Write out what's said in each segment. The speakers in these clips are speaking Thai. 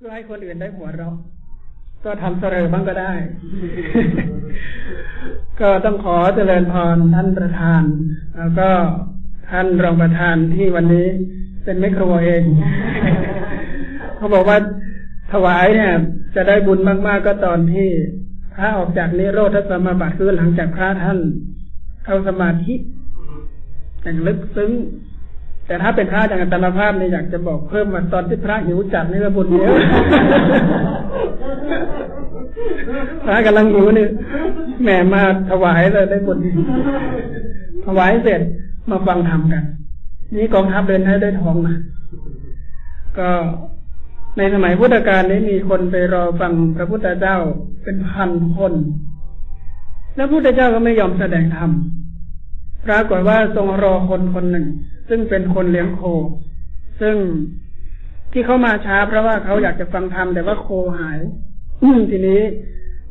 เพื่อให้คนอื่นได้หัวเราะก็ทำเสรอบ้างก็ได้ ก็ต้องขอเจริญพรท่านประธาน แล้วก็ท่านรองประธานที่วันนี้เป็นแม่ครัวเอง เขาบอกว่าถวายเนี่ย จะได้บุญมาก ๆ ก็ตอนที่พระออกจากนิโรธสมาบัติคือหลังจากพระท่านเข้าสมาธิอย่างลึกซึ้ง แต่ถ้าเป็นพระอย่างอัตมาภาพเนี่ยอยากจะบอกเพิ่มว่าตอนที่พระหิวจัดนี่ก็บุญเยอะพระกำลังหิวนี่แหมมาถวายเลยได้บุญถวายเสร็จมาฟังธรรมกัน นี่กองทัพเดินให้ได้ทองนะก็ในสมัยพุทธกาลนี้มีคนไปรอฟังพระพุทธเจ้าเป็นพันคน แล้วพระพุทธเจ้าก็ไม่ยอมแสดงธรรมปรากฏว่าทรงรอคนคนหนึ่ง ซึ่งเป็นคนเลี้ยงโค ซึ่งที่เขามาช้าเพราะว่าเขาอยากจะฟังธรรมแต่ว่าโคหายทีนี้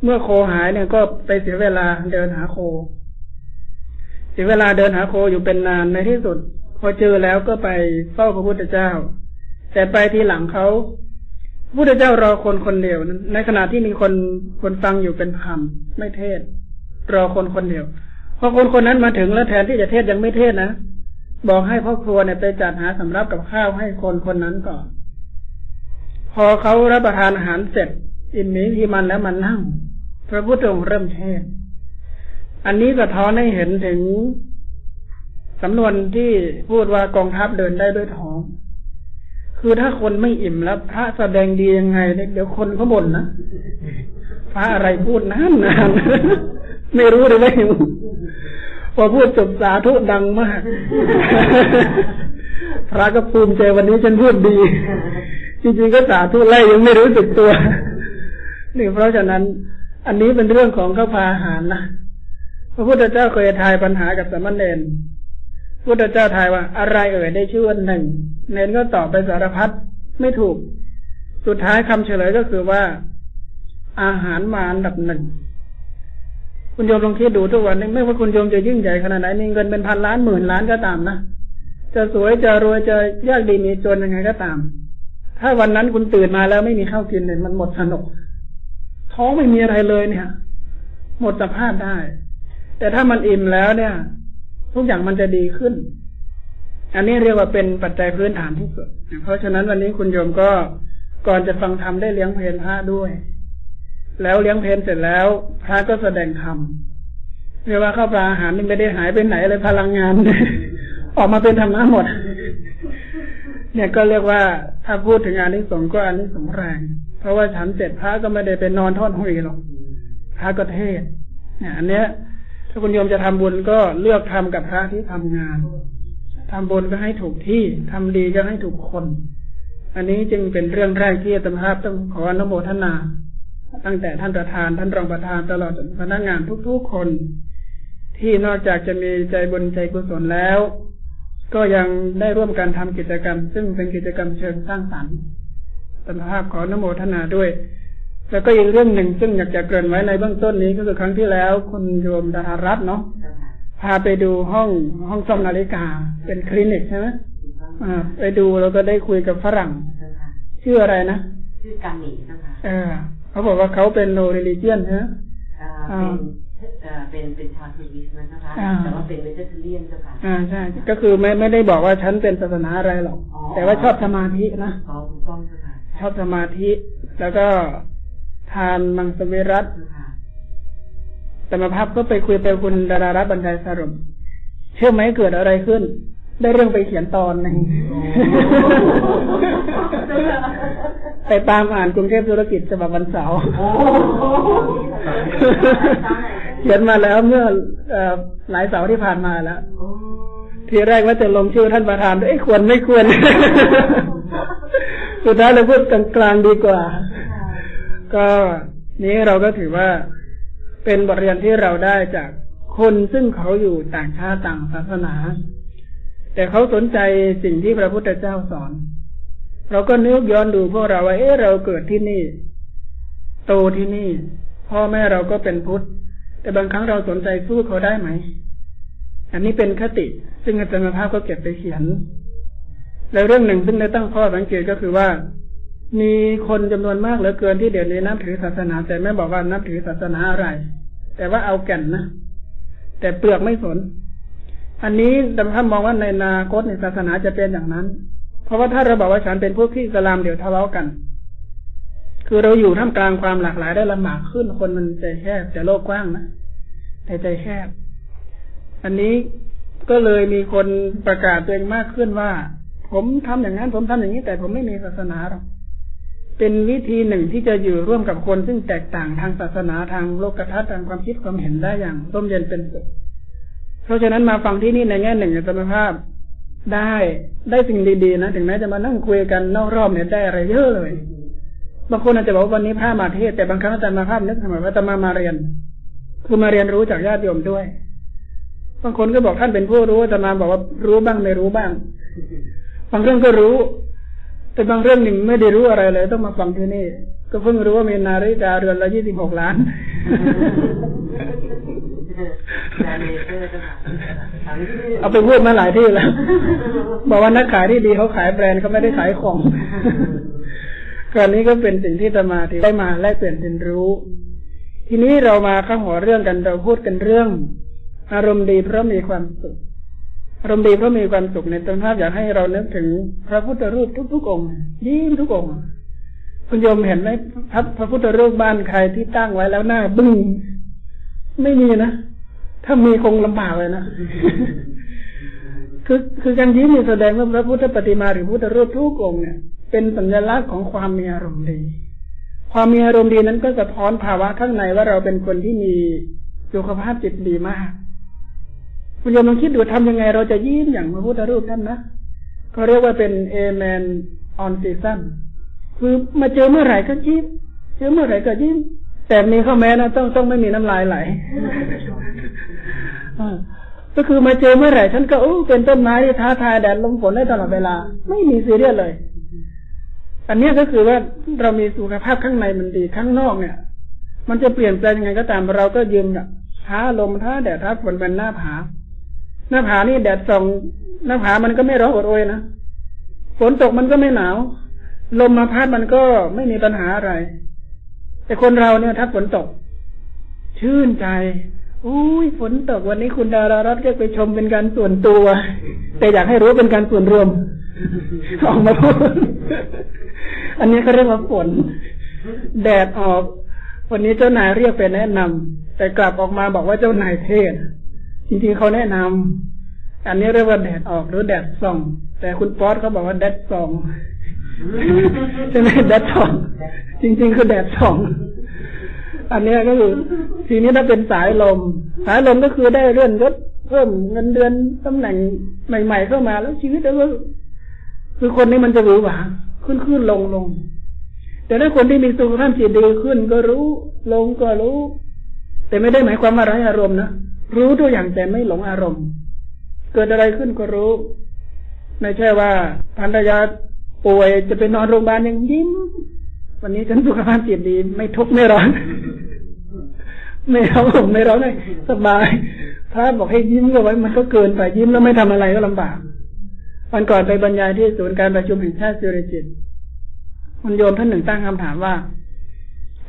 เมื่อโคหายเนี่ยก็ไปเสียเวลาเดินหาโค เสียเวลาเดินหาโคอยู่เป็นนานในที่สุด พอเจอแล้วก็ไปเฝ้าพระพุทธเจ้า แต่ไปทีหลังเขาพระพุทธเจ้ารอคนคนเดียวในขณะที่มีคนคนฟังอยู่เป็นพันไม่เทศ รอคนคนเดียวพอคนคนนั้นมาถึงแล้วแทนที่จะเทศยังไม่เทศนะ บอกให้พ่อครัวเนี่ยไปจัดหาสำรับกับข้าวให้คนคนนั้นก่อน พอเขารับประทานอาหารเสร็จ อิ่มนี้ที่มันแล้วมันนั่ง พระพุทธองค์เริ่มเทศ อันนี้สะท้อนให้เห็นถึงสำนวนที่พูดว่ากองทัพเดินได้ด้วยท้อง คือถ้าคนไม่อิ่มแล้วพระแสดงดียังไงเดี๋ยวคนเขาบ่นนะพระอะไรพูดนานนานไม่รู้เลยไม่รู้ พอพูดจบสาธุดังมาก พระก็ภูมิใจวันนี้ฉันพูดดี จริงๆก็สาธุไล่ยังไม่รู้สึกตัวนี่เพราะฉะนั้น อันนี้เป็นเรื่องของข้าพาอาหารนะพระพุทธเจ้าเคยทายปัญหากับสมณเณรพุทธเจ้าทายว่า อะไรเอ่ยได้ชื่อว่าหนึ่งเนนก็ตอบไปสารพัดไม่ถูก สุดท้ายคำเฉลยก็คือว่า อาหารมาอันดับหนึ่ง คุณโยมลองคิดดูทุกวันนี้ไม่ว่าคุณโยมจะยิ่งใหญ่ขนาดไหนมีเงินเป็นพันล้านหมื่นล้านก็ตามนะจะสวยจะรวยจะยากดีมีจนยังไงก็ตาม ถ้าวันนั้นคุณตื่นมาแล้วไม่มีข้าวกินเนี่ยมันหมดสนุก ท้องไม่มีอะไรเลยเนี่ย หมดสภาพได้ แต่ถ้ามันอิ่มแล้วเนี่ย ทุกอย่างมันจะดีขึ้น อันนี้เรียกว่าเป็นปัจจัยพื้นฐานที่สุดเพราะฉะนั้นวันนี้คุณโยมก็ก่อนจะฟังธรรมได้เลี้ยงเพลนพระด้วย แล้วเลี้ยงเพนเสร็จแล้ว พระก็แสดงธรรมเรียกว่าข้าวปลาอาหารนี่ไม่ได้หายไปไหนเลยพลังงานออกมาเป็นธรรมะหมด เนี่ยก็เรียกว่าถ้าพูดถึงงานนี้สงก็อันนี้สงแรง เพราะว่าฉันเสร็จพระก็ไม่ได้ไปนอนทอดหุยหรอกพระก็เทศเนี่ย อันเนี้ย ถ้าคุณโยมจะทำบุญก็เลือกทำกับพระที่ทำงานทำบุญก็ให้ถูกที่ทำดีก็ให้ถูกคน อันนี้จึงเป็นเรื่องแรกที่อาตมภาพต้องขออนุโมทนา ตั้งแต่ท่านประธานท่านรองประธานตลอดพนักงานทุกๆคน ที่นอกจากจะมีใจบุญใจกุศลแล้ว ก็ยังได้ร่วมกันทำกิจกรรม ซึ่งเป็นกิจกรรมเชิงสร้างสรรค์ตภาพขอนโมทนาด้วย แล้วก็อีกเรื่องหนึ่งซึ่งอยากจะเกริ่นไว้ในเบื้องต้นนี้ก็คือครั้งที่แล้วคุณโยมดารารัตน์เนาะพาไปดูห้องห้องซ่อมนาฬิกา เป็นคลินิกใช่ไหมไปดูแล้วก็ได้คุยกับฝรั่ง ชื่ออะไรนะ ชื่อกามินะคะเออ เขาบอกว่าเขาเป็นโนเรลิเจียนใช่ไหมเป็นเป็นชาวสวิสนะคะแต่ว่าเป็นเวเจอเรียนเจ้าค่ะอ่าใช่ก็คือไม่ไม่ได้บอกว่าฉันเป็นศาสนาอะไรหรอกแต่ว่าชอบสมาธินะอ๋อถูกต้องเจ้าค่ะชอบสมาธิแล้วก็ทานมังสวิรัตแต่มาภาพก็ไปคุยไปคุณดารารัตบรรยายสรุปเชื่อไหมเกิดอะไรขึ้น ได้เรื่องไปเขียนตอนหนึ่ง ไปตามอ่านกรุงเทพธุรกิจฉบับวันเสาร์เขียนมาแล้วเมื่อหลายเสาร์ที่ผ่านมาแล้วทีแรกว่าจะลงชื่อท่านประธานเอ้ควรไม่ควร สุดท้ายเราพูดกลางๆดีกว่า ก็นี้เราก็ถือว่าเป็นบทเรียนที่เราได้จากคนซึ่งเขาอยู่ต่างชาติต่างศาสนา แต่เขาสนใจสิ่งที่พระพุทธเจ้าสอน เราก็นึกย้อนดูพวกเราว่าเอ๊ะเราเกิดที่นี่ โตที่นี่ พ่อแม่เราก็เป็นพุทธ แต่บางครั้งเราสนใจสู้เขาได้ไหม อันนี้เป็นคติ ซึ่งอาจารย์ภาพก็เก็บไปเขียน แล้วเรื่องหนึ่งซึ่งได้ตั้งข้อสังเกตก็คือว่า มีคนจำนวนมากเหลือเกินที่เดี๋ยวนี้นับถือศาสนา แต่ไม่บอกว่านับถือศาสนาอะไร แต่ว่าเอาแก่นนะ แต่เปลือกไม่สน อันนี้แต่ท่านมองว่าในอนาคตในศาสนาจะเป็นอย่างนั้น เพราะว่าถ้าเราบอกว่าฉันเป็นพวกที่สลามเดี๋ยวทะเลาะกัน คือเราอยู่ท่ามกลางความหลากหลายได้ลำบากขึ้น คนมันใจแคบแต่โลกกว้างนะแต่ใจแคบ อันนี้ก็เลยมีคนประกาศตัวเองมากขึ้นว่า ผมทำอย่างนั้น ผมทำอย่างนี้ แต่ผมไม่มีศาสนาหรอกเป็นวิธีหนึ่งที่จะอยู่ร่วมกับคนซึ่งแตกต่างทางศาสนาทางโลกทัศน์ทางความคิดความเห็นได้อย่างร่มเย็นเป็นสุขเพราะฉะนั้นมาฟังที่นี่ในแง่หนึ่งธรรมภาพ ได้ได้สิ่งดีๆนะถึงแม้จะมานั่งคุยกันนอกรอบเนี่ยได้อะไรเยอะเลยบางคนอาจจะบอกว่าวันนี้พระมาเทศแต่บางครั้งอาจารย์มาภาพนึกทำไมว่าจะมามาเรียน คือมาเรียนรู้จากญาติโยมด้วย บางคนก็บอกท่านเป็นผู้รู้อาจะมาบอกว่ารู้บ้างไม่รู้บ้าง บางเรื่องก็รู้ แต่บางเรื่องหนึ่งไม่ได้รู้อะไรเลย ต้องมาฟังที่นี่ ก็เพิ่งรู้ว่ามีนาฬิกาเรือนละยี่สิบหกล้าน เอาไปพูดมาหลายที่แล้ว บอกว่านักขายที่ดีเขาขายแบรนด์เขาไม่ได้ขายของกรณีก็เป็นสิ่งที่ตมาที่ได้มาแลกเปลี่ยนเรียนรู้ ทีนี้เรามาข้าหัวเรื่องกันเราพูดกันเรื่อง อารมณ์ดีเพราะมีความสุขอารมณ์ดีเพราะมีความสุขในตนภาพอยากให้เรานึกถึง พระพุทธรูปทุกๆองค์ยิ้มทุกองค์คุณโยมเห็นไหมพระพระพุทธรูปบ้านใครที่ตั้งไว้แล้วหน้าบึ้งไม่มีนะ ถ้ามีคงลำบากเลยนะคือคือการยิ้มนี่แสดงว่าพระพุทธปฏิมาหรือพุทธรูปทุกองค์เนี่ย เป็นสัญลักษณ์ของความมีอารมณ์ดี ความมีอารมณ์ดีนั้นก็สะท้อนภาวะข้างในว่าเราเป็นคนที่มีสุขภาพจิตดีมากคุณโยมลองคิดดูทำยังไง เราจะยิ้มอย่างพระพุทธรูปท่านนะเขาเรียกว่าเป็น a man all season คือมาเจอเมื่อไหร่ก็ยิ้มเจอเมื่อไหร่ก็ยิ้มแต่มีข้อแม้นะต้องต้องไม่มีน้ำลายไหล ก็คือมาเจอเมื่อไหร่ฉันก็โอ้เป็นต้นไม้ที่ท้าทายแดดลมฝนได้ตลอดเวลา ไม่มีซีเรียสเลย อันนี้ก็คือว่าเรามีสุขภาพข้างในมันดีข้างนอกเนี่ย มันจะเปลี่ยนแปลงยังไงก็ตามเราก็ยืมท้าลมท้าแดดท้าฝนเป็นหน้าผา หน้าผานี่แดดส่องหน้าผามันก็ไม่ร้อนอดโอยนะฝนตกมันก็ไม่หนาว ลมมาพัดมันก็ไม่มีปัญหาอะไร แต่คนเราเนี่ยถ้าฝนตก ชื่นใจ อุ้ยฝนตกวันนี้คุณดารารัตก็ไปชมเป็นการส่วนตัว แต่อยากให้รู้เป็นการส่วนรวมออกมาพูดอันนี้เขาเรียกว่าฝน แดดออก วันนี้เจ้านายเรียกไปแนะนำแต่กลับออกมาบอกว่าเจ้านายเทศ จริงๆเขาแนะนำอันนี้เรียกว่าแดดออกหรือแดดส่อง แต่คุณป๊อตเขาบอกว่าแดดส่องใช่ไหมแดดส่อง จริง ๆ คือแดดส่อง อันนี้ก็คือทีนี้ถ้าเป็นสายลม สายลมก็คือได้เลื่อนยศเพิ่มเงินเดือนตำแหน่งใหม่ ๆ เข้ามาแล้วชีวิตก็คือคนนี้มันจะรู้หวาขึ้นขึ้นลงลงแต่ถ้าคนที่มีสุขภาพจิตดีขึ้นก็รู้ ลงก็รู้ แต่ไม่ได้หมายความว่าไร้อารมณ์นะรู้ตัวอย่างแต่ไม่หลงอารมณ์ เกิดอะไรขึ้นก็รู้ ไม่ใช่ว่าภรรยาป่วยจะไปนอนโรงพยาบาลยังยิ้มวันนี้ฉันสุขภาพจิตดี ไม่ทุกข์ไม่ร้อน ไม่ร้องผมไม่ร้องเลยสบาย พระบอกให้ยิ้มก็ไว้มันก็เกินไปยิ้มแล้วไม่ทำอะไรก็ลำบากวันก่อนไปบรรยายที่ศูนย์การประชุมแห่งชาติสุริจิตมันโยมท่านหนึ่งตั้งคำถามว่า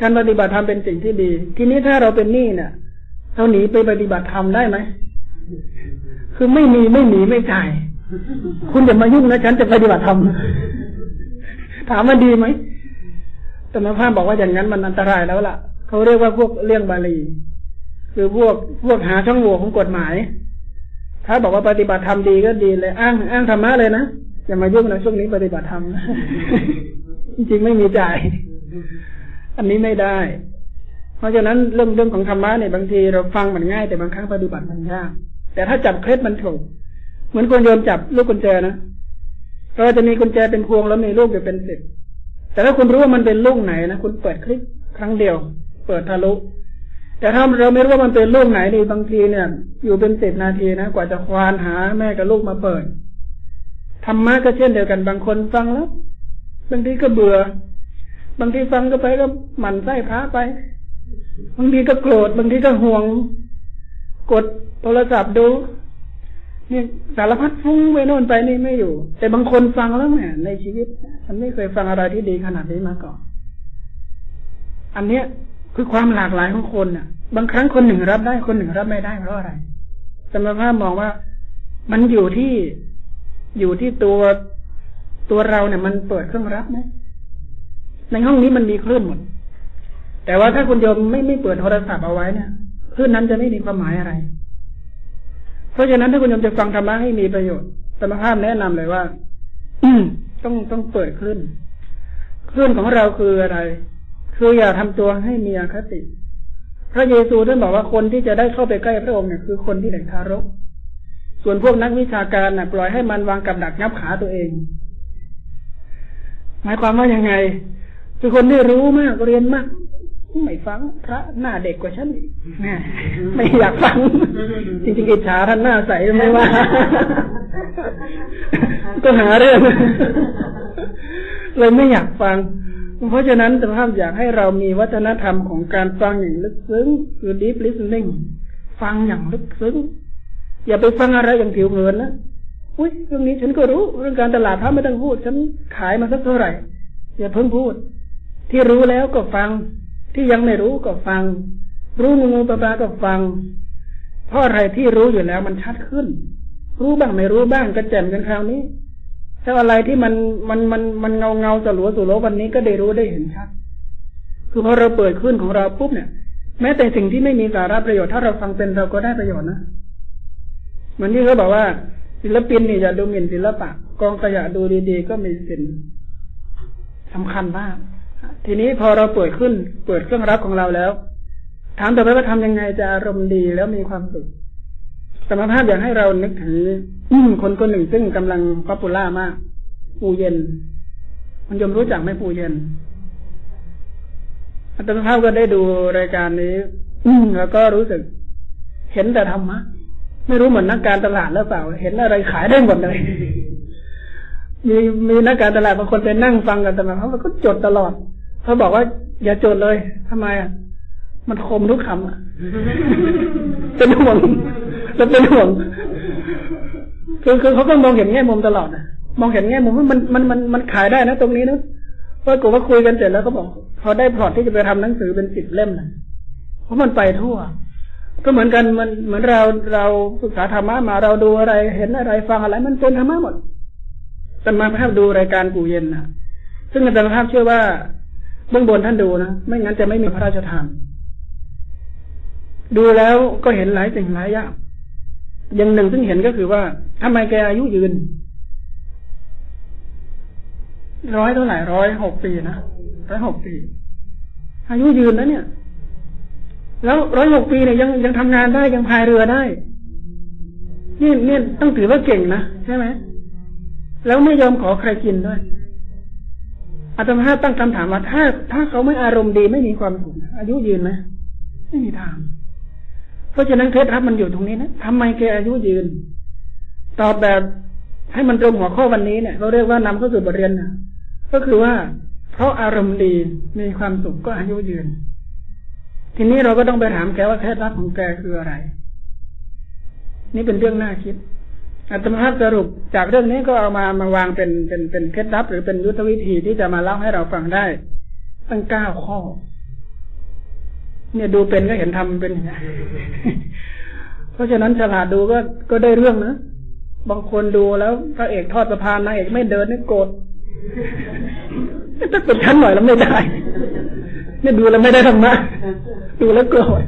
การปฏิบัติธรรมเป็นสิ่งที่ดี ทีนี้ถ้าเราเป็นหนี้เนี่ยเราหนีไปปฏิบัติธรรมได้ไหมคือไม่มีไม่หนีไม่จ่าย คุณอย่ามายุ่งนะฉันจะปฏิบัติธรรมถามว่าดีไหมแต่มาพาบอกว่าอย่างนั้นมันอันตรายแล้วล่ะ เขาเรียกว่าพวกเรื่องบาลี คือพวกพวกหาช่องโหว่ของกฎหมาย ถ้าบอกว่าปฏิบัติธรรมดีก็ดีเลย อ้างอ้างธรรมะเลยนะอย่ามายุ่งนะช่วงนี้ปฏิบัติธรรมจริงๆไม่มีจ่าย อันนี้ไม่ได้ เพราะฉะนั้นเรื่องเรื่องของธรรมะเนี่ยบางทีเราฟังมันง่ายแต่บางครั้งปฏิบัติมันยากแต่ถ้าจับเคล็ดมันถูก เหมือนคนโยนจับลูกกุญแจนะเราจะมีกุญแจเป็นพวงแล้วมีลูกอยู่เป็นสิบแต่ถ้าคุณรู้ว่ามันเป็นลูกไหนนะคุณเปิดคลิกครั้งเดียว เปิดทะลุ แต่ถ้าเราไม่รู้ว่ามันเป็นลูกไหนนี่บางทีเนี่ย อยู่เป็นสิบนาทีนะกว่าจะควานหาแม่กับลูกมาเปิดธรรมะก็เช่นเดียวกันบางคนฟังแล้ว บางทีก็เบื่อ บางทีฟังก็ไปก็หมั่นไส้พระไป บางทีก็โกรธบางทีก็ห่วง กดโทรศัพท์ดูเนี่ยสารพัดฟุ้งไปโน่นไปนี่ไม่อยู่ แต่บางคนฟังแล้วเนี่ยในชีวิตฉันไม่เคยฟังอะไรที่ดีขนาดนี้มาก่อน อันเนี้ย คือความหลากหลายของคนน่ะ บางครั้งคนหนึ่งรับได้คนหนึ่งรับไม่ได้เพราะอะไรสมภาพมองว่ามันอยู่ที่อยู่ที่ตัวตัวเราเนี่ย มันเปิดเครื่องรับไหมในห้องนี้มันมีคลื่นหมด แต่ว่าถ้าคุณโยมไม่ไม่เปิดโทรศัพท์เอาไว้เนี่ยคลื่นนั้นจะไม่มีความหมายอะไร เพราะฉะนั้นถ้าคุณโยมจะฟังธรรมะให้มีประโยชน์สมภาพแนะนำเลยว่า อืต้องต้องเปิดคลื่นคลื่นของเราคืออะไร คืออย่าทำตัวให้มีอคติ พระเยซูท่านบอกว่าคนที่จะได้เข้าไปใกล้พระองค์เนี่ยคือคนที่เด็กทารก ส่วนพวกนักวิชาการน่ะ ปล่อยให้มันวางกับดักงับขาตัวเอง หมายความว่ายังไง คือคนที่รู้มากเรียนมากไม่ฟังพระหน้าเด็กกว่าฉันอีกไม่อยากฟัง จริงๆอิจฉาท่านหน้าใสไม่ว่าก็หาเรื่องเลยไม่อยากฟัง เพราะฉะนั้นสภาพอยากให้เรามีวัฒนธรรมของการฟังอย่างลึกซึ้ง คือ deep listening ฟังอย่างลึกซึ้ง อย่าไปฟังอะไรอย่างผิวเผินนะอุ้ยเรื่องนี้ฉันก็รู้เรื่องการตลาดพระไม่ต้องพูด ฉันขายมาสักเท่าไหร่ อย่าเพิ่งพูด ที่รู้แล้วก็ฟัง ที่ยังไม่รู้ก็ฟัง รู้งูงูปลาปลาก็ฟัง เพราะอะไรที่รู้อยู่แล้วมันชัดขึ้น รู้บ้างไม่รู้บ้างก็แจมกันคราวนี้ ถ้าอะไรที่มันมันมันมันเงาเงาสลัวสลัววันนี้ก็ได้รู้ได้เห็นชัด คือพอเราเปิดขึ้นของเราปุ๊บเนี่ย แม้แต่สิ่งที่ไม่มีสาระประโยชน์ถ้าเราฟังเป็นเราก็ได้ประโยชน์นะเหมือนที่เขาบอกว่า ศิลปินนี่อย่าดูหมิ่นศิลปะ กองขยะดูดีๆก็มีสินสำคัญมาก ทีนี้พอเราเปิดขึ้น เปิดเครื่องรับของเราแล้วถามต่อไปว่าทำยังไงจะอารมณ์ดีแล้วมีความสุข สมภาพอยากให้เรานึกถึงคนคนหนึ่งซึ่งกำลังป๊อปปูล่ามาก ปูเย็นมันยมรู้จักไหมปูเย็นอาตมาภาพก็ได้ดูรายการนี้แล้วก็รู้สึก เห็นแต่ธรรมะไม่รู้เหมือนนักการตลาดแล้วเปล่า เห็นอะไรขายได้หมดเลยมีมีนักการตลาดบางคนไปนั่งฟังกันแต่มาเขาก็จดตลอดเขาบอกว่า อย่าจดเลยทำไมอะมันคมทุกคำอะเป็นห่วง จะเป็นห่วงคือคือเขาก็มองเห็นแง่มุมตลอดอะมองเห็นแง่มุมว่ามันมันมันมันขายได้นะตรงนี้นะเพราะกูก็คุยกันเสร็จแล้วก็บอก พอได้พล็อตที่จะไปทำหนังสือเป็นสิบเล่มนะเพราะมันไปทั่ว ก็เหมือนกันมันเหมือนเราเราศึกษาธรรมะมาเราดูอะไร เห็นอะไรฟังอะไร มันเป็นธรรมะหมดแต่มาภาพดูรายการปู่เย็นนะซึ่งอาจารย์ภาพเชื่อว่าเบื้องบนท่านดูนะไม่งั้นจะไม่มีพระราชทานดูแล้วก็เห็นหลายสิ่งหลายอย่าง อย่างหนึ่งซึ่งเห็นก็คือว่าทำไมแกอายุยืน ร้อยเท่าไหร่ร้อยหกปีนะร้อยหกปี อายุยืนแล้วเนี่ย แล้วร้อยหกปีเนี่ยยังยังทำงานได้ยังพายเรือได้นี่นี่ต้องถือว่าเก่งนะใช่ไหมแล้วไม่ยอมขอใครกินด้วยอาตมาตั้งคำถามว่าถ้า ถ้าเขาไม่อารมณ์ดีไม่มีความสุขอายุยืนไหมไม่มีทาง ราะฉะนั้นเคล็ดลับมันอยู่ตรงนี้นะทำไมแกอายุยืน ตอบแบบให้มันตรงหัวข้อวันนี้เนี่ยเราเรียกว่านำเข้าสู่บทเรียนนะก็คือว่า เพราะอารมณ์ดีมีความสุขก็อายุยืน ทีนี้เราก็ต้องไปถามแกว่าเคล็ดลับของแกคืออะไร นี่เป็นเรื่องน่าคิดอาตมาภาพสรุปจากเรื่องนี้ก็เอามามาวางเป็นเป็นเป็นเคล็ดลับ หรือเป็นยุทธวิธีที่จะมาเล่าให้เราฟังได้ ตั้งเก้าข้อ เนี่ยดูเป็นก็เห็นทำเป็นอย่างนี้เพราะฉะนั้นฉลาดดูก็ก็ได้เรื่องนะบางคนดูแล้วพระเอกทอดสะพานนายเอกไม่เดินนี่โกรธถ้าเป็นชั้นหน่อยแล้วไม่ได้เนี่ยดูแล้วไม่ได้ธรรมะดูแล้วโกรธ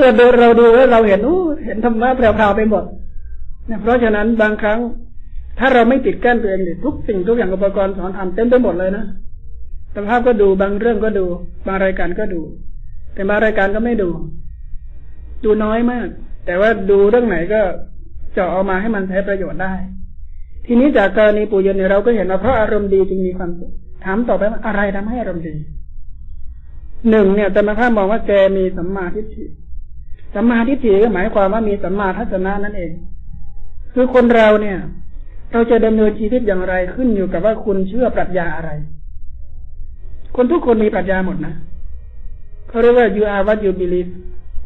เราดูเราดูแล้วเราเห็นโอ้เห็นธรรมะแพรวๆไปหมดเพราะฉะนั้นบางครั้ง ถ้าเราไม่ปิดกั้นตัวเองเนี่ยทุกสิ่งทุกอย่างอุปกรณ์สอนทำเต็มไปหมดเลยนะ สภาพก็ดูบางเรื่องก็ดู บางรายการก็ดู แต่บางรายการก็ไม่ดู ดูน้อยมาก แต่ว่าดูเรื่องไหนก็เจาะออกมาให้มันใช้ประโยชน์ได้ ทีนี้จากกรณีปู่ยนเนี่ยเราก็เห็นว่าเพราะอารมณ์ดีจึงมีความสุขถามต่อไปว่าอะไรทำให้อารมณ์ดีหนึ่งเนี่ยแต่มาภามองว่าแกมีสัมมาทิฏฐิสัมมาทิฏฐิก็หมายความว่ามีสัมมาทัศนะนั่นเอง คือคนเราเนี่ย เราจะดำเนินชีวิตอย่างไรขึ้นอยู่กับว่าคุณเชื่อปรัชญาอะไร คนทุกคนมีปรัชญาหมดนะเขาเรียกว่า you are what you believe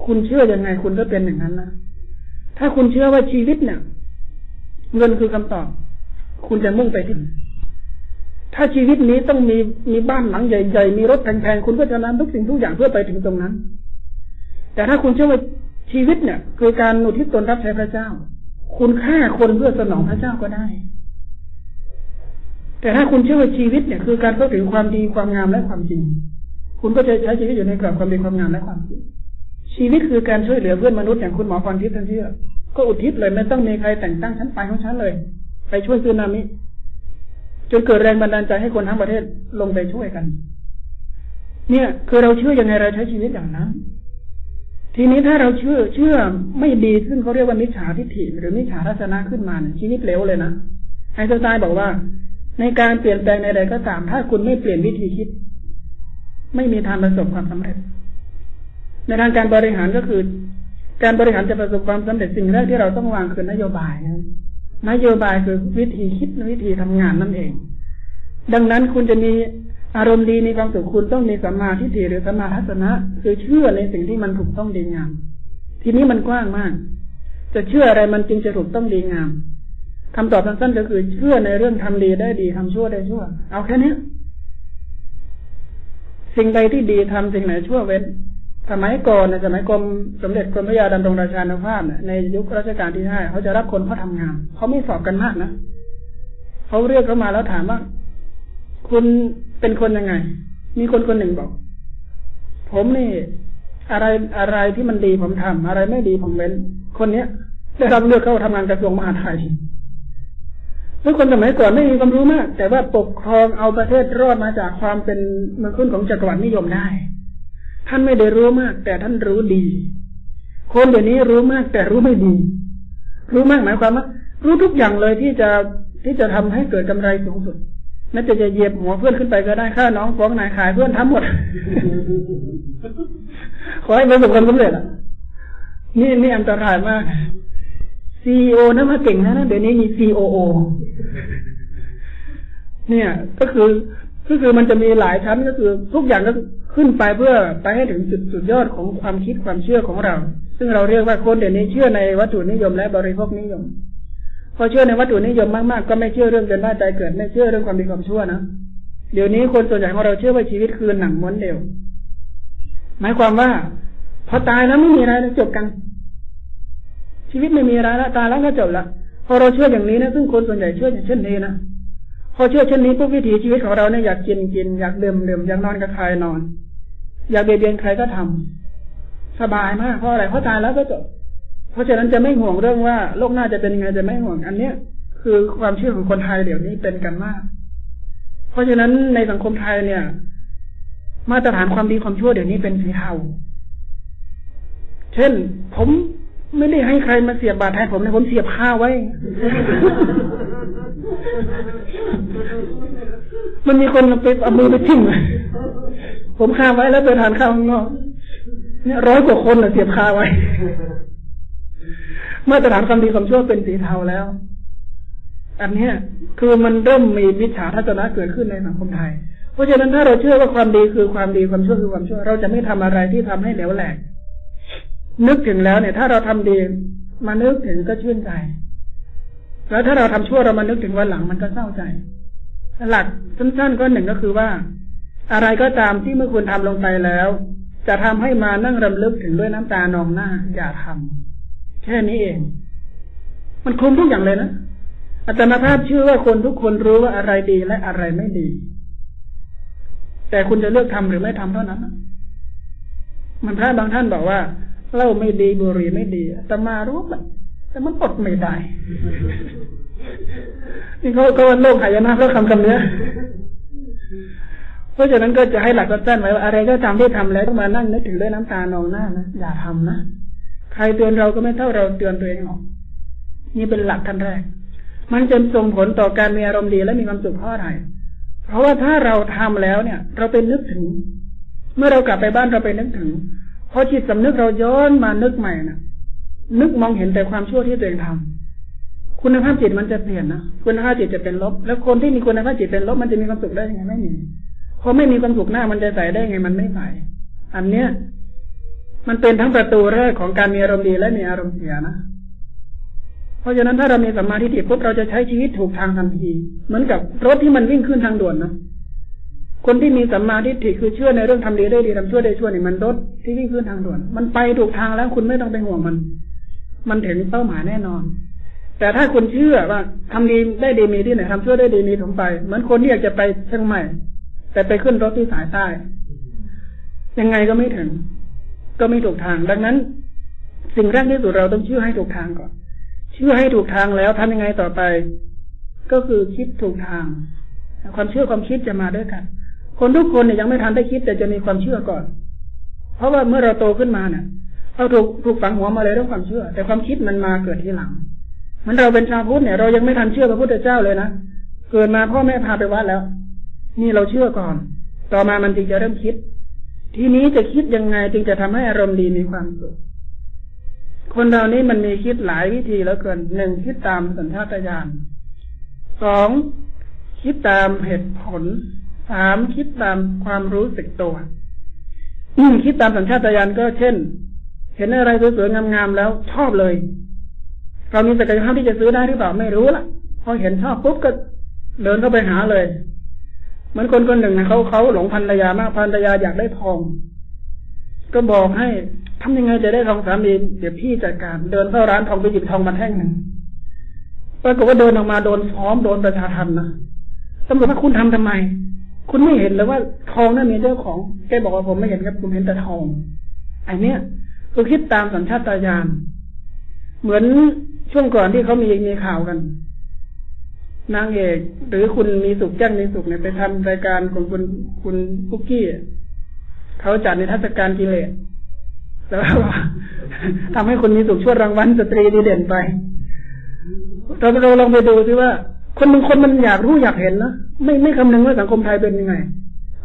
คุณเชื่อยังไงคุณก็เป็นอย่างนั้นนะถ้าคุณเชื่อว่าชีวิตเนี่ยเงินคือคำตอบ คุณจะมุ่งไปที่ถ้าชีวิตนี้ต้องมีมีบ้านหลังใหญ่ๆ มีรถแพงๆ คุณก็จะนำทุกสิ่งทุกอย่างเพื่อไปถึงตรงนั้น แต่ถ้าคุณเชื่อว่าชีวิตเนี่ย คือการอุทิศตนรับใช้พระเจ้า คุณฆ่าคนเพื่อสนองพระเจ้าก็ได้ แต่ถ้าคุณเชื่อว่าชีวิตเนี่ยคือการเข้าถึงความดีความงามและความจริง คุณก็จะใช้ชีวิตอยู่ในกรอบความดีความงามและความจริง ชีวิตคือการช่วยเหลือเพื่อนมนุษย์อย่างคุณหมอพรทิพย์ท่านเชื่อ ก็อุทิศเลยไม่ต้องมีใครแต่งตั้งชั้นไปของฉันเลย ไปช่วยซึนามิจนเกิดแรงบันดาลใจให้คนทั้งประเทศลงไปช่วยกัน เนี่ย คือเราเชื่อยังไงเราใช้ชีวิตอย่างนั้น ทีนี้ถ้าเราเชื่อเชื่อไม่ดีซึ่งเขาเรียกว่ามิจฉาทิฏฐิหรือมิจฉาทัศนะขึ้นมาเนี่ยชีวิตเลวเลยนะไอน์สไตน์บอกว่า ในการเปลี่ยนแปลงใดๆก็ตาม ถ้าคุณไม่เปลี่ยนวิธีคิด ไม่มีทางประสบความสำเร็จ ในทางการบริหารก็คือ การบริหารจะประสบความสำเร็จสิ่งแรกที่เราต้องวางคือนโยบายนะนโยบายคือวิธีคิดวิธีทำงานนั่นเอง ดังนั้นคุณจะมีอารมณ์ดีมีความสุขคุณต้องมีสัมมาทิฏฐิหรือสัมมาทัศนะคือเชื่อในสิ่งที่มันถูกต้องดีงาม ทีนี้มันกว้างมาก จะเชื่ออะไรมันจึงจะถูกต้องดีงาม คำตอบสั้นๆก็คือเชื่อในเรื่องทำดีได้ดีทำชั่วได้ชั่ว เอาแค่นี้สิ่งใดที่ดีทำสิ่งไหนชั่วเว้น สมัยก่อนในสมัยกรมสมเด็จกรมพระยาดำรงราชานุภาพในยุครัชกาลที่ห้าเขาจะรับคนเขาทางานเขาไม่สอบกันมากนะเขาเรียกเขามาแล้วถามว่าคุณเป็นคนยังไง มีคนคนหนึ่งบอก ผมนี่ อะไรอะไรที่มันดีผมทำอะไรไม่ดีผมเว้น คนเนี้ยได้รับเลือกเข้าทำงานกระทรวงมหาดไทย ทุกคนสมัยก่อนไม่มีความรู้มาก แต่ว่าปกครองเอาประเทศรอดมาจากความเป็นเมืองขึ้นของจักรวรรดินิยมได้ ท่านไม่ได้รู้มาก แต่ท่านรู้ดี คนเดี๋ยวนี้รู้มากแต่รู้ไม่ดี รู้มากหมายความว่ารู้ทุกอย่างเลยที่จะที่จะทำให้เกิดกำไรสูงสุดนั่นจะจะเหยียบหัวเพื่อนขึ้นไปก็ได้ค่าน้องฟ้องนายขายเพื่อนทำหมด ขอให้ประสบความสำเร็จอะ นี่นี่อันตรายมาก ซีโอนะมาเก่งนะนะเดี๋ยวนี้มีซีโอโอเนี่ยก็คือก็คือมันจะมีหลายชั้นก็คือ ทุกอย่างก็ขึ้นไปเพื่อไปให้ถึงจุดสุดยอดของความคิดความเชื่อของเรา ซึ่งเราเรียกว่าคนเดี๋ยวนี้เชื่อในวัตถุนิยมและบริโภคนิยม พอเชื่อในวัตถุนิยมมากๆ ก็ไม่เชื่อเรื่องเกินได้ใจเกิด ไม่เชื่อเรื่องความดีความชั่วนะเดี๋ยวนี้คนส่วนใหญ่ของเราเชื่อว่าชีวิตคือหนังม้วนเดียวหมายความว่า พอตายแล้วไม่มีอะไรจบกัน ชีวิตไม่มีอะไรแล้วตายแล้วก็จบละพอเราเชื่ออย่างนี้นะซึ่งคนส่วนใหญ่เชื่ออย่างเช่นนี้นะพอเชื่อเช่นนี้พวกวิถีชีวิตของเราเนี่ยอยากกินกินอยากดื่มดื่มอยากนอนก็คลายนอน อยากเบียดเบียนใครก็ทำสบายมากเพราะอะไรเพราะตายแล้วก็จบ เพราะฉะนั้นจะไม่ห่วงเรื่องว่าโลกหน้าจะเป็นยังไงจะไม่ห่วงอันเนี้ยคือความเชื่อของคนไทยเดี๋ยวนี้เป็นกันมาก เพราะฉะนั้นในสังคมไทยเนี่ย มาตรฐานความดีความชั่วเดี๋ยวนี้เป็นสีเทา เช่น ผม ไม่ได้ให้ใครมาเสียบบาตแทนผมเลยผมเสียบข้าวไว้ มันมีคนไปเอามือไปทิ้งผมคาไว้แล้วไปทานข้าวข้างนอกเนี่ยร้อยกว่าคนเสียบคาไว้เมื่อตรฐานความดีความชั่วเป็นสีเทาแล้ว อันเนี้ย คือมันเริ่มมีมิจฉาทัศนะเกิดขึ้นในสังคมไทย เพราะฉะนั้นถ้าเราเชื่อว่าความดีคือความดีความชั่วคือความชั่ว เราจะไม่ทำอะไรที่ทำให้เหลวแหลก นึกถึงแล้วเนี่ย ถ้าเราทำดีมานึกถึงก็ชื่นใจ แล้วถ้าเราทำชั่วเรามานึกถึงวันหลังมันก็เศร้าใจ หลักสั้นๆก็หนึ่งก็คือว่า อะไรก็ตามที่เมื่อคุณทำลงไปแล้ว จะทำให้มานั่งรำลึกถึงด้วยน้ำตานองหน้า อย่าทำแค่นี้เอง มันคุมทุกอย่างเลยนะอาจารย์ภาพเชื่อว่าคนทุกคนรู้ว่าอะไรดีและอะไรไม่ดี แต่คุณจะเลือกทำหรือไม่ทำเท่านั้นมันพระบางท่านบอกว่า เล่าไม่ดีบุหรี่ไม่ดีแต่มารู้มันแต่มันอดไม่ได้ นี่เขาเขาโลกหายนะเพราะคำคำนี้เพราะฉะนั้นก็จะให้หลักสั้นไว้ว่าอะไรก็ตาที่ทำแล้วต้องมานั่งนึกถึงด้วยน้ำตานองหน้านะอย่าทำนะใครเตือนเราก็ไม่เท่าเราเตือนตัวเองหรอกนี่เป็นหลักท่านแรก มันจะส่งผลต่อการมีอารมณ์ดีและมีความสุขเพราะอะไรเพราะว่าถ้าเราทำแล้วเนี่ย เราเป็นนึกถึง เมื่อเรากลับไปบ้านเราไปนึกถึง พอจิตสำนึกเราย้อนมานึกใหม่นะนึกมองเห็นแต่ความชั่วที่ตัวเองทำคุณภาพจิตมันจะเปลี่ยนนะคุณภาพจิตจะเป็นลบ แล้วคนที่มีคุณภาพจิตเป็นลบมันจะมีความสุขได้ยังไงไม่มีพอไม่มีความสุขหน้ามันจะใส่ได้ไงมันไม่ใส่อันเนี้ย มันเป็นทั้งประตูแรกของการมีอารมณ์ดีและมีอารมณ์เสียนะเพราะฉะนั้นถ้าเรามีสัมมาทิฏฐิปุ๊บเราจะใช้ชีวิตถูกทางทันที เหมือนกับรถที่มันวิ่งขึ้นทางด่วนนะ คนที่มีสัมมาทิฏฐิคือเชื่อในเรื่องทำดีได้ดีทำชั่วได้ชั่วเนี่ยมันรถที่วิ่งขึ้นทางด่วน มันไปถูกทางแล้วคุณไม่ต้องไปห่วงมัน มันถึงเป้าหมายแน่นอน แต่ถ้าคุณเชื่อว่าทำดีได้ดีมีที่ไหนทำชั่วได้ดีมีถมไปเหมือนคนที่อยากจะไปเชียงใหม่ แต่ไปขึ้นรถที่สายใต้ ยังไงก็ไม่ถึง ก็ไม่ถูกทาง ดังนั้น สิ่งแรกที่สุดเราต้องเชื่อให้ถูกทางก่อน เชื่อให้ถูกทางแล้วทำยังไงต่อไป ก็คือคิดถูกทาง ความเชื่อความคิดจะมาด้วยกัน คนทุกคนเนี่ยยังไม่ทันได้คิดแต่จะมีความเชื่อก่อน เพราะว่าเมื่อเราโตขึ้นมาเนี่ยเราถูกถูกฝังหัวมาเลยเรื่องความเชื่อ แต่ความคิดมันมาเกิดทีหลังมันเราเป็นชาวพุทธเนี่ยเรายังไม่ทันเชื่อพระพุทธเจ้าเลยนะเกิดมาพ่อแม่พาไปวัดแล้ว นี่เราเชื่อก่อน ต่อมามันจึงจะเริ่มคิด ทีนี้จะคิดยังไงจึงจะทำให้อารมณ์ดีมีความสุขคนเรานี้มันมีคิดหลายวิธีแล้วเกินหนึ่งคิดตามสัญชาตญาณสองคิดตามเหตุผล สามคิดตามความรู้สึกตัวคิดตามสัญชาตญาณก็เช่น เห็นอะไรสวยๆงามๆแล้วชอบเลย เรามีศักยภาพที่จะซื้อได้หรือเปล่าไม่รู้ละพอเห็นชอบปุ๊บก็เดินเข้าไปหาเลย เหมือนคนคนหนึ่งนะเขาเขาหลงพันรยามากพันรยาอยากได้ทอง ก็บอกให้ทำยังไงจะได้ทองสามีเดี๋ยวพี่จัดการ เดินเข้าร้านทองไปหยิบทองมาแท่งหนึ่งปรากฏว่าเดินออกมาโดนซ้อมโดนประชาทันนะตำรวจว่าคุณทำทำไม คุณไม่เห็นเลยว่าทองนั้นมีเจ้าของ แกบอกว่าผมไม่เห็นครับ ผมเห็นแต่ทองไอ้เนี้ยคือคิดตามสัญชาตญาณ เหมือนช่วงก่อนที่เขามีมีข่าวกัน นางเอกหรือคุณมีสุขจ้างมีสุขเนี่ยไปทำรายการของคุณคุณปุกกี้เขาจัดในทัศการกิเลสแล้วทำให้คนมีสุขช่วยรางวัลสตรีดีเด่นไปเราเราลองไปดูซิว่า คนบางคนมันอยากรู้อยากเห็นนะไม่ไม่คำนึงว่าสังคมไทยเป็นยังไง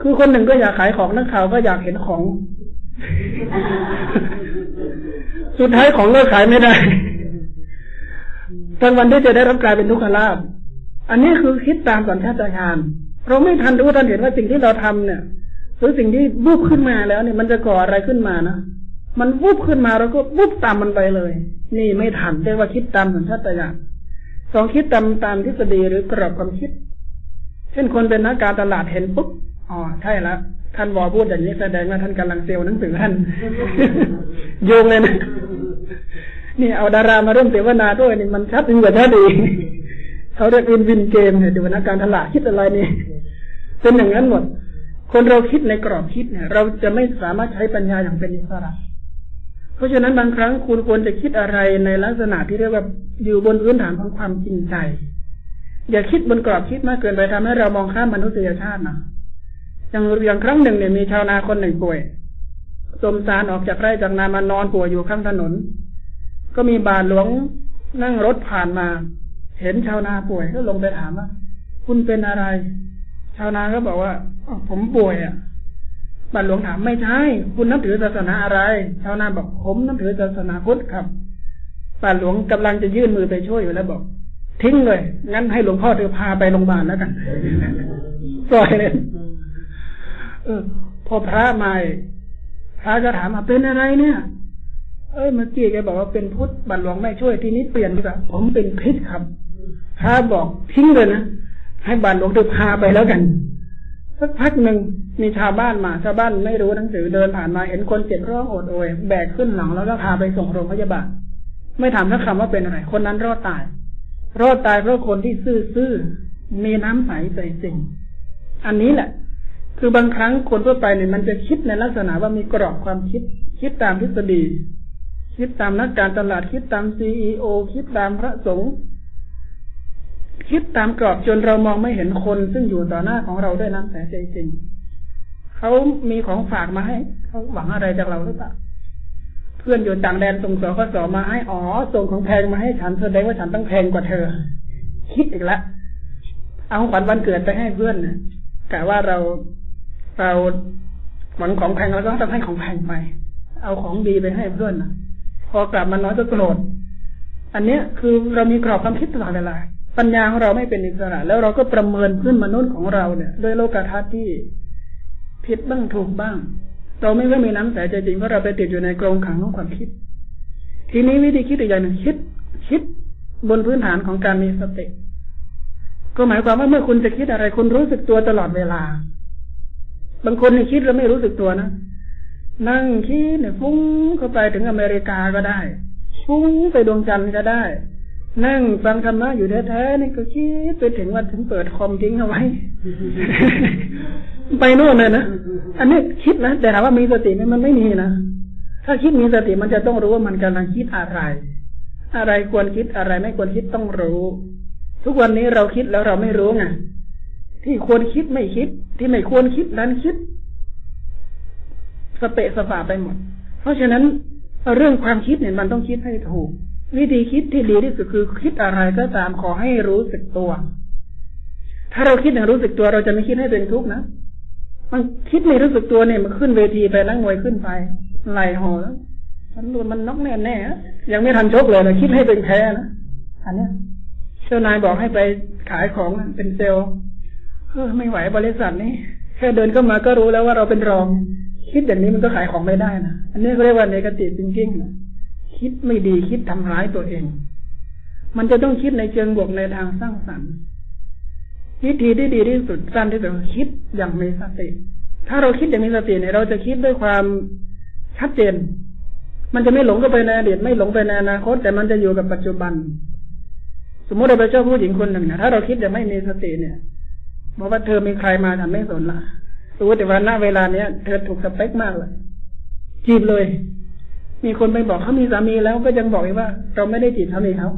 คือคนหนึ่งก็อยากขายของนักข่าวก็อยากเห็นของ สุดท้ายของเลิกขายไม่ได้ทั้งวันที่จะได้รับกลายเป็นทุกขลาภอันนี้คือคิดตามสัญชาตญาณเราไม่ทันรู้ทันเห็นว่าสิ่งที่เราทำเนี่ยหรือสิ่งที่บุบขึ้นมาแล้วเนี่ยมันจะก่ออะไรขึ้นมานะมันวุบขึ้นมาเราก็วุบตามมันไปเลย นี่ไม่ทันเรียกว่าคิดตามสัญชาตญาณ สองคิดตามตามทฤษฎีหรือกรอบความคิด เช่นคนเป็นนักการตลาดเห็นปุ๊บอ๋อใช่แล้วท่านวอพูดอย่างนี้แสดงว่าท่านกำลังเซลล์หนังสือท่านโยงเลยนะนี่เอาดารามาร่วมเสวนาด้วยนี่มันชัดจริงกว่าชัดดีเขาเรียกวินวินเกมเนี่ยดูนักการตลาดคิดอะไรนี่เป็นอย่างนั้นหมด คนเราคิดในกรอบคิดเนี่ย เราจะไม่สามารถใช้ปัญญาอย่างเป็นอิสระ ราะฉะนั้นบางครั้งคุณควรจะคิดอะไรในลักษณะที่เรียกว่าอยู่บนพื้นฐานของความจริงใจ อย่าคิดบนกรอบคิดมากเกินไปทำให้เรามองข้ามมนุษยชาตินะอย่างอย่างครั้งหนึ่งเนี่ยมีชาวนาคนหนึ่งป่วยสมสารออกจากไร่จากนามานอนป่วยอยู่ข้างถนน ก็มีบาทหลวงนั่งรถผ่านมา เห็นชาวนาป่วยก็ลงไปถามว่าคุณเป็นอะไร ชาวนาก็บอกว่าผมป่วยอะ บาทหลวงถามไม่ใช่ คุณนับถือศาสนาอะไรชาวนาบอกผมนับถือศาสนาพุทธครับบาทหลวงกำลังจะยื่นมือไปช่วยอยู่แล้วบอก ทิ้งเลย งั้นให้หลวงพ่อเธอพาไปโรงพยาบาลแล้วกันปล่อยเลยเออ พอพระมาพระจะถามมาเป็นอะไรเนี่ย เอ้ยเมื่อกี้แกบอกว่าเป็นพุทธบัตรหลวงไม่ช่วยทีนี้เปลี่ยนดีกว่าผมเป็นพิษครับพระบอกทิ้งเลยนะให้บัตรหลวงเธอพาไปแล้วกัน สักพักหนึ่งมีชาวบ้านมาชาวบ้านไม่รู้หนังสือเดินผ่านมาเห็นคนเจ็บร้องโอดโอยแบกขึ้นหลังแล้วก็พาไปส่งโรงพยาบาลไม่ถามสักคำว่าเป็นอะไร คนนั้นรอดตาย รอดตายเพราะคนที่ซื่อๆมีน้ำใสใจจริง อันนี้แหละ คือบางครั้งคนทั่วไปเนี่ยมันจะคิดในลักษณะว่ามีกรอบความคิด คิดตามทฤษฎี คิดตามนักการตลาดคิดตามซีอโอคิดตามพระสงฆ์ คิดตามกรอบจนเรามองไม่เห็นคน ซึ่งอยู่ต่อหน้าของเราด้วยน้ำแต่ใจจริงเขามีของฝากมาให้เขาหวังอะไรจากเราหรือเปล่าเพื่อนอยู่ต่างแดนส่งสอข้อสอมาให้อ๋อส่งของแพงมาให้ฉันแสดงว่าฉันต้องแพงกว่าเธอ คิดอีกแล้วเอาขวัญวันเกิดไปให้เพื่อนนะกะว่าเราเราหวังของแพงแล้วก็ต้องให้ของแพงไป เอาของดีไปให้เพื่อนนะพอกลับมาน้อยก็โกรธอันเนี้ยคือเรามีกรอบความคิดตลอดเวลา ปัญญาของเราไม่เป็นอิสระ แล้วเราก็ประเมินขึ้นมนุษย์ของเราเนี่ยด้วยโลกาทัศน์ที่ผิดบ้างถูกบ้าง เราไม่ว่ามีน้ำแต่ใจจริงเพราะเราไปติดอยู่ในกรงขังของความคิด ทีนี้วิธีคิดอีกอย่างหนึ่งคิด คิดบนพื้นฐานของการมีสติก็หมายความว่าเมื่อคุณจะคิดอะไรคุณรู้สึกตัวตลอดเวลา บางคนนี่คิดแล้วไม่รู้สึกตัวนะนั่งคิดเนี่ยฟุ้งเข้าไปถึงอเมริกาก็ได้ฟุ้งไปดวงจันทร์ก็ได้ นั่งฟังธรรมะอยู่แท้ๆนี่ก็คิดไปถึงว่าถึงเปิดคอมทิ้งเอาไว้ ไปโน่นเลยนะอันนี้คิดนะแต่ถามว่ามีสติไหมมันไม่มีนะถ้าคิดมีสติมันจะต้องรู้ว่ามันกำลังคิดอะไร อะไรควรคิดอะไรไม่ควรคิดต้องรู้ ทุกวันนี้เราคิดแล้วเราไม่รู้ไงที่ควรคิดไม่คิด ที่ไม่ควรคิดนั้นคิด สเปะสปาไปหมด เพราะฉะนั้นเรื่องความคิดเนี่ยมันต้องคิดให้ถูก วิธีคิดที่ดีที่สุดคือคิดอะไรก็ตามขอให้รู้สึกตัว ถ้าเราคิดอย่างรู้สึกตัวเราจะไม่คิดให้เป็นทุกข์นะมันคิดไม่รู้สึกตัวเนี่ยมันขึ้นเวทีไปนั่งมวยขึ้นไปไหลหอแล้วฉันรู้มันนกแน่แน่ยังไม่ทันชกเลยนะคิดให้เป็นแพ้นะอันเนี้ยเจ้านายบอกให้ไปขายของเป็นเซลล์เออไม่ไหวบริษัทนี้แค่เดินเข้ามาก็รู้แล้วว่าเราเป็นรอง คิดอย่างนี้มันก็ขายของไม่ได้นะอันนี้เขาเรียกว่าเนกาติฟซิงกิ้งนะ คิดไม่ดีคิดทำร้ายตัวเอง มันจะต้องคิดในเชิงบวกในทางสร้างสรรค์วิธีที่ดีที่สุดสั้นที่สุดคิดอย่างมีสติ ถ้าเราคิดอย่างมีสติเนี่ยเราจะคิดด้วยความชัดเจน มันจะไม่หลงเข้าไปในอดีตไม่หลงไปในอนาคต แต่มันจะอยู่กับปัจจุบัน สมมติเราไปเจ้าผู้หญิงคนหนึ่งเนี่ยถ้าเราคิดอย่างไม่มีสติเนี่ยบอกว่าเธอมีใครมาทำไม่สนละรู้แต่ว่าณเวลาเนี้ยเธอถูกสเปคมากเลยจีบเลย มีคนไปบอกเขามีสามีแล้วก็ยังบอกอีกว่า เราไม่ได้จีบเขาเลยเขา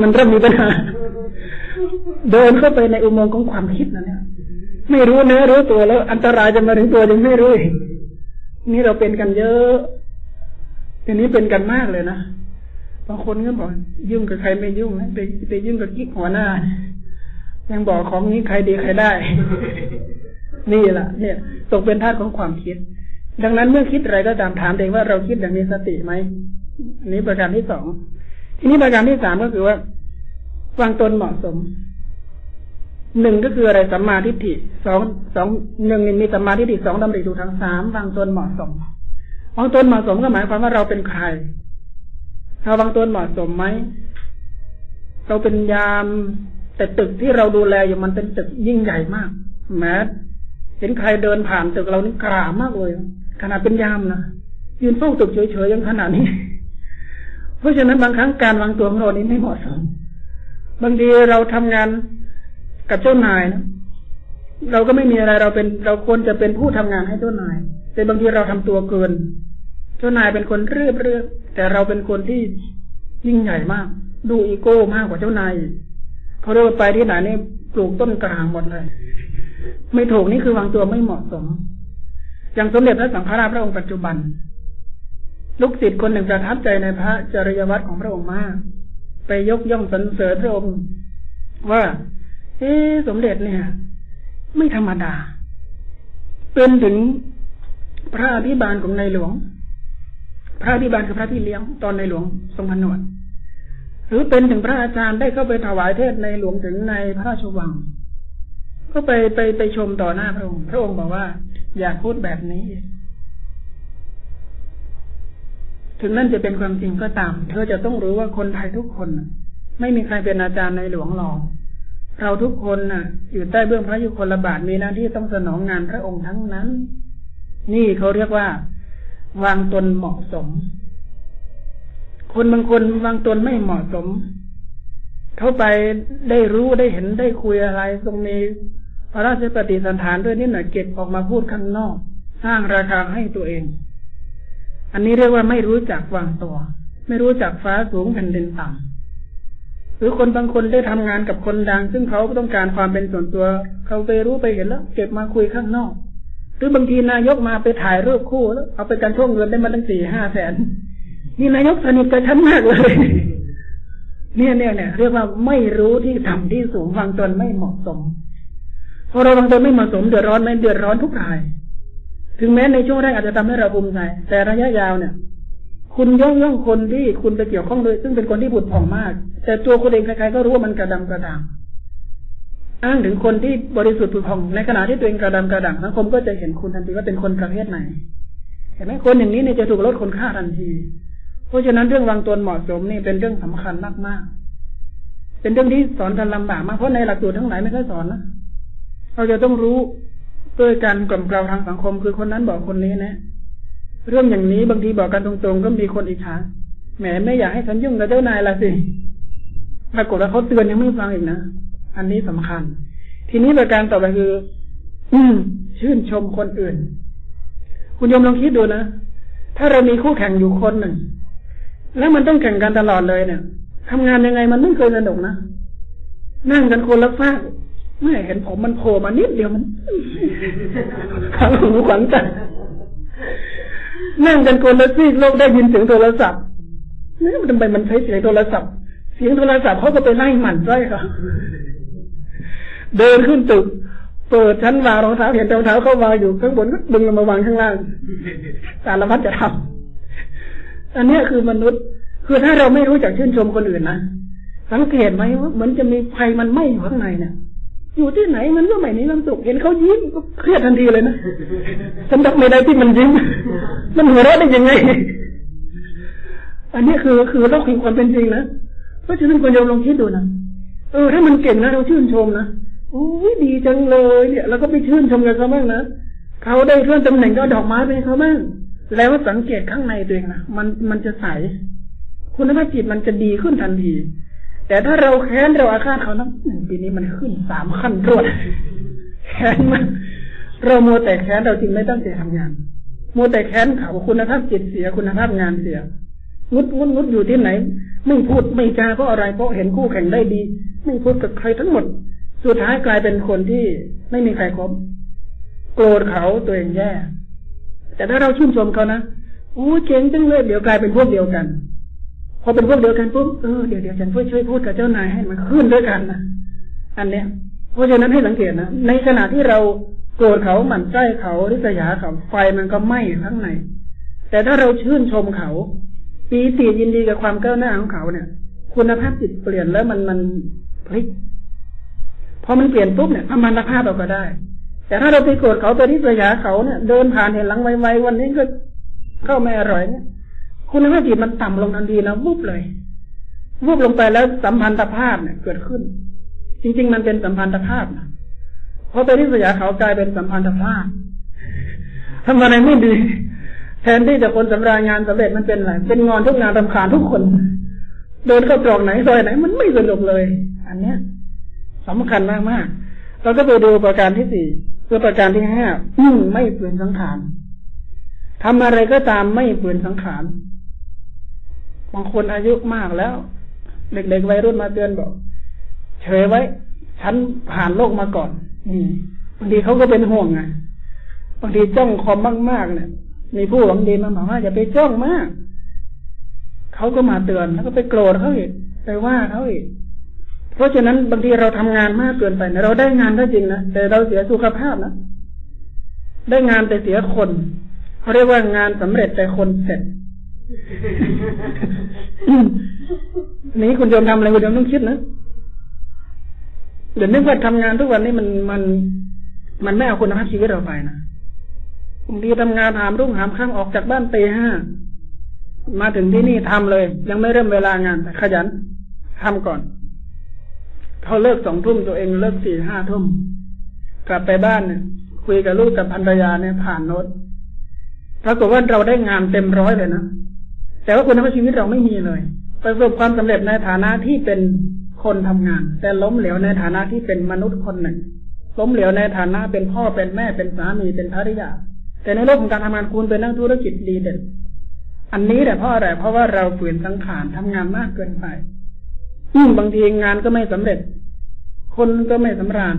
มันเริ่มมีปัญหาเดินเข้าไปในอุโมงค์ของความคิดนั่นเนี่ยไม่รู้เนื้อรู้ตัวแล้ว อันตรายจะมาถึงตัวยังไม่รู้นี่เราเป็นกันเยอะทีนี้เป็นกันมากเลยนะบางคนก็บอก ยุ่งกับใครไม่ยุ่งนะไปไปยุ่งกับกิ๊กหัวหน้า ยังบอกของนี้ใครดีใครได้ นี่แหละเนี่ย ตกเป็นท่าของความคิด ดังนั้นเมื่อคิดอะไรก็ตามถามเองว่าเราคิดอย่างมีสติไหมนนี้ประการที่สองทีนี้ประการที่สามก็คือว่าวางตนเหมาะสมหนึ่งก็คืออะไรสัมมาทิฏฐิสองสองหนึ่งมีสัมมาทิฏฐิสองดำริถูกทางสามวางตนเหมาะสมวางตนเหมาะสมก็หมายความว่าเราเป็นใครเราวางตนเหมาะสมไหมเราเป็นยาม แต่ตึกที่เราดูแลอยู่มันเป็นตึกยิ่งใหญ่มากแม้เห็นใครเดินผ่านตึกเรานี่กล้ามากเลย ขนาดเป็นยามนะยืนเฝ้าตึกเฉยๆยังขนาดนี้ เพราะฉะนั้นบางครั้งการวางตัวของเรานี้ไม่เหมาะสมบางทีเราทำงานกับเจ้านายนะเราก็ไม่มีอะไรเราเป็นเราควรจะเป็นผู้ทำงานให้เจ้านาย แต่บางทีเราทำตัวเกิน เจ้านายเป็นคนเรียบเรียบแต่เราเป็นคนที่ยิ่งใหญ่มาก ดูอีโก้มากกว่าเจ้านายเขาเรียกไปที่ไหนนี่ปลูกต้นกลางหมดเลย ไม่ถูกนี่คือวางตัวไม่เหมาะสม อย่างสมเด็จพระสังฆราชพระองค์ปัจจุบัน ลูกศิษย์คนหนึ่งประทับใจในพระจริยวัตรของพระองค์มาก ไปยกย่องสรรเสริญพระองค์ ว่า เอ๊สมเด็จเนี่ย ไม่ธรรมดา เป็นถึงพระอภิบาลของในหลวง พระอภิบาลคือพระพี่เลี้ยงตอนในหลวงทรงพนวดหรือเป็นถึงพระอาจารย์ได้เข้าไปถวายเทศในหลวงถึงในพระราชวัง ก็ไปไปไปชมต่อหน้าพระองค์ พระองค์บอกว่า อยากพูดแบบนี้ ถึงนั่นจะเป็นความจริงก็ตาม เธอจะต้องรู้ว่าคนไทยทุกคน ไม่มีใครเป็นอาจารย์ในหลวงหรอกเราทุกคนน่ะ อยู่ใต้เบื้องพระยุคลบาทมีหน้าที่ต้องสนองงานพระองค์ทั้งนั้น นี่เขาเรียกว่า วางตนเหมาะสม คนบางคนวางตนไม่เหมาะสมเข้าไปได้รู้ได้เห็นได้คุยอะไรตรงนี้ พระราชปฏิสันฐานด้วยนิดหน่อยเก็บออกมาพูดข้างนอก สร้างราคาให้ตัวเอง อันนี้เรียกว่าไม่รู้จักวางตัว ไม่รู้จักฟ้าสูงแผ่นดินต่ำหรือคนบางคนได้ทำงานกับคนดัง ซึ่งเขาต้องการความเป็นส่วนตัว เขาไปรู้ไปเห็นแล้ว เก็บมาคุยข้างนอก หรือบางทีนายกมาไปถ่ายรูปคู่แล้วเอาไปการท่วงเงินได้มาตั้งสี่ห้าแสนนี่นายกสนิทกับฉันมากเลยเนี่ยเนี่ยเนี่ยเรียกว่าไม่รู้ที่ทำที่สูงวางตนไม่เหมาะสม พอเราวางตนไม่เหมาะสมเดือดร้อนไหมเดือดร้อนทุกราย ถึงแม้ในช่วงแรกอาจจะทำให้เราภูมิใจแต่ระยะยาวเนี่ย คุณย่องย่องคนที่คุณไปเกี่ยวข้องด้วยซึ่งเป็นคนที่บุดผ่องมาก แต่ตัวคนเองใครๆก็รู้ว่ามันกระดำกระด่างอ้างถึงคนที่บริสุทธิ์ผุดผ่องในขณะที่ตัวเองกระดำกระด่างสังคมก็จะเห็นคุณทันทีว่าเป็นคนประเภทไหนเห็นไหมคนอย่างนี้เนี่ยจะถูกลดคนค่าทันที เพราะฉะนั้นเรื่องวางตัวเหมาะสมนี่เป็นเรื่องสำคัญมากๆเป็นเรื่องที่สอนกันลำบากมากเพราะในหลักสูตรทั้งหลายไม่ค่อยสอนนะ เราจะต้องรู้ด้วยการกล่อมกล่าวทางสังคมคือคนนั้นบอกคนนี้นะ เรื่องอย่างนี้บางทีบอกกันตรงๆ ก็มีคนอิจฉาแหมไม่อยากให้ฉันยุ่งกับเจ้านายละสิปรากฏว่าเขาเตือนยังไม่ฟังอีกนะอันนี้สำคัญ ทีนี้ประการต่อไปคือ อืชื่นชมคนอื่น คุณโยมลองคิดดูนะถ้าเรามีคู่แข่งอยู่คนหนึ่ง แล้วมันต้องแข่งกันตลอดเลยเนี่ยทำงานยังไงมันไม่เคยสนุกนะนั่งกันคนละฝ้า ไม่เห็นผมมันโผล่มานิดเดียวมันขังหูขวัญตานั่งกันคนละซีกโลกได้ยินเสียงโทรศัพท์นี่มันทำไมมันใช้เสียงโทรศัพท์ เสียงโทรศัพท์เขาก็ไปไล่หมั่นไส้เขาเดินขึ้นตึก เปิดชั้นวางรองเท้าเห็นรองเท้าเขาวางอยู่ข้างบนก็ดึงลงมาวางข้างล่างสารพัดจะทำอันนี้คือมนุษย์ คือถ้าเราไม่รู้จักชื่นชมคนอื่นนะสังเกตไหมว่าเหมือนจะมีไฟมันไหม้อยู่ข้างในเนี่ย อยู่ที่ไหนมันก็ไม่มีความสุขเห็นเขายิ้มก็เครียดทันทีเลยนะฉันรับไม่ได้ที่มันยิ้ม มันหัวเราะได้ยังไง อันนี้คือคือต้องคิดความเป็นจริงนะเพราะฉะนั้นคนโยมลองคิดดูนะเออถ้ามันเก่งนะเราชื่นชมนะโอ้ยดีจังเลย เนี่ยเราก็ไปชื่นชมกันเขาบ้างนะเขาได้เลื่อนตำแหน่งก็ดอกไม้ไปเขาบ้างแล้วสังเกตข้างในตัวเองนะมันมันจะใสคุณภาพจิตมันจะดีขึ้นทันที แต่ถ้าเราแค้นเราอาฆาตเขานะปีนี้มันขึ้นสามขั้นรวดแค้นมันเราโมแต่แค้นเราจริงไม่ตั้งใจทำงานโมแต่แค้นเขาคุณภาพจิตเสียคุณภาพงานเสียงุดงุดงุดอยู่ที่ไหน ไม่พูดไม่จาเพราะอะไรเพราะเห็นคู่แข่งได้ดี ไม่พูดกับใครทั้งหมด สุดท้ายกลายเป็นคนที่ไม่มีใครคบโกรธเขาตัวเองแย่ แต่ถ้าเราชื่นชมเขานะโอ้เจ๋งจังเลยเดี๋ยวกลายเป็นพวกเดียวกัน พอเป็นพวกเดียวกันปุ๊บเออเดี๋ยวเดี๋ยวฉันช่วยช่วยพูดกับเจ้านายให้มันขึ้นด้วยกันนะอันเนี้ย เพราะฉะนั้นให้สังเกตนะในขณะที่เราโกรธเขาหมั่นไส้เขาริษยาเขาไฟมันก็ไหม้ข้างใน แต่ถ้าเราชื่นชมเขาปีติยินดีกับความก้าวหน้าของเขาเนี่ย คุณภาพจิตเปลี่ยนแล้วมันมันพลิกพอมันเปลี่ยนปุ๊บเนี่ยอามันภาพเราก็ได้ แต่ถ้าเราไปโกรธเขาไปริษยาเขาเนี่ย เดินผ่านเห็นหลังไวๆวันนี้ก็เข้าไม่อร่อยเนี่ย คุณภาพจิตมันต่ำลงทันทีนะวุบเลยวุบลงไปแล้วสัมพันธภาพเนี่ยเกิดขึ้น จริง ๆ มันเป็นสัมพันธภาพนะพอไปริษยาเขากลายเป็นสัมพันธภาพทำอะไรไม่ดี แทนที่จะคนสำราญงานสำเร็จมันเป็นอะไรเป็นงอนทุกงานรำคาญทุกคน เดินเข้าตรอกไหนซอยไหน มันไม่สนุกเลย อันเนี้ยสำคัญมากมากเราก็ไปดูประการที่สี่คือประการที่ห้ายิ่งไม่เปลี่ยนสังขารทำอะไรก็ตามไม่เปลี่ยนสังขาร บางคนอายุมากแล้ว เด็กๆวัยรุ่นมาเตือนบอก เฉยไว้ ฉันผ่านโลกมาก่อนนี่บางทีเขาก็เป็นห่วงไงบางทีจ้องคอมมากๆเนี่ยมีผู้หวังดีมาบอกว่าอย่าไปจ้องมากเขาก็มาเตือนแล้วก็ไปโกรธเขาอีกไปว่าเขาอีกเพราะฉะนั้นบางทีเราทำงานมากเกินไปนะเราได้งานก็จริงนะแต่เราเสียสุขภาพนะได้งานแต่เสียคนเขาเรียกว่างานสำเร็จแต่คนเสร็จ นี้คุณโยมทำอะไรคุณโยมต้องคิดนะเดี๋ยวนึกว่าทำงานทุกวันนี้มันมัน มันไม่เอาคุณภาพชีวิตเราไปนะบางทีทำงานหามรุ่งหามข้างออกจากบ้านตีห้ามาถึงที่นี่ทำเลย ยังไม่เริ่มเวลางานแต่ขยันทำก่อนเขาเลิกสองทุ่มตัวเองเลิกสี่ห้าทุ่มกลับไปบ้านเนี่ยคุยกับลูกกับภรรยาเนี่ยผ่านโน้ตปรากฏว่าเราได้งานเต็มร้อยเลยนะ แต่ว่าคุณภาพชีวิตเราไม่มีเลยประสบความสำเร็จในฐานะที่เป็นคนทำงาน แต่ล้มเหลวในฐานะที่เป็นมนุษย์คนหนึ่ง ล้มเหลวในฐานะเป็นพ่อเป็นแม่เป็นสามีเป็นภรรยา แต่ในโลกของการทำงานคุณเป็นนักธุรกิจดีเด่น อันนี้แหละเพราะอะไรเพราะว่าเราฝืนสังขารทำงานมากเกินไปยิ่งบางทีงานก็ไม่สำเร็จ คนก็ไม่สำราญ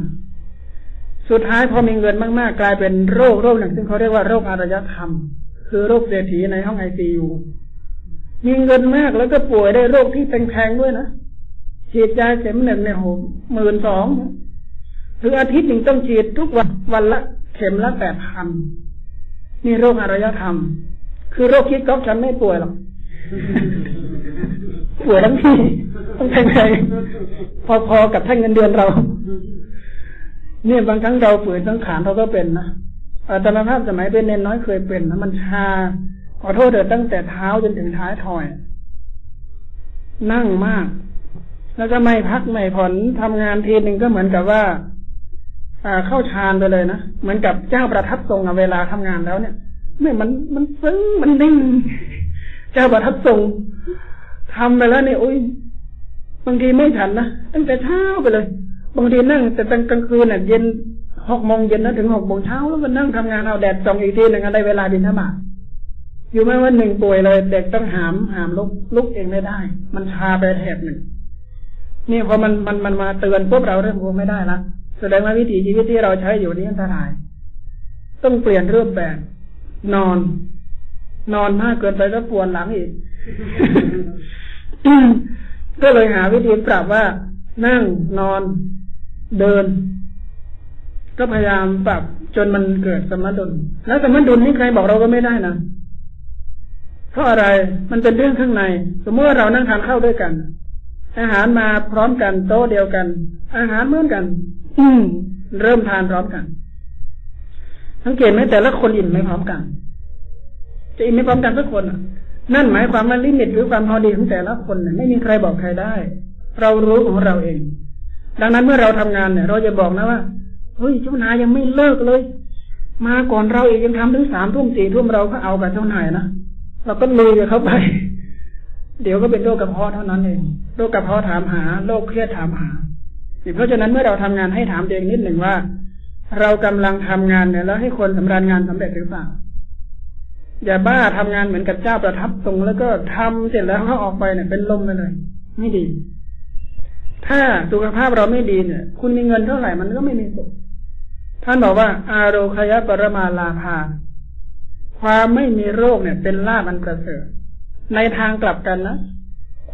สุดท้ายพอมีเงินมากๆ กลายเป็นโรคโรคหนึ่งซึ่งเขาเรียกว่าโรคอารยธรรม คือโรคเศรษฐีในห้องไอซียู มีเงินมากแล้วก็ป่วยได้โรคที่แพงๆด้วยนะฉีดยาเข็มหนึ่งเนี่ยโหหมื่นสองถึงอาทิตย์หนึ่งต้องฉีดทุกวันวันละเข็มละแปดพันนี่โรคอารยธรรม คือโรคคิดก๊อกฉันไม่ป่วยหรอกป่วยทั้งที่ต้องแพงๆพอๆกับท่านเงินเดือนเรา เนี่ยบางครั้งเราฝืนสังขารเราก็เป็นนะอาตมาภาพสมัยเป็นเนนน้อยเคยเป็นนะมันชา อโทษเถิดตั้งแต่เท้าจนถึงท้ายถอย นั่งมาก แล้วก็ไม่พักไม่ผ่อนทำงานทีหนึ่งก็เหมือนกับว่าเข้าฌานไปเลยนะเหมือนกับเจ้าประทับทรงเวลาทำงานแล้วเนี่ยไม่มันมันซึ้งมันนิ่ง เจ้าประทับทรงทำไปแล้วเนี่ยโอ้ยบางทีไม่ฉันนะตั้งแต่เช้าไปเลย บางทีนั่ง แต่ตอนกลางคืนเนี่ยเย็นหกโมงเย็นนะถึงหกโมงเช้าแล้วก็นั่งทำงานเอาแดดส่องอีกทีหนึ่งอะไรเวลาบินธบาต อยู่ไม่ว่าหนึ่งป่วยเลย เด็กต้องหามหามลุกลุกเองไม่ได้ มันชาไปแถบหนึ่งนี่พอมันมันมันมาเตือนปุ๊บเราเริ่มรู้ไม่ได้ละแสดงว่าวิถีชีวิตที่เราใช้อยู่นี้อันตราย ต้องเปลี่ยนรูปแบบ นอน นอนมากเกินไปก็ปวดหลังอีกก็เลยหาวิธีปรับว่า นั่งนอน เดิน ก็พยายามปรับจนมันเกิดสมดุล แล้วสมดุลนี่ใครบอกเราก็ไม่ได้นะ เพราะอะไรมันเป็นเรื่องข้างใน สมมติว่าเรานั่งทานข้าวด้วยกัน อาหารมาพร้อมกันโต๊ะเดียวกัน อาหารเหมือนกัน อืมเริ่มทานพร้อมกันสังเกตไหมแต่ละคนอิ่มไม่พร้อมกันจะอิ่มไม่พร้อมกันทุกคนอะนั่นหมายความว่าลิมิตหรือความพอดีของแต่ละคนเนี่ยไม่มีใครบอกใครได้ เรารู้ของเราเอง ดังนั้นเมื่อเราทำงานเนี่ย เราจะบอกนะว่าเฮ้ยเจ้านายยังไม่เลิกเลย มาก่อนเราอีกยังทำถึงสามทุ่มสี่ทุ่มเราก็เอากับเจ้านายนะ เราก็ลุยกับเขาไป เดี๋ยวก็เป็นโรคกระเพาะเท่านั้นเองโรคกระเพาะถามหาโรคเครียดถามหาเพราะฉะนั้นเมื่อเราทำงานให้ถามเองนิดหนึ่งว่า เรากำลังทำงานเนี่ยแล้วให้คนสำราญงานสำเร็จหรือเปล่าอย่าบ้าทำงานเหมือนกับเจ้าประทับทรงแล้วก็ทำเสร็จแล้วเขาออกไปเนี่ยเป็นลมไปเลย ไม่ดี ถ้าสุขภาพเราไม่ดีเนี่ย คุณมีเงินเท่าไหร่มันก็ไม่มีสุขท่านบอกว่า อาโรคยปรมาลาภา ความไม่มีโรคเนี่ยเป็นลาบอันประเสริฐ ในทางกลับกันนะ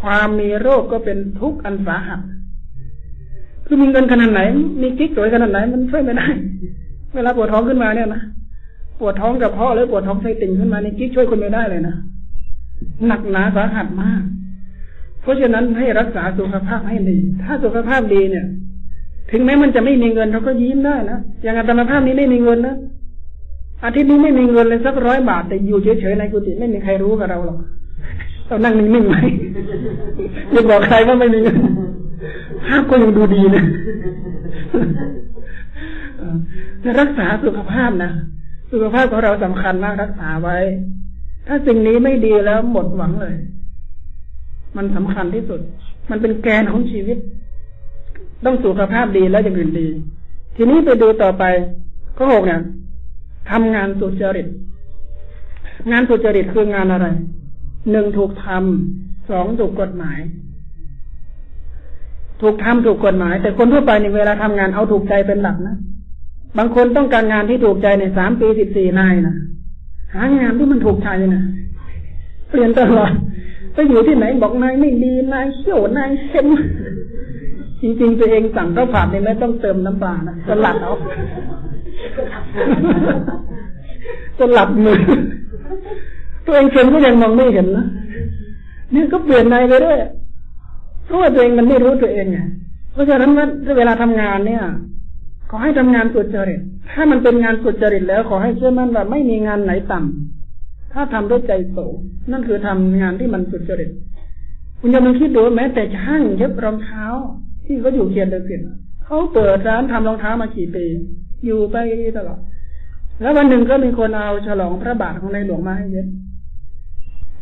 ความมีโรคก็เป็นทุกข์อันสาหัส คือมีเงินขนาดไหน มีกิ๊กสวยขนาดไหนมันช่วยไม่ได้ เวลาปวดท้องขึ้นมาเนี่ยนะ ปวดท้องกับพ่อหรือปวดท้องไส้ติ่งขึ้นมานี่กิ๊กช่วยคนไม่ได้เลยนะ หนักหนาสาหัสมาก เพราะฉะนั้นให้รักษาสุขภาพให้ดี ถ้าสุขภาพดีเนี่ย ถึงแม้มันจะไม่มีเงินเราก็ยิ้มได้นะ อย่างอัตมาภาพนี้ไม่มีเงินนะ อาทิตย์นี้ไม่มีเงินเลยสักร้อยบาท แต่อยู่เฉยๆในกุฏิไม่มีใครรู้กับเราหรอกเรานั่งนิ่งๆไหมอย่าบอกใครว่าไม่มีเงินภาพก็ยังดูดีนะรักษาสุขภาพนะสุขภาพของเราสำคัญมากรักษาไว้ ถ้าสิ่งนี้ไม่ดีแล้วหมดหวังเลย มันสำคัญที่สุด มันเป็นแกนของชีวิต ต้องสุขภาพดีแล้วอย่างอื่นดี ทีนี้ไปดูต่อไปข้อหกเนี่ย ทำงานสุจริต งานสุจริตคืองานอะไร หนึ่งถูกทำสองถูกกฎหมาย ถูกทำถูกกฎหมาย แต่คนทั่วไปในเวลาทำงานเอาถูกใจเป็นหลักนะบางคนต้องการงานที่ถูกใจในสามปีสิบสี่นายนะหางานที่มันถูกใจนะเปลี่ยนตลอดไปอยู่ที่ไหนบอกนายไม่ดีนายเขี้ยวนายเค็มจริงๆตัวเองสั่งข้าวผัดนี่ไม่ต้องเติมน้ำปลานะสลัดเอา สลับมือตัวเองเค็มก็ยังมองไม่เห็นนะนี่ก็เปลี่ยนในไปด้วยเพราะว่าตัวเองมันไม่รู้ตัวเองไงเพราะฉะนั้นเวลาทำงานเนี่ย ขอให้ทำงานสุจริต ถ้ามันเป็นงานสุจริตแล้ว ขอให้เชื่อมั่นว่าไม่มีงานไหนต่ำถ้าทำด้วยใจสูงนั่นคือทำงานที่มันสุจริต คุณยังมาคิดดูแม้แต่ช่างเย็บรองเท้า ที่เขาอยู่เคียนเดสินเขาเปิดร้านทำรองเท้ามากี่ปี อยู่ไปตลอด แล้ววันหนึ่งก็มีคนเอาฉลองพระบาทของในหลวงมาให้เย็บ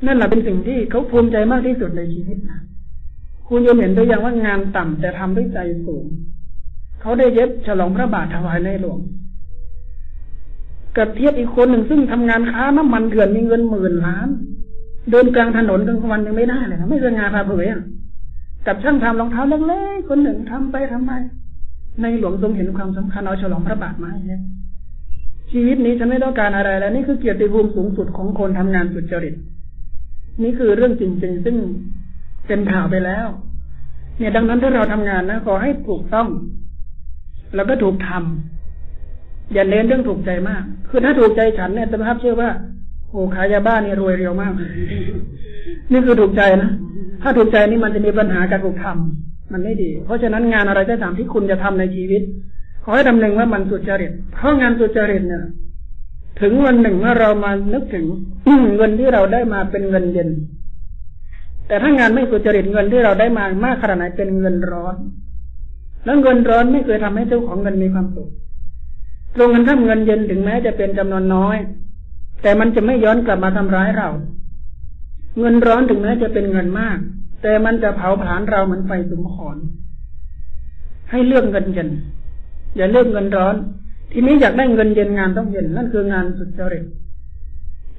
นั่นแหละเป็นสิ่งที่เขาภูมิใจมากที่สุดในชีวิตนะคุณยมเห็นตัวอย่างว่างานต่ำแต่ทำด้วยใจสูง เขาได้เย็บฉลองพระบาทถวายในหลวงกับเทียบอีกคนหนึ่งซึ่งทำงานค้าน้ำมันเถื่อนมีเงินหมื่นล้าน เดินกลางถนนกลางวันยังไม่ได้เลยนะไม่สง่าพาเผยกับช่างทำรองเท้าเล็กๆคนหนึ่งทำไปทำไป ในหลวงทรงเห็นความสำคัญเอาฉลองพระบาทมาให้ชีวิตนี้ฉันไม่ต้องการอะไรแล้ว นี่คือเกียรติภูมิสูงสุดของคนทำงานสุจริต นี่คือเรื่องจริงๆ ซึ่งเป็นข่าวไปแล้ว เนี่ยดังนั้นถ้าเราทำงานนะขอให้ถูกต้อง แล้วก็ถูกทำอย่าเน้นเรื่องถูกใจมาก คือถ้าถูกใจฉันเนี่ยสภาพเชื่อว่าโอ้ขายยาบ้านี่รวยเร็วมาก นี่คือถูกใจนะถ้าถูกใจนี่มันจะมีปัญหาการถูกทำ มันไม่ดี เพราะฉะนั้นงานอะไรก็ตามที่คุณจะทำในชีวิต ขอให้ดำเนินว่ามันสุจริต เพราะงานสุจริตเนี่ยถึงวันหนึ่งเมื่อเรามานึกถึงเงินที่เราได้มาเป็นเงินเย็น แต่ถ้างานไม่สุจริตเงินที่เราได้มามากขนาดไหนเป็นเงินร้อน แล้วเงินร้อนไม่เคยทำให้เจ้าของเงินมีความสุขตรงกันข้ามเงินเย็นถึงแม้จะเป็นจำนวนน้อย แต่มันจะไม่ย้อนกลับมาทำร้ายเรา เงินร้อนถึงแม้จะเป็นเงินมาก แต่มันจะเผาผลาญเราเหมือนไฟสุมขอน ให้เลือกเงินเย็น อย่าเลือกเงินร้อน ทีนี้อยากได้เงินเย็นงานต้องเย็น นั่นคืองานสุดจริต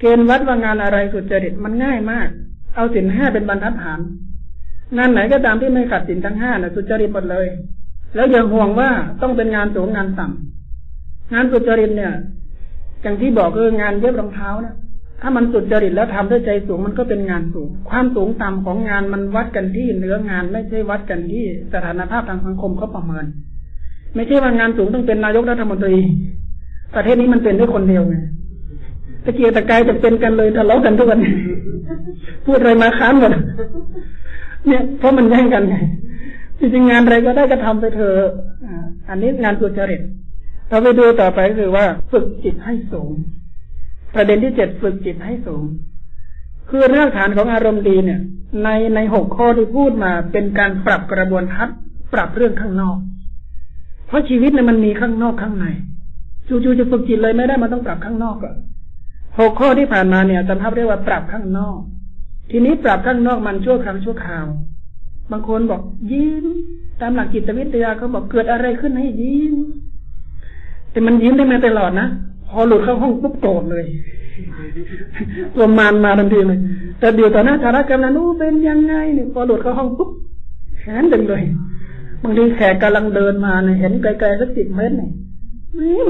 เกณฑ์วัดว่างานอะไรสุดจริตมันง่ายมาก เอาสินห้าเป็นบรรทัดฐาน งานไหนก็ตามที่ไม่ขัดสินทั้งห้านะ่ะสุจริตหมดเลย แล้วอย่าห่วงว่าต้องเป็นงานสูงงานต่ำงานสุจริตเนี่ย อย่างที่บอกคืองานเย็บรองเท้าเนี่ย ถ้ามันสุดจริตแล้วทำด้วยใจสูงมันก็เป็นงานสูง ความสูงต่ำของงานมันวัดกันที่เนื้องานไม่ใช่วัดกันที่สถานภาพทางสังคมเขาประเมิน ไม่ใช่ว่างานสูงต้องเป็นนายกรัฐมนตรี ประเทศนี้มันเป็นด้วยคนเดียวไงตะเกียตะกายจะเป็นกันเลยทะเลาะกันทุกวันพูดอะไรมาค้านหมดเนี่ยเพราะมันแย่งกันไงจริงๆงานอะไรก็ได้ก็ทำไปเถอะอันนี้งานสุจริตเราไปดูต่อไปคือว่าฝึกจิตให้สูง ประเด็นที่เจ็ดฝึกจิตให้สูง คือรากฐานของอารมณ์ดีเนี่ย ในในหกข้อที่พูดมาเป็นการปรับกระบวนทัศน์ปรับเรื่องข้างนอก เพราะชีวิตเนี่ยมันมีข้างนอกข้างในจู่ๆจะฝึกจิตเลยไม่ได้มันต้องปรับข้างนอกก่อนหกข้อที่ผ่านมาเนี่ยจำภาพเรียกว่าปรับข้างนอก ทีนี้ปรับข้างนอกมันชั่วครั้งชั่วคราว บางคนบอกยิ้ม ตามหลักจิตวิทยาเขาบอกเกิดอะไรขึ้นให้ยิ้ม แต่มันยิ้มได้มาตลอดนะ พอหลุดเข้าห้องปุ๊บโกรธเลยตัวมานมาทันทีเลย แต่เดี๋ยวต่อหน้าธารกำนันนู้เป็นยังไงเนี่ยพอหลุดเข้าห้องปุ๊บแขนดึงเลยบางทีแขกกำลังเดินมาเนี่ยเห็นไกลๆสักสิบเมตรเนี่ย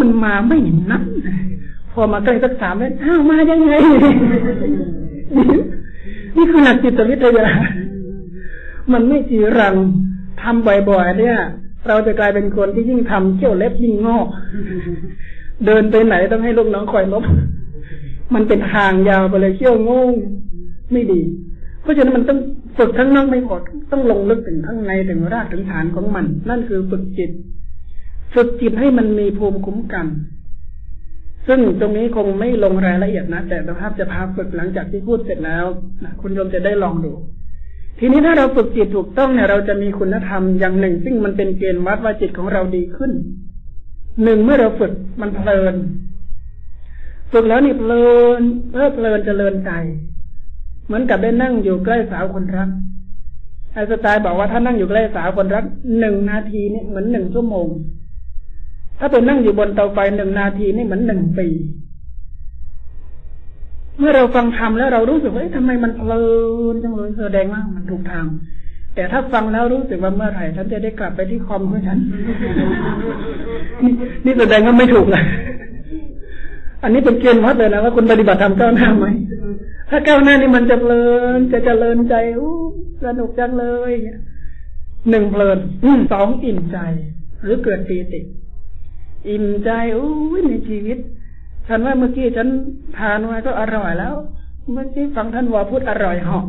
มันมาไม่เห็นนับพอมาใกล้สักสามเมตรอ้าวมายังไง นี่คือหลักจิตวิทยา มันไม่จีรังทำบ่อยๆเนี่ย เราจะกลายเป็นคนที่ยิ่งทำเขี้ยวเล็บยิ่งงอก เดินไปไหนต้องให้ลูกน้องคอยลบมันเป็นทางยาวไปเลยเที่ยวงงไม่ดี เพราะฉะนั้นมันต้องฝึกทั้งนอกไม่หมดต้องลงลึกถึงข้างในถึงรากถึงฐานของมัน นั่นคือฝึกจิต ฝึกจิตให้มันมีภูมิคุ้มกัน ซึ่งตรงนี้คงไม่ลงรายละเอียดนะ แต่ภาพจะพาฝึกหลังจากที่พูดเสร็จแล้วนะคุณโยมจะได้ลองดู ทีนี้ถ้าเราฝึกจิตถูกต้องเนี่ยเราจะมีคุณธรรมอย่างหนึ่ง ซึ่งมันเป็นเกณฑ์วัดว่าจิตของเราดีขึ้น หนึ่งเมื่อเราฝึกมันเพลิน ฝึกแล้วนี่เพลินเพลิดเพลินเจริญใจ เหมือนกับได้นั่งอยู่ใกล้สาวคนรักไอสไตล์บอกว่าถ้านั่งอยู่ใกล้สาวคนรักหนึ่งนาทีนี่เหมือนหนึ่งชั่วโมง ถ้าเป็นนั่งอยู่บนเตาไฟหนึ่งนาทีนี่เหมือนหนึ่งปี เมื่อเราฟังธรรมแล้วเรารู้สึกว่าทำไมมันเพลินจังเลยแสดงว่ามันถูกทาง แต่ถ้าฟังแล้วรู้สึกว่าเมื่อไหร่ฉันจะได้กลับไปที่คอมของฉัน นี่แสดงว่าไม่ถูกเลยอันนี้เป็นเกณฑ์วัดเลยนะว่าคุณปฏิบัติธรรมก้าวหน้าไหมถ้าก้าวหน้านี่มันจะเพลินจะเจริญใจอู้สนุกจังเลยหนึ่งเพลินสองอิ่มใจ หรือเกิดปีติ อิ่มใจอู้ในชีวิต ฉันว่าเมื่อกี้ฉันทานมาก็อร่อยแล้ว เมื่อกี้ฟังท่านวาพูดอร่อยหอก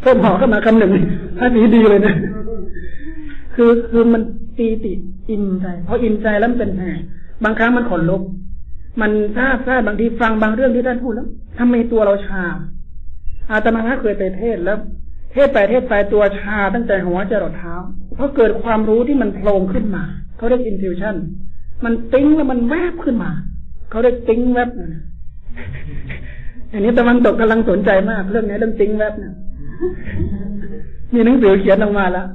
เพิ่มหอเข้ามาคำหนึ่งถ้าดีดีเลยนะคือคือมันตีติอินใจพออินใจแล้วมันเป็นไงบางครั้งมันขนลุก มันทราบทราบบางทีฟังบางเรื่องที่ท่านพูดแล้วทำไมตัวเราชา อาตมาเคยไปเทศแล้ว เทศไปเทศไปตัวชาตั้งแต่หัวจรดเท้า เพราะเกิดความรู้ที่มันโผล่ขึ้นมาเขาเรียก intuition มันปิ๊งแล้วมันแวบขึ้นมาเขาเรียกปิ๊งแวบนะ อันนี้ตะวันตกกำลังสนใจมาก เรื่องนี้เรื่องปิ๊งแวบเนี่ยมีหนังสือเขียนออกมาแล้ว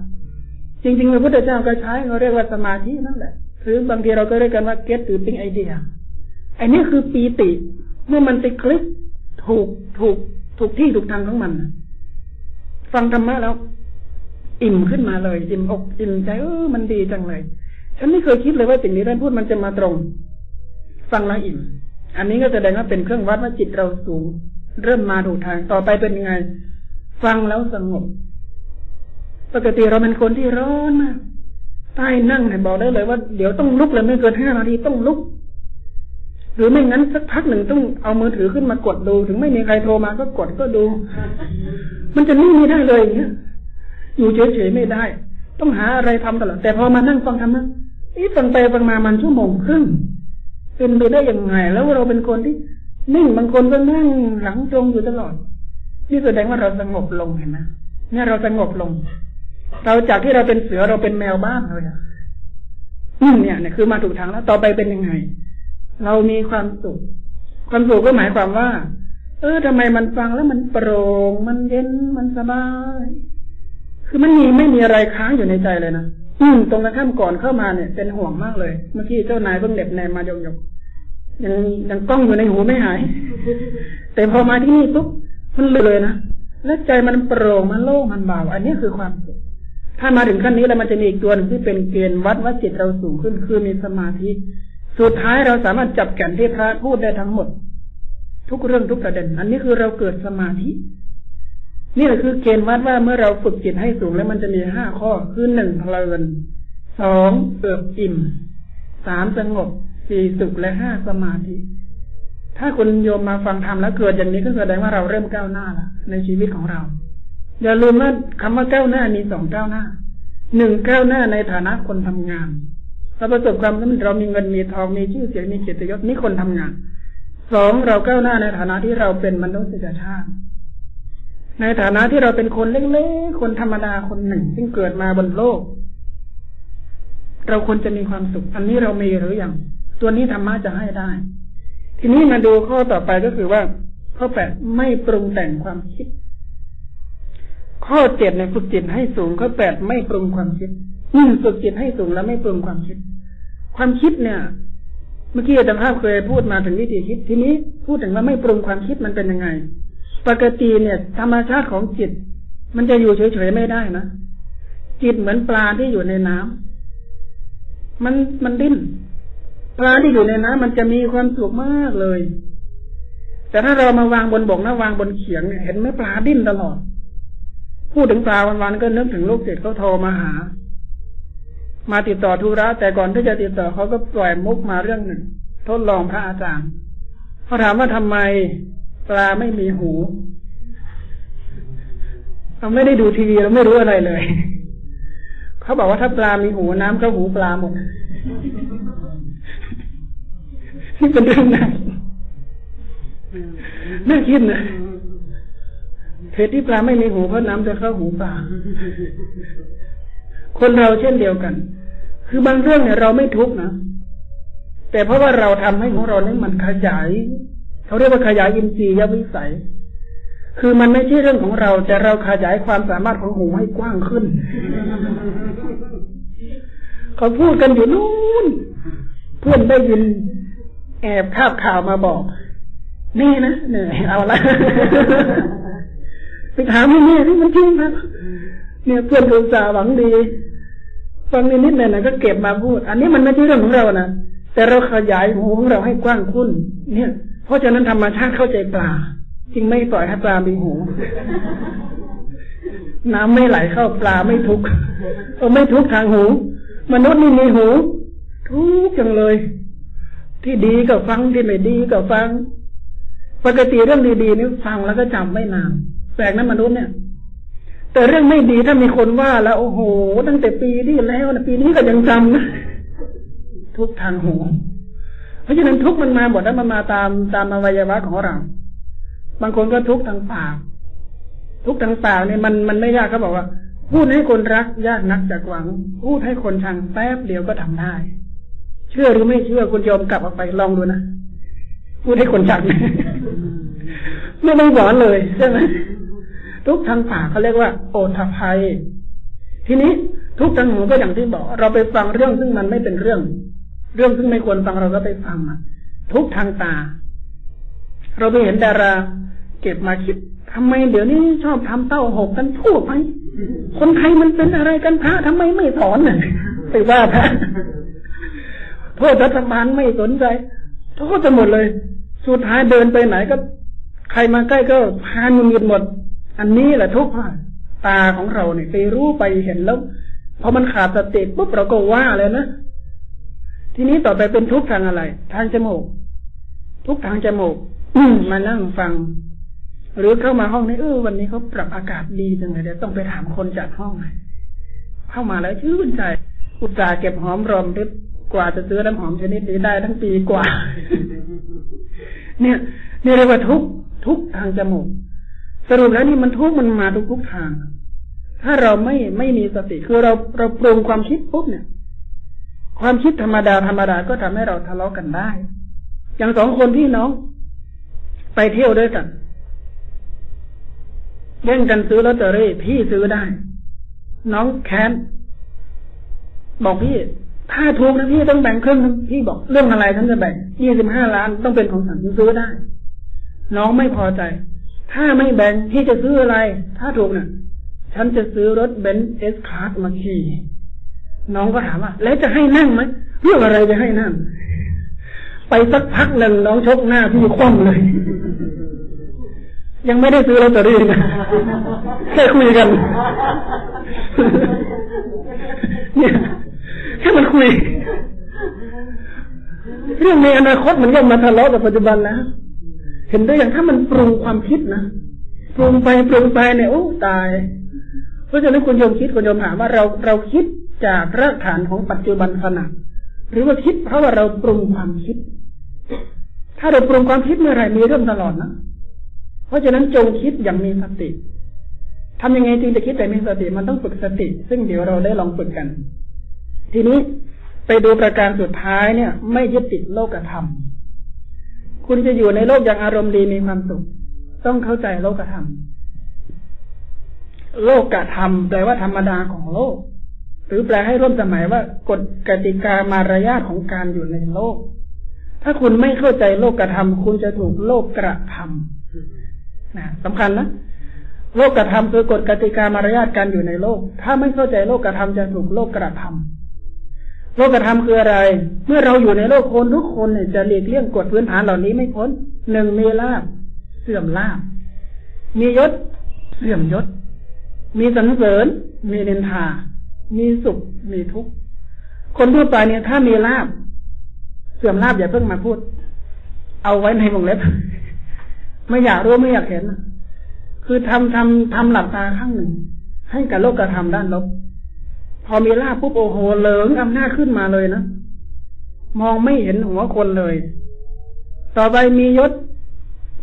จริงๆพระพุทธเจ้าก็ใช้เขาเรียกว่าสมาธินั่นแหละ หรือบางทีเราก็เรียกกันว่าเก็ตหรือปิ้งไอเดีย อันนี้คือปีติเมื่อมันไปคลิกถูกถูกถูกที่ถูกทางของมัน ฟังธรรมะแล้ว อิ่มขึ้นมาเลยอิ่มอกอิ่มใจเออมันดีจังเลย ฉันไม่เคยคิดเลยว่าสิ่งนี้ท่านพูดมันจะมาตรง ฟังแล้วอิ่ม อันนี้ก็แสดงว่าเป็นเครื่องวัดว่าจิตเราสูง เริ่มมาถูกทางต่อไปเป็นยังไง ฟังแล้วสงบ ปกติเราเป็นคนที่ร้อนมากใต้นั่งเนี่ยบอกได้เลยว่าเดี๋ยวต้องลุกเลยไม่เกินห้านาทีต้องลุก หรือไม่งั้นสักพักหนึ่งต้องเอามือถือขึ้นมากดดู ถึงไม่มีใครโทรมาก็กดก็ดู มันจะนิ่งไม่ได้เลยอย่างเงี้ยอยู่เฉยๆไม่ได้ ต้องหาอะไรทำตลอดแต่พอมานั่งฟังธรรมะนี่ฟังไปฟังมามันชั่วโมงครึ่ง เป็นไปได้ยังไง แล้วเราเป็นคนที่นิ่งบางคนก็นั่งหลังจงอยู่ตลอด นี่แสดงว่าเราสงบลงเห็นไหมเนี่ยเราสงบลง เราจากที่เราเป็นเสือเราเป็นแมวบ้านเลยอะเนี่ยเนี่ยคือมาถูกทางแล้ว ต่อไปเป็นยังไง เรามีความสุขความสุขก็หมายความว่า เออทำไมมันฟังแล้วมันโปร่งมันเย็นมันสบาย คือมันมีไม่มีอะไรค้างอยู่ในใจเลยนะ อืมตรงกระทั่งก่อนเข้ามาเนี่ย เป็นห่วงมากเลย เมื่อกี้เจ้านายเพิ่งเด็บแนมมาหยกๆยังยังกล้องอยู่ในหูไม่หาย แต่พอมาที่นี่ปุ๊บมันเลยนะและใจมันโปร่งมันโล่งมันเบาอันนี้คือความสุขถ้ามาถึงขั้นนี้แล้วมันจะมีอีกตัวหนึ่งที่เป็นเกณฑ์วัดว่าจิตเราสูงขึ้นคือมีสมาธิ สุดท้ายเราสามารถจับแก่นที่พระพูดได้ทั้งหมด ทุกเรื่องทุกประเด็น อันนี้คือเราเกิดสมาธิ นี่แหละคือเกณฑ์วัดว่าเมื่อเราฝึกจิตให้สูงแล้วมันจะมีห้าข้อคือหนึ่งเพลินสองเอิบอิ่มสามสงบสี่สุขและห้าสมาธิ ถ้าคุณโยมมาฟังธรรมแล้วเกิดอย่างนี้ก็แสดงว่าเราเริ่มก้าวหน้าแล้วในชีวิตของเรา อย่าลืมว่าคำว่าก้าวหน้ามีสองก้าวหน้าหนึ่งก้าวหน้าในฐานะคนทำงานเราประสบความสำเร็จเรามีเงินมีทองมีชื่อเสียงมีเกียรติยศนี่คนทำงานสองเราก้าวหน้าในฐานะที่เราเป็นมนุษยชาติ ในฐานะที่เราเป็นคนเล็กๆ คนธรรมดาคนหนึ่งที่เกิดมาบนโลก เราควรจะมีความสุข อันนี้เรามีหรืออยังตัวนี้ธรรมะจะให้ได้ ทีนี้มาดูข้อต่อไปก็คือว่า ข้อแปดไม่ปรุงแต่งความคิด ข้อเจ็ดในฝึกจิตให้สูงข้อแปดไม่ปรุงความคิดอืมฝึกจิตให้สูงแล้วไม่ปรุงความคิด ความคิดเนี่ย เมื่อกี้อาจารย์ภาพเคยพูดมาถึงวิธีคิด ทีนี้พูดถึงว่าไม่ปรุงความคิดมันเป็นยังไง ปกติเนี่ย ธรรมชาติของจิต มันจะอยู่เฉยๆไม่ได้นะจิตเหมือนปลาที่อยู่ในน้ำมันมันดิ้นปลาที่อยู่ในน้ำมันจะมีความสุขมากเลย แต่ถ้าเรามาวางบนบกนะวางบนเขียงเนี่ยเห็นไหมปลาดิ้นตลอด พูดถึงปลาวันๆก็นึกถึงลูกศิษย์เขาโทรมาหา มาติดต่อธุระแต่ก่อนที่จะติดต่อเขาก็ปล่อยมุกมาเรื่องหนึ่ง ทดลองพระอาจารย์เขาถามว่าทำไม ปลาไม่มีหู เราไม่ได้ดูทีวีเราไม่รู้อะไรเลย เขาบอกว่าถ้าปลามีหูน้ำก็หูปลาหมด นี่เป็นเรื่องน่าน่าคิดนะเหตุที่ปลาไม่มีหูเพราะน้ำจะเข้าหูปลา คนเราเช่นเดียวกัน คือบางเรื่องเนี่ยเราไม่ทุกนะ แต่เพราะว่าเราทำให้ของเราเนั้นมันขยาย เขาเรียกว่าขยายอินทรียวิสัย คือมันไม่ใช่เรื่องของเรา แต่เราขยายความสามารถของหูให้กว้างขึ้น เขาพูดกันอยู่นู่น เพื่อนได้ยิน แอบคาบข่าวมาบอก นี่นะเนี่ยเอาละไปถามแม่ที่มันจริงครับเนี่ยเพื่อนอุตส่าห์หวังดีฟังนิดๆหน่อยๆก็เก็บมาพูด อันนี้มันไม่ใช่เรื่องของเรานะแต่เราขยายหูของเราให้กว้างขึ้นเนี่ย เพราะฉะนั้นธรรมชาติเข้าใจปลาจึงไม่ปล่อยให้ปลามีหูน้ำไม่ไหลเข้าปลาไม่ทุกข์เออไม่ทุกข์ทางหู มนุษย์นี่มีหู ทุกจังเลย ที่ดีก็ฟังที่ไม่ดีก็ฟัง ปกติเรื่องดีๆนี่ฟังแล้วก็จำไม่นานแปลกนะมนุษย์เนี่ย แต่เรื่องไม่ดีถ้ามีคนว่าแล้วโอ้โห ตั้งแต่ปีที่แล้วนะปีนี้ก็ยังจำนะทุกทางหู เพราะฉะนั้นทุกมันมาหมดแล้วมันมาตามตามอวัยวะของเรา บางคนก็ทุกทางปาก ทุกทางปากเนี่ยมันมันไม่ยากเขาบอกว่า พูดให้คนรักยากนักจากหวัง พูดให้คนชังแป๊บเดียวก็ทำได้ เชื่อหรือไม่เชื่อคุณยอมกลับออกไปลองดูนะพูดให้คนชังไม่ต้องสอนเลยใช่ไหมทุกทางปากเขาเรียกว่า โอทภัย ทีนี้ทุกทางหูก็อย่างที่บอก เราไปฟังเรื่องซึ่งมันไม่เป็นเรื่อง เรื่องซึ่งไม่ควรฟังเราก็ไปฟังทุกทางตา เราไปเห็นดารา เก็บมาคิดทำไมเดี๋ยวนี้ชอบทำเต้าหกกันทั่วไปคนไทยมันเป็นอะไรกันพระทำไมไม่สอนน่ะไปว่าพระโทษรัฐบาลไม่สนใจโทษจะหมดเลย สุดท้ายเดินไปไหนก็ ใครมาใกล้ก็พานมุนหมด อันนี้แหละทุกข์ตาของเราเนี่ยไปรู้ไปเห็นแล้วพอมันขาดสติปุ๊บเราก็ว่าเลยนะ ทีนี้ต่อไปเป็นทุกทางอะไร ทางจมูก ทุกทางจมูกมานั่งฟัง หรือเข้ามาห้องนี้เออวันนี้เขาปรับอากาศดีจังเลยเดี๋ยวต้องไปถามคนจัดห้องเข้ามาแล้วชื่นใจ อุตส่าห์เก็บหอมรอมริบกว่าจะซื้อน้ำหอมชนิดนี้ได้ทั้งปีกว่า เนี่ยนี่เรียกว่าทุกทุกทางจมูก สรุปแล้วนี่มันทุกมันมาทุกทุกทาง ถ้าเราไม่ไม่มีสติคือเราเราปรุงความคิดปุ๊บเนี่ย ความคิดธรรมดาธรรมดาก็ทำให้เราทะเลาะกันได้ อย่างสองคนพี่น้อง ไปเที่ยวด้วยกันเล่นกันซื้อลอตเตอรี่พี่ซื้อได้ น้องแคนบอกพี่ ถ้าถูกนะพี่ต้องแบ่งครึ่งพี่บอกเรื่องอะไรฉันจะแบ่งยี่สิบห้าล้านต้องเป็นของฉันซื้อได้ น้องไม่พอใจ ถ้าไม่แบ่งพี่จะซื้ออะไร ถ้าถูกนะ่ะ ฉันจะซื้อรถเบนซ์ S-Class มาขี่ น้องก็ถามว่า แล้วจะให้นั่งไหมเรื่องอะไรจะให้นั่ง ไปสักพักหนึ่งน้องชกหน้าพี่คว่ำเลย ยังไม่ได้ซื้อลอตเตอรี่นะแค่คุยกัน เนี่ยแค่มันคุย เรื่องในอนาคตมันก็มาทะเลาะกับปัจจุบันแล้วเห็นได้อย่างถ้ามันปรุงความคิดนะปรุงไปปรุงไปเนี่ยโอ้ตาย เพราะฉะนั้นคุณโยมคิดคุณโยมถามว่าเราเราคิด จากรากฐานของปัจจุบันขณะหรือว่าคิดเพราะว่าเราปรุงความคิด ถ้าเราปรุงความคิดเมื่อไรมีเรื่องตลอดนะเพราะฉะนั้นจงคิดอย่างมีสติทำยังไงจึงจะคิดแต่มีสติมันต้องฝึกสติ ซึ่งเดี๋ยวเราได้ลองฝึกกัน ทีนี้ไปดูประการสุดท้ายเนี่ย ไม่ยึดติดโลกธรรม คุณจะอยู่ในโลกอย่างอารมณ์ดีมีความสุข ต้องเข้าใจโลกธรรม โลกธรรมแปลว่าธรรมดาของโลก หรือแปลให้ร่วมสมัยว่ากฎกติกามารยาทของการอยู่ในโลก ถ้าคุณไม่เข้าใจโลกธรรมคุณจะถูกโลกกระทำนะสำคัญนะโลกกระทำคือกฎกติกามารยาทการอยู่ในโลก ถ้าไม่เข้าใจโลกกระทำจะถูกโลกกระทำโลกกระทำคืออะไร เมื่อเราอยู่ในโลกคนทุกคนเนี่ยจะหลีกเลี่ยงกฎพื้นฐานเหล่านี้ไม่พ้นหนึ่งมีลาบเสื่อมลาบมียศ เสื่อมยศ มีสรรเสริญ มีเนินทา มีสุขมีทุกข์คนทั่วไปเนี่ยถ้ามีลาบ เสื่อมลาบอย่าเพิ่งมาพูด เอาไว้ในวงเล็บ ไม่อยากรู้ไม่อยากเห็น คือทำทำทำหลับตาข้างหนึ่ง ให้กับโลกกระทำด้านลบ พอมีลาบปุ๊บโอโหเหลิงอำนาจขึ้นมาเลยนะมองไม่เห็นหัวคนเลย ต่อไปมียศ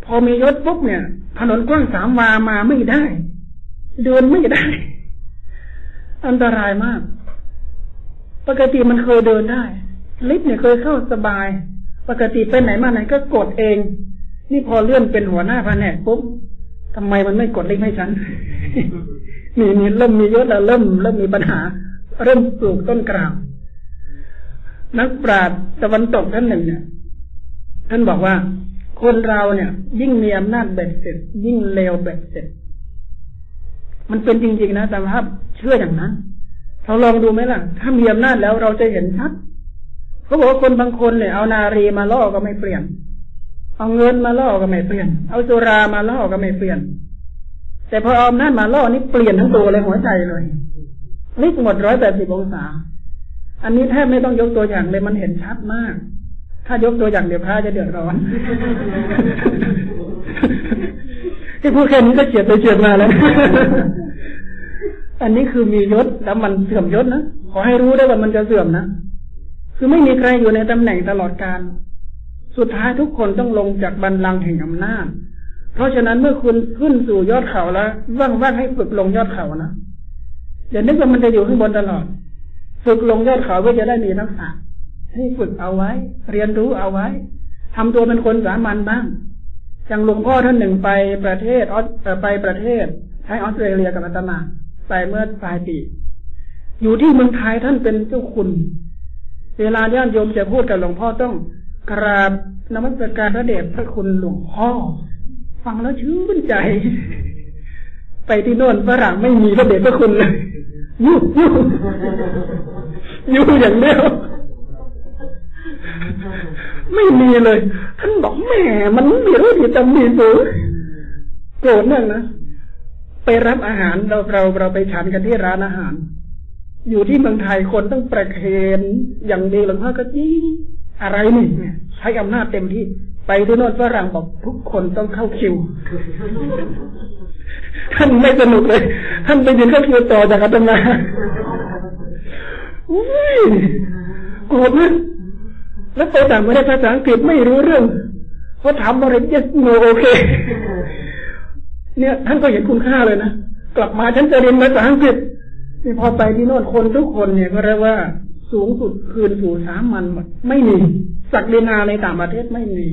พอมียศปุ๊บเนี่ย ถนนกว้างสามวามาไม่ได้ เดินไม่ได้ อันตรายมาก ปกติมันเคยเดินได้ ลิฟต์เนี่ยเคยเข้าสบาย ปกติไปไหนมาไหนก็กดเอง นี่พอเลื่อนเป็นหัวหน้าแผนกปุ๊บทำไมมันไม่กดลิงให้ฉันนี่นี่เริ่มมีเยอะแล้วเริ่มเริ่มมีปัญหา เริ่มปลูกต้นกลาวนักปราชญ์ตะวันตกท่านหนึ่งเนี่ยท่านบอกว่า คนเราเนี่ย ยิ่งมีอำนาจเบ็ดเสร็จ ยิ่งเลวเบ็ดเสร็จ มันเป็นจริง ๆ นะแต่ภาพเชื่ออย่างนั้น เราลองดูไหมล่ะ ถ้ามีอำนาจแล้วเราจะเห็นชัดเขาบอกว่าคนบางคนเนี่ยเอานารีมาล่อก็ไม่เปลี่ยน เอาเงินมาล่อก็ไม่เปลี่ยน เอาสุรามาล่อก็ไม่เปลี่ยน แต่พอเอานั่นมาล่อนี่เปลี่ยนทั้งตัวเลยหัวใจเลยลิกหมดร้อยแปดสิบองศา อันนี้แทบไม่ต้องยกตัวอย่างเลยมันเห็นชัดมาก ถ้ายกตัวอย่างเดี๋ยวพระจะเดือดร้อน ที่พูดแค่นี้ก็เฉียดไปเฉียดมาแล้ว อันนี้คือมียศแล้วมันเสื่อมยศนะ ขอให้รู้ได้ว่ามันจะเสื่อมนะ คือไม่มีใครอยู่ในตำแหน่งตลอดการ สุดท้ายทุกคนต้องลงจากบันลังแห่งอำนาจ เพราะฉะนั้นเมื่อคุณขึ้นสู่ยอดเขาแล้วว่างๆให้ฝึกลงยอดเขานะอย่านึกว่ามันจะอยู่ข้างบนตลอด ฝึกลงยอดเขาเพื่อจะได้มีทักษะให้ฝึกเอาไว้ เรียนรู้เอาไว้ทำตัวเป็นคนสามัญบ้าง อย่างหลวงพ่อท่านหนึ่งไปประเทศออสไปประเทศใช้ออสเตรเลียกับอาตมาไปเมื่อปลายปี อยู่ที่เมืองไทยท่านเป็นเจ้าคุณ เวลาญาติโยมจะพูดกับหลวงพ่อต้องกราบนมัสการพระเดชพระคุณหลวงพ่อ ฟังแล้วชื่นใจ ไปที่โน่นฝรั่งไม่มีพระเดชพระคุณเลยยุ่ยุ่ยุ่อย่างเดียว ไม่มีเลย ท่านบอกแม่มันมีเรื่องที่จำมีสูงโกรธนั่นนะไปรับอาหารเราเราเราไปฉันกันที่ร้านอาหาร อยู่ที่เมืองไทยคนต้องประเคนอย่างดีหลวงพ่อก็ยิ่งอะไรนี่ใช้อำนาจเต็มที่ ไปที่โน่นฝรั่งบอกทุกคนต้องเข้าคิว ท่านไม่สนุกเลย ท่านไปยืนเข้าคิวต่อจากอาตมาอุ้ยโกรธนะ แล้วไปต่างประเทศภาษาอังกฤษไม่รู้เรื่องเขาถามอะไร yes no โอเค เนี่ยท่านก็เห็นคุณค่าเลยนะ กลับมาฉันจะเรียนภาษาอังกฤษนี่พอไปที่โน่นคนทุกคนเนี่ยก็เรียกว่าสูงสุดคืนสู่สามัญหมดไม่มีศักดินาในต่างประเทศไม่มี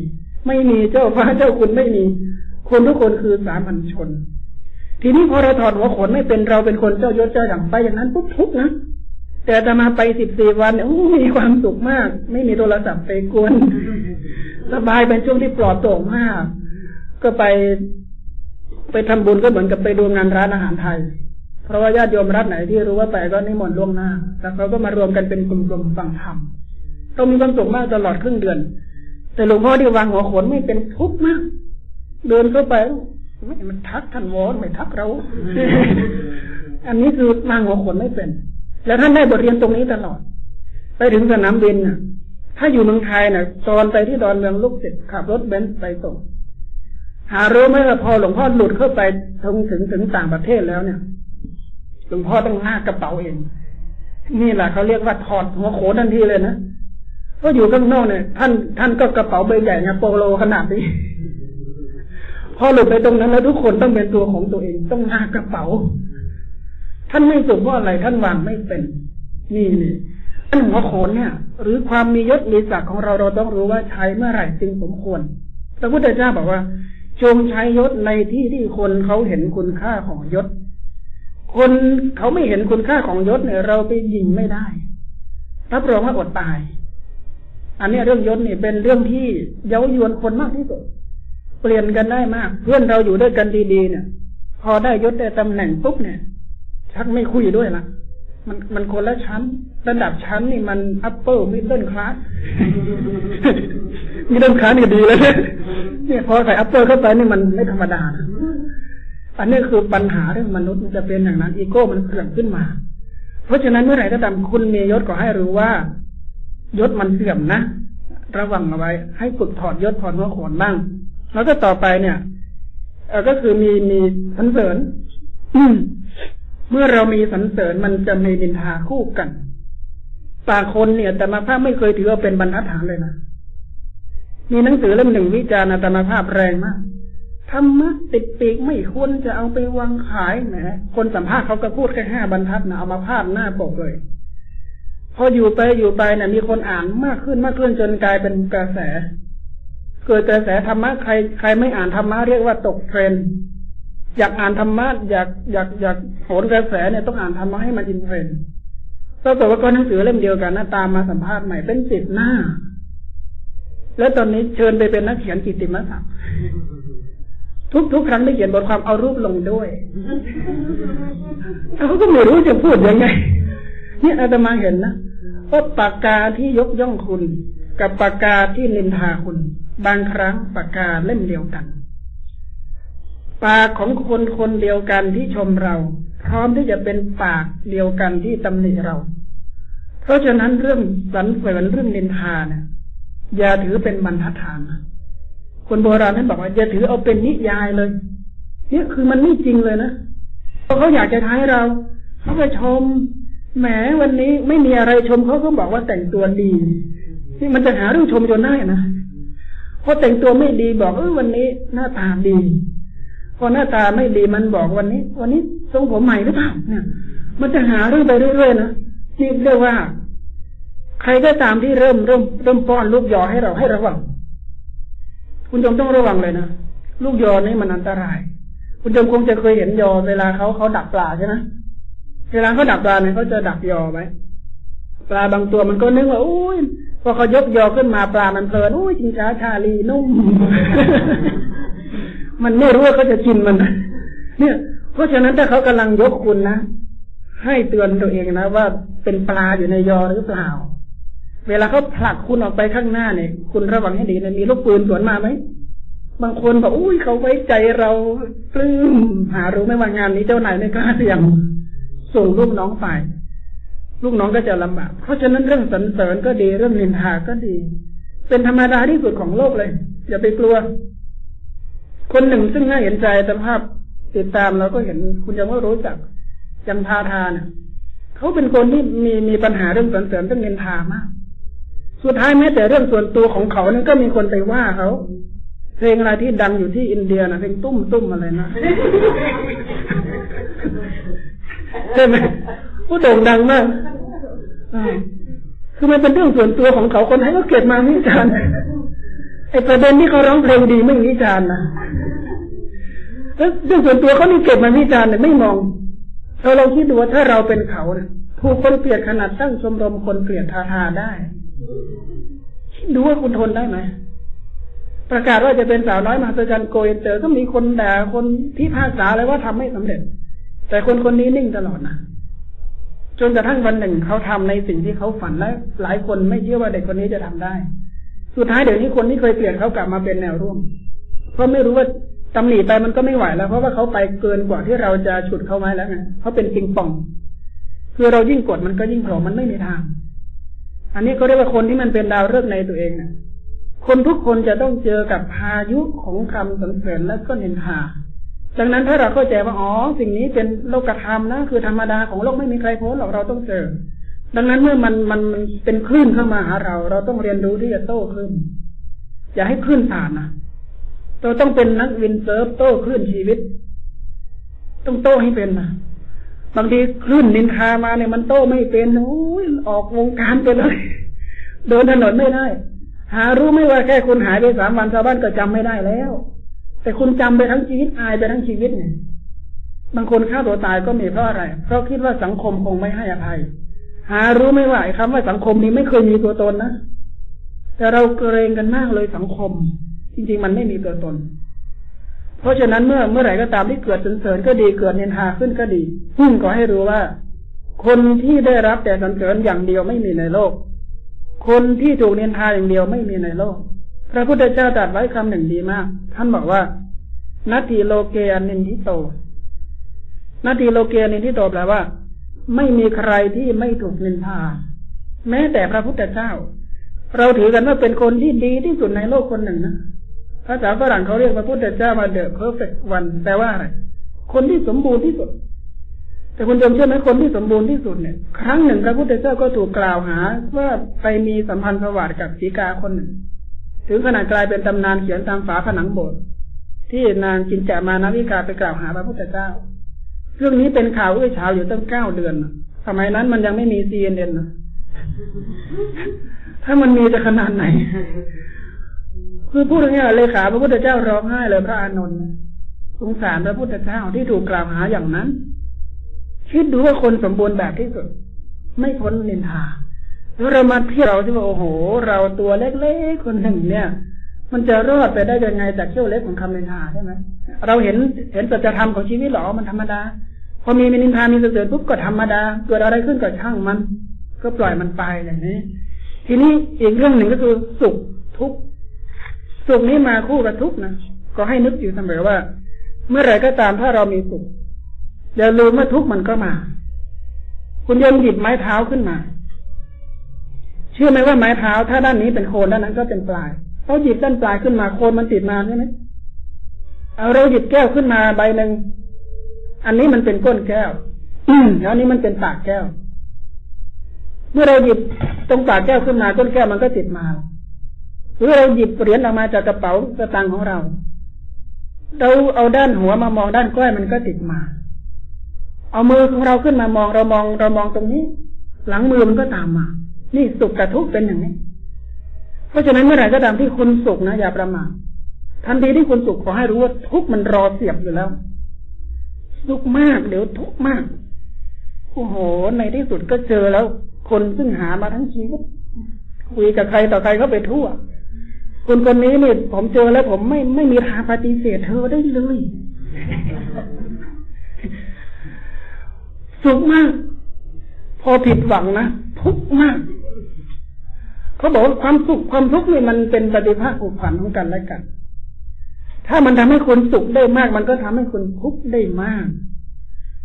ไม่มีเจ้าฟ้าเจ้าคุณไม่มี คนทุกคนคือสามัญชน ทีนี้พอเราถอดหัวขนไม่เป็นเราเป็นคนเจ้ายศเจ้าอย่งไปอย่างนั้นปุ๊บทุกนะ แต่จะมาไปสิบสี่วันเนี่ยมีความสุขมาก ไม่มีโทรศัพท์ไปกวนสบายเป็นช่วงที่ปลอดโปร่งมาก ก็ไป ไปทำบุญก็เหมือนกับไปดูงานร้านอาหารไทย เพราะว่าญาติโยมรัฐไหนที่รู้ว่าไปก็นิมนต์ล่วงหน้า แล้วเขาก็มารวมกันเป็นกลุ่มๆฟังธรรมต้องมีความสุขมากตลอดครึ่งเดือน แต่หลวงพ่อที่วางหัวขนไม่เป็นทุกข์มาก เดินเข้าไปไม่มันทักท่านวอนไม่ทักเรา อันนี้คือวางหัวขนไม่เป็น แล้วท่านได้บทเรียนตรงนี้ตลอด ไปถึงสนามบินน่ะถ้าอยู่เมืองไทยน่ะ ตอนไปที่ดอนเมืองลูกศิษย์ขับรถเบนซ์ไปส่ง หารู้ไหมว่าพอหลวงพ่อหลุดเข้าไปถึงถึงถึงต่างประเทศแล้วเนี่ย หลวงพ่อต้องลากกระเป๋าเอง นี่แหละเขาเรียกว่าถอดหัวโขนทันทีเลยนะก็อยู่ข้างนอกเนี่ย ท่านท่านก็กระเป๋าใบใหญ่ไงโปโลขนาดนี้พอหลุดไปตรงนั้นแล้วทุกคนต้องเป็นตัวของตัวเอง ต้องลากกระเป๋า ท่านไม่สุขเพราะอะไรท่านวางไม่เป็น นี่นี่ท่านหัวโขนเนี่ย หรือความมียศมีศักดิ์ของเราเราต้องรู้ว่าใช้เมื่อไหร่จึงสมควรพระพุทธเจ้าบอกว่า จงใช้ยศในที่ที่คนเขาเห็นคุณค่าของยศ คนเขาไม่เห็นคุณค่าของยศเนี่ย เราไปยิงไม่ได้รับรองว่าอดตาย อันนี้เรื่องยศเนี่ยเป็นเรื่องที่เย้ายวนคนมากที่สุด เปลี่ยนกันได้มาก เพื่อนเราอยู่ด้วยกันดีๆเนี่ย พอได้ยศได้ตำแหน่งปุ๊บเนี่ย ชักไม่คุยด้วยละมันมันคนละชั้น ระดับชั้นนี่มัน upper middle class middle class นี่ดีแล้วเนี่ยเนี่ยพอใส่ upper เข้าไปนี่มันไม่ธรรมดานะอันนี้คือปัญหาเรื่องมนุษย์มันจะเป็นอย่างนั้นอีโก้มันเคลื่อนขึ้นมา เพราะฉะนั้นเมื่อไหร่ก็ตามคุณมียศก็ให้รู้ว่ายศมันเสื่อมนะระวังเอาไว้ ให้ฝึกถอดยศถอดหัวโขนบ้าง แล้วก็ต่อไปเนี่ยก็คือมีมีสันเสริญ เมื่อเรามีสันเสริญมันจะมีนินทาคู่กันปากคนเนี่ยแต่มาภาพไม่เคยถือว่าเป็นบรรทัดฐานเลยนะมีหนังสือเล่มหนึ่งวิจารณ์อาตมาภาพแรงมากธรรมะติดปีกไม่ควรจะเอาไปวางขายนะคนสัมภาษณ์เขาก็พูดแค่ห้าบรรทัดนะเอามาพาดหน้าปกเลย พออยู่ไปอยู่ไปเนี่ยมีคนอ่านมากขึ้นมากขึ้นจนกลายเป็นกระแส เกิดกระแสธรรมะใครใครไม่อ่านธรรมะเรียกว่าตกเทรนด์ อยากอ่านธรรมะอยากอยากอยากโหนกระแสเนี่ยต้องอ่านธรรมะให้มันอินเทรนด์ปรากฏว่าก็หนังสือเล่มเดียวกันนะตามมาสัมภาษณ์ใหม่เป็นสิบหน้า แล้วตอนนี้เชิญไปเป็นนักเขียนกิตติมศักดิ์ทุกทุกครั้งได้เขียนบทความเอารูปลงด้วยเขาก็ไม่รู้จะพูดยังไงเนี่ยอาตมาเห็นนะว่าปากกาที่ยกย่องคุณ กับปากกาที่นินทาคุณ บางครั้งปากกาเล่มเดียวกัน ปากของคนคนเดียวกันที่ชมเรา พร้อมที่จะเป็นปากเดียวกันที่ตำหนิเรา เพราะฉะนั้นเรื่องสรรเสริญเรื่องนินทานี่ยอย่าถือเป็นบรรทัดฐานคนโบราณท่านบอกว่าอย่าถือเอาเป็นนิยายเลย เนี่ยคือมันไม่จริงเลยนะเพราะเขาอยากจะท้ายเราเขาไปชมแหมวันนี้ไม่มีอะไรชมเขาก็บอกว่าแต่งตัวดีนี่มันจะหาเรื่องชมจนได้นะพอแต่งตัวไม่ดีบอกเออวันนี้หน้าตาดี พอหน้าตาไม่ดีมันบอกวันนี้ วันนี้ทรงผมใหม่หรือเปล่าเนี่ย มันจะหาเรื่องไปเรื่อยๆนะนี่เรียกว่า ใครก็ตามที่เริ่มเริ่มเริ่มป้อนลูกยอให้เราให้ระวัง คุณจมต้องระวังเลยนะลูกยอนี่มันอันตราย คุณจมคงจะเคยเห็นยอเวลาเขาเขาดักปลาใช่ไหมเวลาเขาดักปลาเนี่ยเขาจะดักยอไว้ปลาบางตัวมันก็นึกว่าโอ้ยพอเขายกยอขึ้นมาปลามันเพลินโอ้ยจิงจ้าชาลีนุ่ม มันไม่รู้ว่าเขาจะกินมันเนี่ย เพราะฉะนั้นถ้าเขากำลังยกคุณนะให้เตือนตัวเองนะว่าเป็นปลาอยู่ในยอหรือเปล่า เวลาเขาผลักคุณออกไปข้างหน้าเนี่ย คุณระวังให้ดีนะมีลูกปืนสวนมาไหมบางคนบอกอุ้ยเขาไว้ใจเราปลื้มหารู้ไหมว่างานนี้เจ้านายไม่กล้าเสี่ยงส่งลูกน้องไปลูกน้องก็จะลำบากเพราะฉะนั้นเรื่องสรรเสริญก็ดีเรื่องนินทาก็ดี เป็นธรรมดาที่สุดของโลกเลย อย่าไปกลัว คนหนึ่งซึ่งน่าเห็นใจสภาพติดตามเราก็เห็นคุณยังว่ารู้จักยังทาทานี่ยเขาเป็นคนที่มีมีปัญหาเรื่องสรรเสริญเรื่องเงินทามากสุดท้ายแม้แต่เรื่องส่วนตัวของเขานี่ก็มีคนไปว่าเขาเพลงอะไรที่ดังอยู่ที่อินเดียนะเพลงตุ้มตุ้มอะไรนะใช่ไหมผู้โด่งดังมากคือมันเป็นเรื่องส่วนตัวของเขาคนไทยก็เก็บมาวิจารณ์ ไอ้ประเด็นที่เขาร้องเพลงดีไม่วิจารณ์นะแล้วเรื่องส่วนตัวเขานี่เก็บมาวิจารณ์เนี่ยไม่มองเราลองคิดดูว่าถ้าเราเป็นเขาเนี่ยถูกคนเกลียดขนาดตั้งชมรมคนเกลียดทาทาได้ คิดดูว่าคุณทนได้ไหมประกาศว่าจะเป็นสาวน้อยมหัศจรรย์โกยเจอก็มีคนด่าคนที่ภาษาเลยว่าทำไม่สำเร็จ แต่คนคนนี้นิ่งตลอดนะจนกระทั่งวันหนึ่งเขาทำในสิ่งที่เขาฝันและหลายคนไม่เชื่อว่าเด็กคนนี้จะทำได้ สุดท้ายเดี๋ยวนี้คนที่เคยเกลียดเขากลับมาเป็นแนวร่วม เพราะไม่รู้ว่าตำหนิไปมันก็ไม่ไหวแล้ว เพราะว่าเขาไปเกินกว่าที่เราจะฉุดเขาไว้แล้วไงเขาเป็นปิงปอง คือเรายิ่งกดมันก็ยิ่งโผล่มันไม่มีทาง อันนี้เขาเรียกว่าคนที่มันเป็นดาวฤกษ์ในตัวเองนะคนทุกคนจะต้องเจอกับพายุของคำสรรเสริญและก็นินทาดังนั้นถ้าเราเข้าใจว่าอ๋อสิ่งนี้เป็นโลกธรรมนะคือธรรมดาของโลกไม่มีใครพ้นหรอกเราต้องเจอ ดังนั้นเมื่อมันมันมันเป็นคลื่นเข้ามาหาเรา เราต้องเรียนรู้ที่จะโต้คลื่น อย่าให้คลื่นผ่านนะเราต้องเป็นนักวินเซิร์ฟโต้คลื่นชีวิต ต้องโต้ให้เป็นนะบางทีคลื่นนินทามาเนี่ยมันโต้ไม่เป็นโอ้ยออกวงการไปเลยเดินถนนไม่ได้ หารู้ไม่ว่าแค่คุณหายไปสามวันชาวบ้านก็จำไม่ได้แล้ว แต่คุณจำไปทั้งชีวิตอายไปทั้งชีวิตเนี่ยบางคนฆ่าตัวตายก็มีเพราะอะไร เพราะคิดว่าสังคมคงไม่ให้อภัย หารู้ไม่ว่าคำว่าสังคมนี้ไม่เคยมีตัวตนนะ แต่เราเกรงกันมากเลยสังคม จริง ๆ มันไม่มีตัวตน เพราะฉะนั้นเมื่อเมื่อไหร่ก็ตามที่เกิดสรรเสริญก็ดีเกิดเนินทาขึ้นก็ดีพึ่งก็ให้รู้ว่า คนที่ได้รับแต่สรรเสริญอย่างเดียวไม่มีในโลก คนที่ถูกเนินทาอย่างเดียวไม่มีในโลก พระพุทธเจ้าตรัสไว้คำหนึ่งดีมาก ท่านบอกว่านัตถิ โลเกอนินทิโตนัตถิ โลเกอนินทิโตแปลว่า ไม่มีใครที่ไม่ถูกนินทา แม้แต่พระพุทธเจ้า เราถือกันว่าเป็นคนที่ดีที่สุดในโลกคนหนึ่งนะภาษาฝรั่งเขาเรียกพระพุทธเจ้าว่า The Perfect One แปลว่าอะไรคนที่สมบูรณ์ที่สุด แต่คุณโยมเชื่อไหมคนที่สมบูรณ์ที่สุดเนี่ย ครั้งหนึ่งพระพุทธเจ้าก็ถูกกล่าวหา ว่าไปมีสัมพันธ์สวัสดิ์กับศีกาคนหนึ่ง ถึงขนาดกลายเป็นตำนานเขียนตามฝาผนังโบสถ์ที่นางจินจามานาวิกาไปกล่าวหาพระพุทธเจ้า รื่องนี้เป็นข่าวเอื้อเช้าอยู่ตั้งเก้าเดือนสมัยนั้นมันยังไม่มีซีเอ็นเอ็นนะถ้ามันมีจะขนาดไหน คือพูดง่ายๆเลขาพระพุทธเจ้าร้องไห้เลยพระอานนท์สงสารพระพุทธเจ้าที่ถูกกล่าวหาอย่างนั้น คิดดูว่าคนสมบูรณ์แบบที่สุด ไม่พ้นนินทาแล้วเรามาที่เราที่ว่าโอ้โห เราตัวเล็กๆคนหนึ่งเนี่ย มันจะรอดไปได้ยังไงจากเขี้ยวเล็กของคำนินทาใช่ไหมเราเห็นเห็นสัจธรรมของชีวิตหรอมันธรรมดา พอมีมินินทามีเสือปุ๊บก็ธรรมดา เกิดอะไรขึ้นก็ช่างมัน ก็ปล่อยมันไปอย่างนี้ ทีนี้อีกเรื่องหนึ่งก็คือสุขทุกข์สุขนี้มาคู่กับทุกข์นะก็ให้นึกอยู่เสมอว่า เมื่อไหร่ก็ตามถ้าเรามีสุขอย่าลืมว่าทุกข์มันก็มา คุณยมหยิบไม้เท้าขึ้นมา เชื่อไหมว่าไม้เท้าถ้าด้านนี้เป็นโคนด้านนั้นก็เป็นปลายเราหยิบด้านปลายขึ้นมาโคนมันติดมาใช่ไหมเอาเราหยิบแก้วขึ้นมาใบหนึ่ง อันนี้มันเป็นก้นแก้ว อืมแล้วนี้มันเป็นปากแก้ว เมื่อเราหยิบตรงปากแก้วขึ้นมาก้นแก้วมันก็ติดมาหรือเราหยิบเหรียญออกมาจากกระเป๋าสตางค์ของเรา เราเอาด้านหัวมามองด้านก้อยมันก็ติดมา เอามือของเราขึ้นมามองเรามองเรามองตรงนี้ หลังมือมันก็ตามมา นี่สุขกับทุกข์เป็นอย่างนี้เพราะฉะนั้นเมื่อไหร่ก็ตามที่คุณสุขนะอย่าประมาททันทีที่คุณสุขขอให้รู้ว่าทุกข์มันรอเสียบอยู่แล้ว สุขมากเดี๋ยวทุกข์มากโอ้โห ในที่สุดก็เจอแล้ว คนซึ่งหามาทั้งชีวิตคุยกับใครต่อใครเขาไปทั่ว คนคนนี้เนี่ยผมเจอแล้วผมไม่ไม่มีทางปฏิเสธเธอได้เลย สุขมาก พอผิดหวังนะทุกข์มากเขาบอกว่าความสุขความทุกข์นี่มันเป็นปฏิภาคผูกพันของกันและกัน ถ้ามันทำให้คนสุขได้มาก มันก็ทำให้คนทุกข์ได้มาก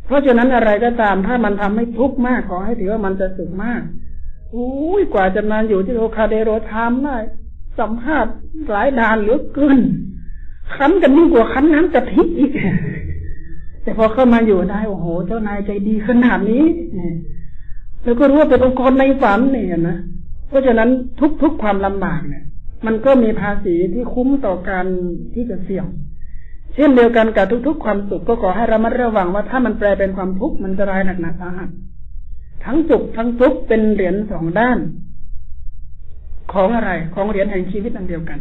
เพราะฉะนั้นอะไรก็ตาม ถ้ามันทำให้ทุกข์มากขอให้ถือว่ามันจะสุขมากอุ้ยกว่าจะมาอยู่ที่โอคาเดโรทามได้สัมภาษณ์หลายด่านเหลือเกินคั้นกันยิ่งกว่าคั้นน้ำกะทิอีกแต่พอเข้ามาอยู่ได้โอ้โห เจ้านายใจดีขนาดนี้แล้วก็รู้ว่าเป็นองค์กรในฝันเนี่ยนะเพราะฉะนั้นทุกๆความลำบากเนี่ย มันก็มีภาษีที่คุ้มต่อการที่จะเสี่ยง เช่นเดียวกันกับทุก ๆ ความสุขก็ขอให้ระมัดระวังว่าถ้ามันแปลเป็นความทุกข์มันจะร้ายหนักหนาสาหัสทั้งสุขทั้งทุกข์เป็นเหรียญสองด้าน ของอะไรของเหรียญแห่งชีวิตอันเดียวกัน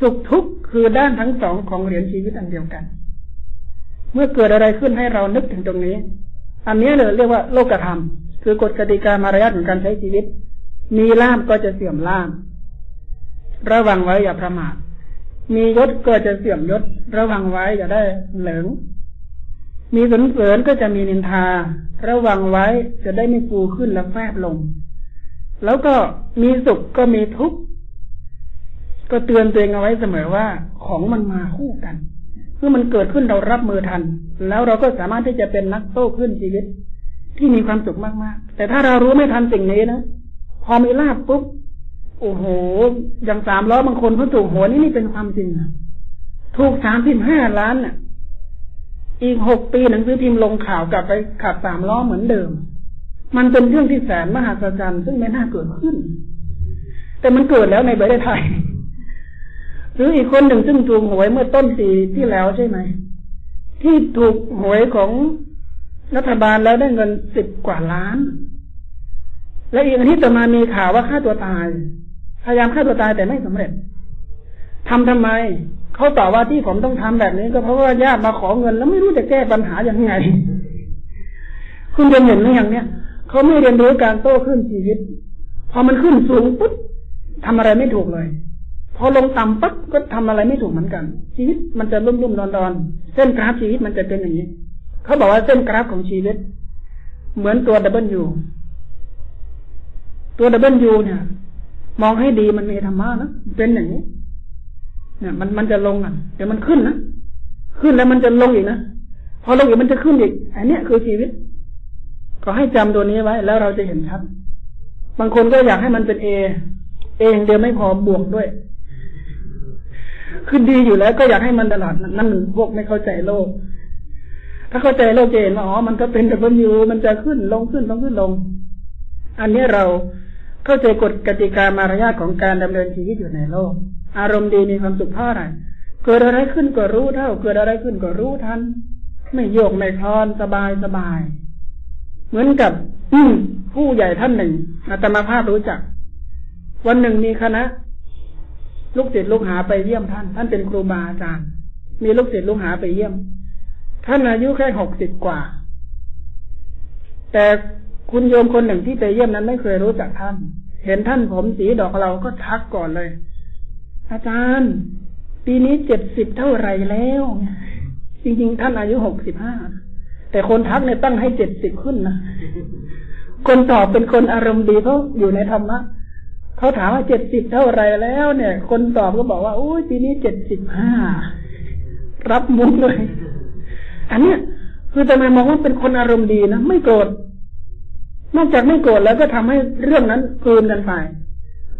สุขทุกข์คือด้านทั้งสองของเหรียญชีวิตอันเดียวกัน เมื่อเกิดอะไรขึ้นให้เรานึกถึงตรงนี้ อันนี้เลยเรียกว่าโลกธรรม คือกฎกติกามารยาทของการใช้ชีวิต มีล่ามก็จะเสื่อมล่าม ระวังไว้อย่าประมาทมียศก็จะเสื่อมยศ ระวังไว้อย่าได้เหลิง มีสนเสริญก็จะมีนินทา ระวังไว้จะได้ไม่ฟูขึ้นและแฟบลง แล้วก็มีสุขก็มีทุกข์ก็เตือนตัวเองเอาไว้เสมอว่าของมันมาคู่กันเมื่อมันเกิดขึ้นเรารับมือทัน แล้วเราก็สามารถที่จะเป็นนักโต้ขึ้นชีวิต ที่มีความสุขมากๆ แต่ถ้าเรารู้ไม่ทันสิ่งนี้นะพอมีลาบปุ๊บ โอ้โห อย่างสามล้อบางคนเขาถูกหัวนี่นี่เป็นความจริงนะถูกสามสิบห้าล้านน่ะ อีกหกปีหนังสือพิมพ์ลงข่าวกลับไปขับสามล้อเหมือนเดิม มันเป็นเรื่องที่แสนมหัศจรรย์ซึ่งไม่น่าเกิดขึ้น แต่มันเกิดแล้วในประเทศไทย หรืออีกคนหนึ่งซึ่งถูกหวยเมื่อต้นปีที่แล้วใช่ไหม ที่ถูกหวยของรัฐบาลแล้วได้เงินสิบกว่าล้าน และอีกอันที่ต่อมามีข่าวว่าฆ่าตัวตาย พยายามฆ่าตัวตายแต่ไม่สำเร็จทำทำไมเขาตอบว่าที่ผมต้องทำแบบนี้ ก็เพราะว่าญาติมาขอเงิน แล้วไม่รู้จะแก้ปัญหาอย่างไง คุณเรียนเห็นไหมอย่างเนี้ยเขาไม่เรียนรู้การโต้ขึ้นชีวิต พอมันขึ้นสูงปุ๊บทำอะไรไม่ถูกเลยพอลงต่ำปั๊บก็ทำอะไรไม่ถูกเหมือนกัน ชีวิตมันจะลุ่มลุ่มดอนดอนเส้นกราฟชีวิตมันจะเป็นอย่างนี้เขาบอกว่าเส้นกราฟของชีวิต เหมือนตัว W ตัว W เนี่ย มองให้ดีมันมีธรรมะนะเป็นอย่างนี้เนี่ยมันมันจะลงอะเดี๋ยวมันขึ้นนะขึ้นแล้วมันจะลงอีกนะพอลงอีกมันจะขึ้นอีกอันนี้คือชีวิต ก็ให้จำตัวนี้ไว้ แล้วเราจะเห็นชัดบางคนก็อยากให้มันเป็นเอเองเดียวไม่พอบวกด้วยขึ้นดีอยู่แล้วก็อยากให้มันตลอดนั่นพวกไม่เข้าใจโลก ถ้าเข้าใจโลกจะเห็นว่าอ๋อมันก็เป็นแต่บนอยู่มันจะขึ้นลงขึ้นลงขึ้นลง อันนี้เรา เข้าใจกฎกติกามารยาทของการดำเนินชีวิตอยู่ในโลก อารมณ์ดีมีความสุขเพราะอะไรเกิดอะไรขึ้นก็รู้เท่า เกิดอะไรขึ้นก็รู้ทัน ไม่โยกไม่คลอนสบายสบาย เหมือนกับผู้ใหญ่ท่านหนึ่งอาตมาภาพรู้จัก วันหนึ่งมีคณะ ลูกศิษย์ลูกหาไปเยี่ยมท่าน ท่านเป็นครูบาอาจารย์ มีลูกศิษย์ลูกหาไปเยี่ยม ท่านอายุแค่หกสิบกว่า แต่ คุณโยมคนหนึ่งที่ไปเยี่ยมนั้นไม่เคยรู้จักท่าน เห็นท่านผมสีดอกเราก็ทักก่อนเลย อาจารย์ ปีนี้เจ็ดสิบเท่าไรแล้ว จริง ๆ ท่านอายุหกสิบห้า แต่คนทักเนี่ยตั้งให้เจ็ดสิบขึ้นนะ คนตอบเป็นคนอารมณ์ดีเพราะอยู่ในธรรมะเขาถามว่าเจ็ดสิบเท่าไรแล้ว เนี่ย คนตอบก็บอกว่าโอ้ยปีนี้เจ็ดสิบห้า รับมุกเลย อันเนี้ยคือแต่มมองว่าเป็นคนอารมณ์ดีนะ ไม่โกรธ นอกจากไม่โกรธแล้วก็ทำให้เรื่องนั้นกลืนกันไป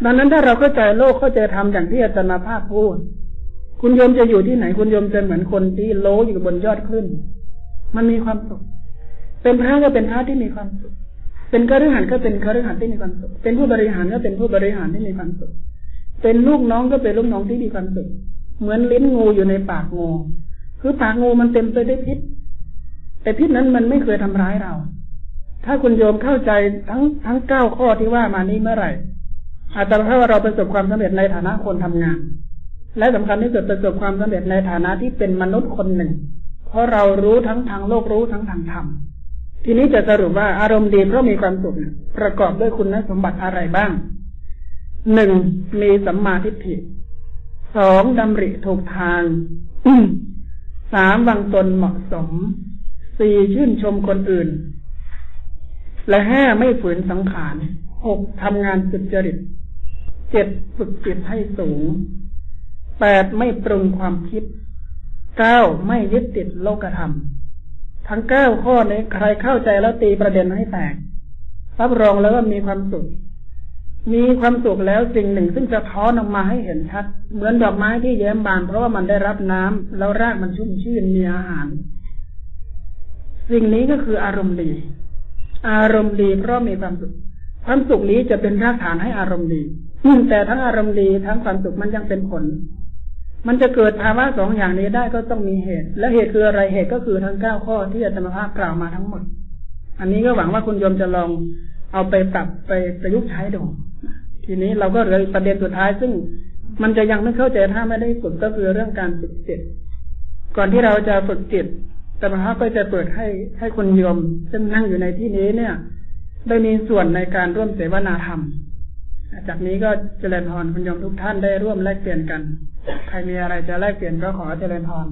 ดังนั้นถ้าเราเข้าใจโลกเข้าใจธรรมอย่างที่อาจารย์ภาพพูด คุณโยมจะอยู่ที่ไหน คุณโยมจะเหมือนคนที่โลอยู่บนยอดขึ้น มันมีความสุข เป็นพระก็เป็นพระที่มีความสุข เป็นคฤหัสถ์ก็เป็นคฤหัสถ์ที่มีความสุข เป็นผู้บริหารก็เป็นผู้บริหารที่มีความสุข เป็นลูกน้องก็เป็นลูกน้องที่มีความสุข เหมือนลิ้นงูอยู่ในปากงู คือปากงูมันเต็มไปด้วยพิษ แต่พิษนั้นมันไม่เคยทำร้ายเรา ถ้าคุณโยมเข้าใจทั้งทั้งเก้าข้อที่ว่ามานี้เมื่อไหร่อาจจะเพราะว่าเราประสบความสำเร็จในฐานะคนทำงาน และสำคัญที่สุดประสบความสำเร็จในฐานะที่เป็นมนุษย์คนหนึ่ง เพราะเรารู้ทั้งทางโลกรู้ทั้งทางธรรมทีนี้จะสรุปว่าอารมณ์ดีเพราะมีความสุขประกอบด้วยคุณสมบัติอะไรบ้างหนึ่งมีสัมมาทิฏฐิสองดำริถูกทางสามวางตนเหมาะสมสี่ชื่นชมคนอื่น และห้าไม่ฝืนสังขารหกทำงานสุจริตเจ็ดฝึกจิตให้สูงแปดไม่ปรุงความคิดเก้าไม่ยึดติดโลกธรรม ทั้งเก้าข้อนี้ใครเข้าใจแล้วตีประเด็นให้แตกรับรองแล้วว่ามีความสุข มีความสุขแล้วสิ่งหนึ่งซึ่งจะท้อนออกมาให้เห็นชัด เหมือนดอกไม้ที่แย้มบานเพราะว่ามันได้รับน้ำแล้วรากมันชุ่มชื่นมีอาหาร สิ่งนี้ก็คืออารมณ์ดี อารมณ์ดีเพราะมีความสุขความสุขนี้จะเป็นรากฐานให้อารมณ์ดีแต่ทั้งอารมณ์ดีทั้งความสุขมันยังเป็นผล มันจะเกิดภาวะสองอย่างนี้ได้ก็ต้องมีเหตุ และเหตุคืออะไรเหตุก็คือทั้งเก้าข้อที่อาจารย์ภาพกล่าวมาทั้งหมด อันนี้ก็หวังว่าคุณโยมจะลองเอาไปปรับไปประยุกต์ใช้ดูทีนี้เราก็เหลือประเด็นสุดท้ายซึ่งมันจะยังไม่เข้าใจถ้าไม่ได้ฝึกก็คือเรื่องการฝึกจิตก่อนที่เราจะฝึกจิต แต่มหาก็จะเปิดให้ให้คนโยมซึ่งนั่งอยู่ในที่นี้เนี่ย ได้มีส่วนในการร่วมเสวนาธรรม จากนี้ก็เจริญพรคุณโยมทุกท่านได้ร่วมแลกเปลี่ยนกัน ใครมีอะไรจะแลกเปลี่ยนก็ขอเจริญพร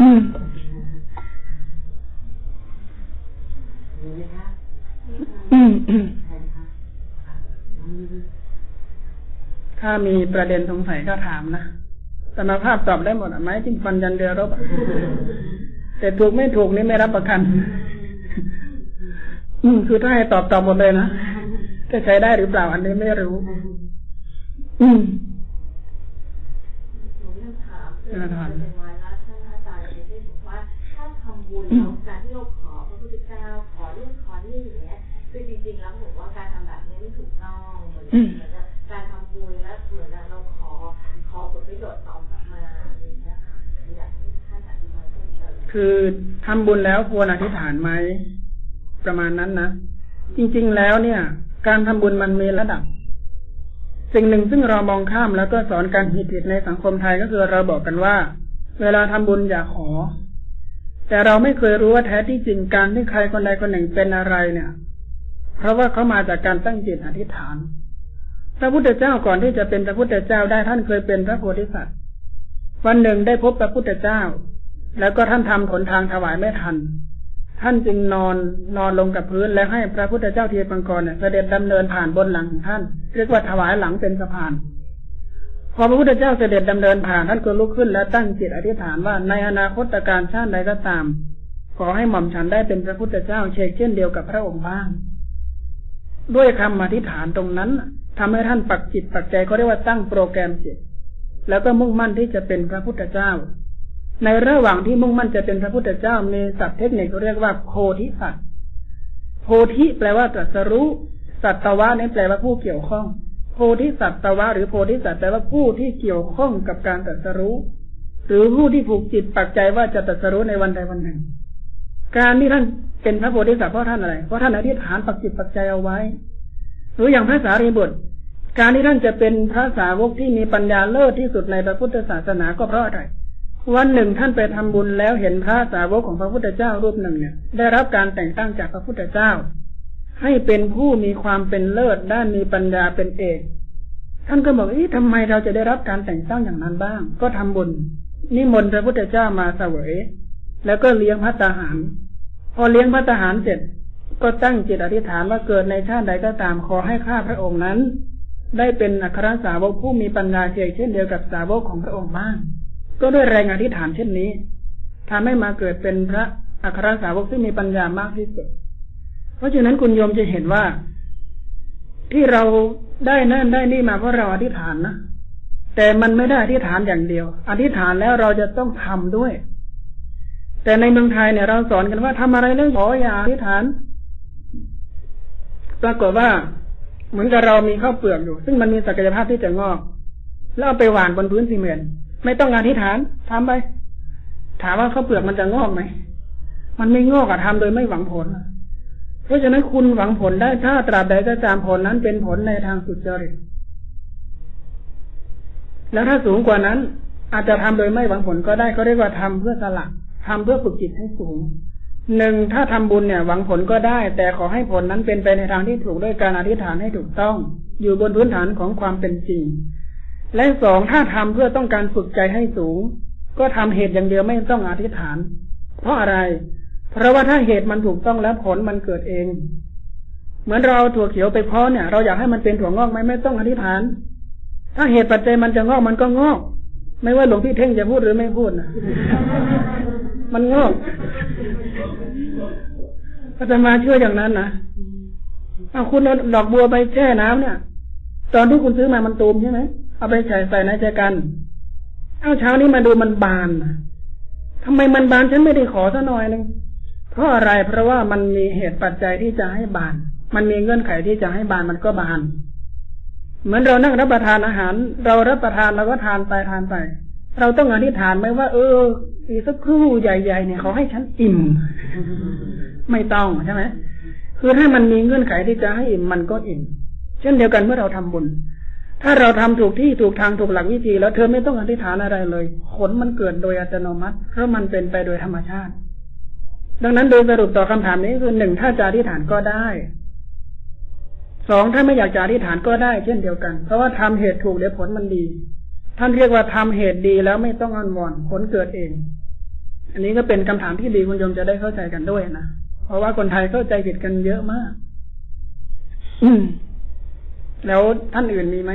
อืม ถ้ามีประเด็นสงสัยก็ถามนะสมภาพตอบได้หมดไหมจริงฟันยันเดือรบแต่ถูกไม่ถูกนี่ไม่รับประกัน อืมคือถ้าให้ตอบตอบหมดเลยนะจะใช้ได้หรือเปล่าอันนี้ไม่รู้ อืมจะถามเป็นวาระท่านอาจารย์จะได้บอกว่าถ้าทำบุญแล้วการที่เรา การทำบุญแล้วเหมือนเราขอขอผลประโยชน์ตอบมาอย่างเงี้ยค่ะอยากให้ท่านอธิบายเพิ่มเติมคือทำบุญแล้วควรอธิษฐานไหมประมาณนั้นนะจริง ๆ แล้วเนี่ย การทำบุญมันมีระดับ สิ่งหนึ่งซึ่งเรามองข้ามแล้วก็สอนการผิดในสังคมไทยก็คือเราบอกกันว่า เวลาทำบุญอย่าขอ แต่เราไม่เคยรู้ว่าแท้ที่จริงการที่ใครคนใดคนหนึ่งเป็นอะไรเนี่ย เพราะว่าเขามาจากการตั้งจิตอธิษฐาน พระพุทธเจ้าก่อนที่จะเป็นพระพุทธเจ้าได้ท่านเคยเป็นพระโพธิสัตว์ วันหนึ่งได้พบพระพุทธเจ้า แล้วก็ท่านทำผลทางถวายไม่ทัน ท่านจึงนอนนอนลงกับพื้นแล้วให้พระพุทธเจ้าเทียปังกรเนี่ยเสด็จดำเนินผ่านบนหลังของท่าน เรียกว่าถวายหลังเป็นสะพาน พอพระพุทธเจ้าเสด็จดำเนินผ่านท่านก็ลุกขึ้นและตั้งจิตอธิษฐานว่าในอนาคตการชาติใดก็ตาม ขอให้หม่อมฉันได้เป็นพระพุทธเจ้าเชกเช่นเดียวกับพระองค์บ้าง ด้วยคำอธิษฐานตรงนั้น ทำให้ท่านปักจิตปักใจเขาเรียกว่าตั้งโปรแกรมจิต แล้วก็มุ่งมั่นที่จะเป็นพระพุทธเจ้า ในระหว่างที่มุ่งมั่นจะเป็นพระพุทธเจ้ามีศัพท์เทคนิคเรียกว่าโพธิสัตว์โพธิแปลว่าตรัสรู้ สัตวะนี่แปลว่าผู้เกี่ยวข้อง โพธิสัตวะหรือโพธิสัตว์แปลว่าผู้ที่เกี่ยวข้องกับการตรัสรู้ หรือผู้ที่ผูกจิตปักใจว่าจะตรัสรู้ในวันใดวันหนึ่ง การที่ท่านเป็นพระโพธิสัตว์เพราะท่านอะไร เพราะท่านอธิษฐานปักจิตปักใจเอาไว้ หรืออย่างพระสารีบุตร การที่ท่านจะเป็นพระสาวกที่มีปัญญาเลิศที่สุดในพระพุทธศาสนาก็เพราะอะไรวันหนึ่งท่านไปทำบุญแล้วเห็นพระสาวกของพระพุทธเจ้ารูปหนึ่งเนี่ย ได้รับการแต่งตั้งจากพระพุทธเจ้า ให้เป็นผู้มีความเป็นเลิศด้านมีปัญญาเป็นเอกท่านก็บอกเอ๊ะทำไมเราจะได้รับการแต่งตั้งอย่างนั้นบ้าง ก็ทำบุญนิมนต์พระพุทธเจ้ามาเสวย แล้วก็เลี้ยงพระตาหาร พอเลี้ยงพระตาหารเสร็จ ก็ตั้งจิตอธิษฐานว่าเกิดในชาติใดก็ตามขอให้ข้าพระองค์นั้น ได้เป็นอัครสาวกผู้มีปัญญาเช่นเดียวกับสาวกของพระองค์บ้าง ก็ด้วยแรงอธิษฐานเช่นนี้ทำให้มาเกิดเป็นพระอัครสาวกที่มีปัญญามากที่สุด เพราะฉะนั้นคุณโยมจะเห็นว่า ที่เราได้นั่นได้นี่มาเพราะเราอธิษฐานนะแต่มันไม่ได้อธิษฐานอย่างเดียว อธิษฐานแล้วเราจะต้องทำด้วย แต่ในเมืองไทยเนี่ยเราสอนกันว่าทำอะไรเรื่องขออย่าอธิษฐาน ปรากฏว่า เหมือนกับเรามีข้าวเปลือกอยู่ ซึ่งมันมีศักยภาพที่จะงอก แล้วเอาไปหว่านบนพื้นซีเมนต์ไม่ต้องอธิษฐานทำไป ถามว่าข้าวเปลือกมันจะงอกไหมมันไม่งอกอะทำโดยไม่หวังผล เพราะฉะนั้นคุณหวังผลได้ถ้าตราบใดก็ตามผลนั้นเป็นผลในทางสุจริตแล้วถ้าสูงกว่านั้น อาจจะทำโดยไม่หวังผลก็ได้ก็เรียกว่าทำเพื่อสละทำเพื่อฝึกจิตให้สูง หนึ่งถ้าทำบุญเนี่ย หวังผลก็ได้ แต่ขอให้ผลนั้นเป็นไปในทางที่ถูกด้วยการอธิษฐานให้ถูกต้อง อยู่บนพื้นฐานของความเป็นจริง และสองถ้าทำเพื่อต้องการฝึกใจให้สูง ก็ทำเหตุอย่างเดียวไม่ต้องอธิษฐาน เพราะอะไร เพราะว่าถ้าเหตุมันถูกต้องแล้วผลมันเกิดเอง เหมือนเราถั่วเขียวไปเพาะเนี่ย เราอยากให้มันเป็นถั่วงอกไหมไม่ต้องอธิษฐาน ถ้าเหตุปัจจัยมันจะงอกมันก็งอก ไม่ว่าหลวงพี่เท่งจะพูดหรือไม่พูดนะมันงอก อาจะมาเชื่ออย่างนั้นนะเอาคุณเอาดอกบัวไปแช่น้ำเนี่ยตอนที่คุณซื้อมามันตูมใช่ไหมเอาไปใส่ใส่ในใจกัน เอาเช้านี้มาดูมันบานทำไมมันบานฉันไม่ได้ขอซะหน่อยนึงเพราะอะไรเพราะว่ามันมีเหตุปัจจัยที่จะให้บาน มันมีเงื่อนไขที่จะให้บานมันก็บาน เหมือนเรานั่งรับประทานอาหาร เรารับประทานเราก็ทานไปทานไป เราต้องอธิษฐานไหมว่า เอออีกสักครู่ใหญ่ๆเนี่ยเขาให้ฉันอิ่ม ไม่ต้องใช่ไหมคือถ้ามันมีเงื่อนไขที่จะให้อิ่มมันก็อิ่ม เช่นเดียวกันเมื่อเราทำบุญ ถ้าเราทำถูกที่ถูกทางถูกหลักวิธี แล้วเธอไม่ต้องอธิษฐานอะไรเลย ผลมันเกิดโดยอัตโนมัติ เพราะมันเป็นไปโดยธรรมชาติ ดังนั้นโดยสรุปต่อคำถามนี้คือหนึ่งถ้าจะอธิษฐานก็ได้สองถ้าไม่อยากจะอธิษฐานก็ได้เช่นเดียวกัน เพราะว่าทำเหตุถูกเดี๋ยวผลมันดี ท่านเรียกว่าทำเหตุดีแล้วไม่ต้องอ้อนวอนผลเกิดเอง อันนี้ก็เป็นคำถามที่ดีคุณโยมจะได้เข้าใจกันด้วยนะ เพราะว่าคนไทยเข้าใจผิดกันเยอะมาก อืม แล้วท่านอื่นมีไหม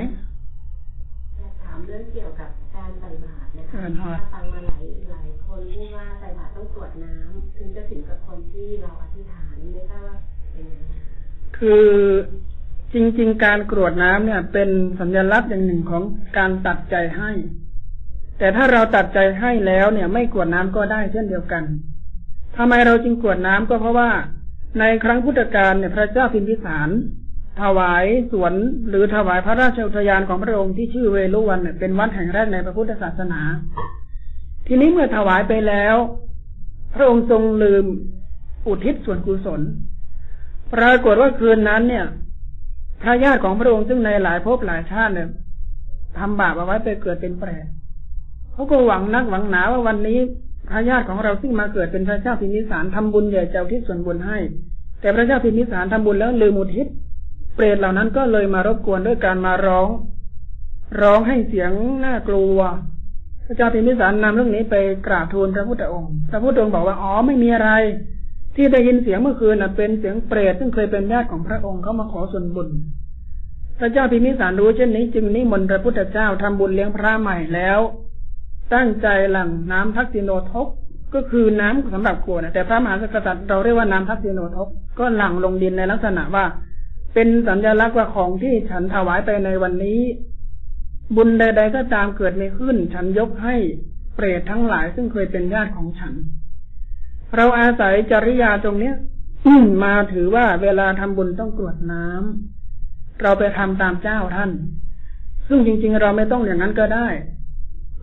ถามเรื่องเกี่ยวกับการใส่บาตรนะคะฟังมาหลายหลายคนที่ว่าใส่บาตรต้องตรวจน้ำถึงจะถึงกับคนที่เราอธิษฐานไม่ทราบว่าเป็นยังไงคือจริง ๆ การกรวดน้ำเนี่ย เป็นสัญลักษณ์อย่างหนึ่งของการตัดใจให้ แต่ถ้าเราตัดใจให้แล้วเนี่ย ไม่กรวดน้ำก็ได้เช่นเดียวกัน ทำไมเราจึงกรวดน้ำก็เพราะว่า ในครั้งพุทธกาลเนี่ยพระเจ้าพิมพิสารถวายสวนหรือถวายพระราชอุทยานของพระองค์ที่ชื่อเวลุวันเนี่ยเป็นวัดแห่งแรกในพระพุทธศาสนา ทีนี้เมื่อถวายไปแล้ว พระองค์ทรงลืมอุทิศส่วนกุศล ปรากฏว่าคืนนั้นเนี่ย พระญาติของพระองค์ซึ่งในหลายภพหลายชาติเนี่ยทำบาปเอาไว้ไปเกิดเป็นแปรเขาก็หวังนักหวังหนาว่าวันนี้ พระญาติของเราซึ่งมาเกิดเป็นพระเจ้าพิมิสารทำบุญใหญ่เจ้าที่ส่วนบุญให้ แต่พระเจ้าพิมิสารทำบุญแล้วลืมอุทิศเปรตเหล่านั้นก็เลยมารบกวนด้วยการมาร้อง ร้องให้เสียงน่ากลัว พระเจ้าพิมิสารนำเรื่องนี้ไปกราบทูลพระพุทธองค์ พระพุทธองค์บอกว่าอ๋อไม่มีอะไร ที่ได้ยินเสียงเมื่อคืนนะเป็นเสียงเปรตซึ่งเคยเป็นญาติของพระองค์เขามาขอส่วนบุญพระเจ้าพิมิสารรู้เช่นนี้จึงนิมนต์พระพุทธเจ้าทำบุญเลี้ยงพระใหม่แล้ว ตั้งใจหลั่งน้ำทักษิโนทกก็คือน้ำสำหรับขวดแต่พระมหากษัตริย์เราเรียกว่าน้ำทักษิโนทกก็หลั่งลงดินในลักษณะว่า เป็นสัญลักษณ์ว่าของที่ฉันถวายไปในวันนี้ บุญใด ๆ ก็ตามเกิดไม่ขึ้น ฉันยกให้เปรตทั้งหลายซึ่งเคยเป็นญาติของฉัน เราอาศัยจริยาตรงเนี้ยมาถือว่าเวลาทำบุญต้องกรวดน้ำเราไปทำตามเจ้าท่าน ซึ่งจริง ๆ เราไม่ต้องอย่างนั้นก็ได้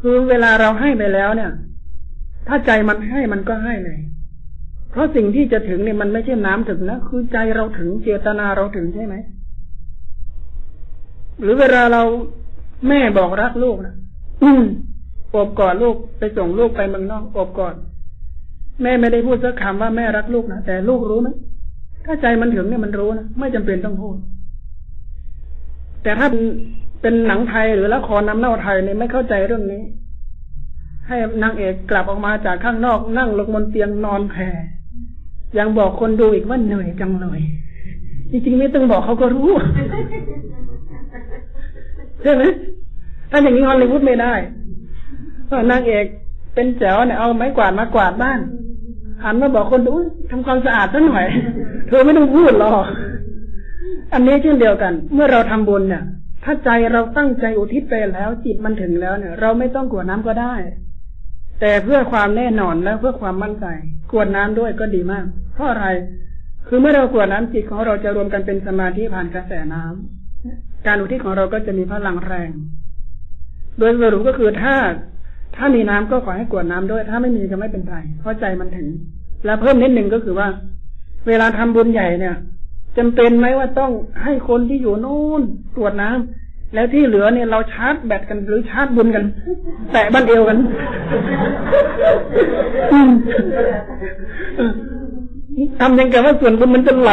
คือเวลาเราให้ไปแล้วเนี่ย ถ้าใจมันให้มันก็ให้เลยเพราะสิ่งที่จะถึงเนี่ยมันไม่ใช่น้ำถึงนะคือใจเราถึงเจตนาเราถึงใช่ไหมหรือเวลาเราแม่บอกรักลูกนะอบกอดลูกไปส่งลูกไปเมืองนอกอบกอดแม่ไม่ได้พูดสักคำว่าแม่รักลูกนะแต่ลูกรู้ไหมถ้าใจมันถึงเนี่ยมันรู้นะไม่จำเป็นต้องพูด แต่ถ้า เป็นหนังไทยหรือละครนำเล่าไทยเนี่ยไม่เข้าใจเรื่องนี้ ให้นางเอกกลับออกมาจากข้างนอกนั่งลงบนเตียงนอนแผ่ยังบอกคนดูอีกว่าเหนื่อยจังเลยจริงๆไม่ต้องบอกเขาก็รู้ใช่ไหมถ้าอย่างนี้ฮอลลีวูดไม่ได้นางเอกเป็นแจ๋วเนี่ยเอาไม้กวาดมากวาดบ้านหันมาบอกคนดูทำความสะอาดสักหน่อย เธอไม่ต้องพูดหรอก อันนี้เช่นเดียวกัน เมื่อเราทำบุญเนี่ย ถ้าใจเราตั้งใจอุทิศไปแล้ว จิตมันถึงแล้วเนี่ย เราไม่ต้องกวดน้ำก็ได้ แต่เพื่อความแน่นอนและเพื่อความมั่นใจกวดน้ำด้วยก็ดีมาก เพราะอะไร คือเมื่อเรากวดน้ำจิตของเราจะรวมกันเป็นสมาธิผ่านกระแสน้ำการอุทิศของเราก็จะมีพลังแรง โดยสรุปก็คือถ้าถ้ามีน้ำก็ขอให้กวดน้ำด้วย ถ้าไม่มีก็ไม่เป็นไรเพราะใจมันถึง และเพิ่มนิดหนึ่งก็คือว่า เวลาทำบุญใหญ่เนี่ย จำเป็นไหมว่าต้องให้คนที่อยู่นู่นตรวจน้ำแล้วที่เหลือเนี่ยเราชาร์จแบตกันหรือชาร์จบุญกัน แตะบันเอวกันทำยังไงว่าส่วนบุญมันจะไหล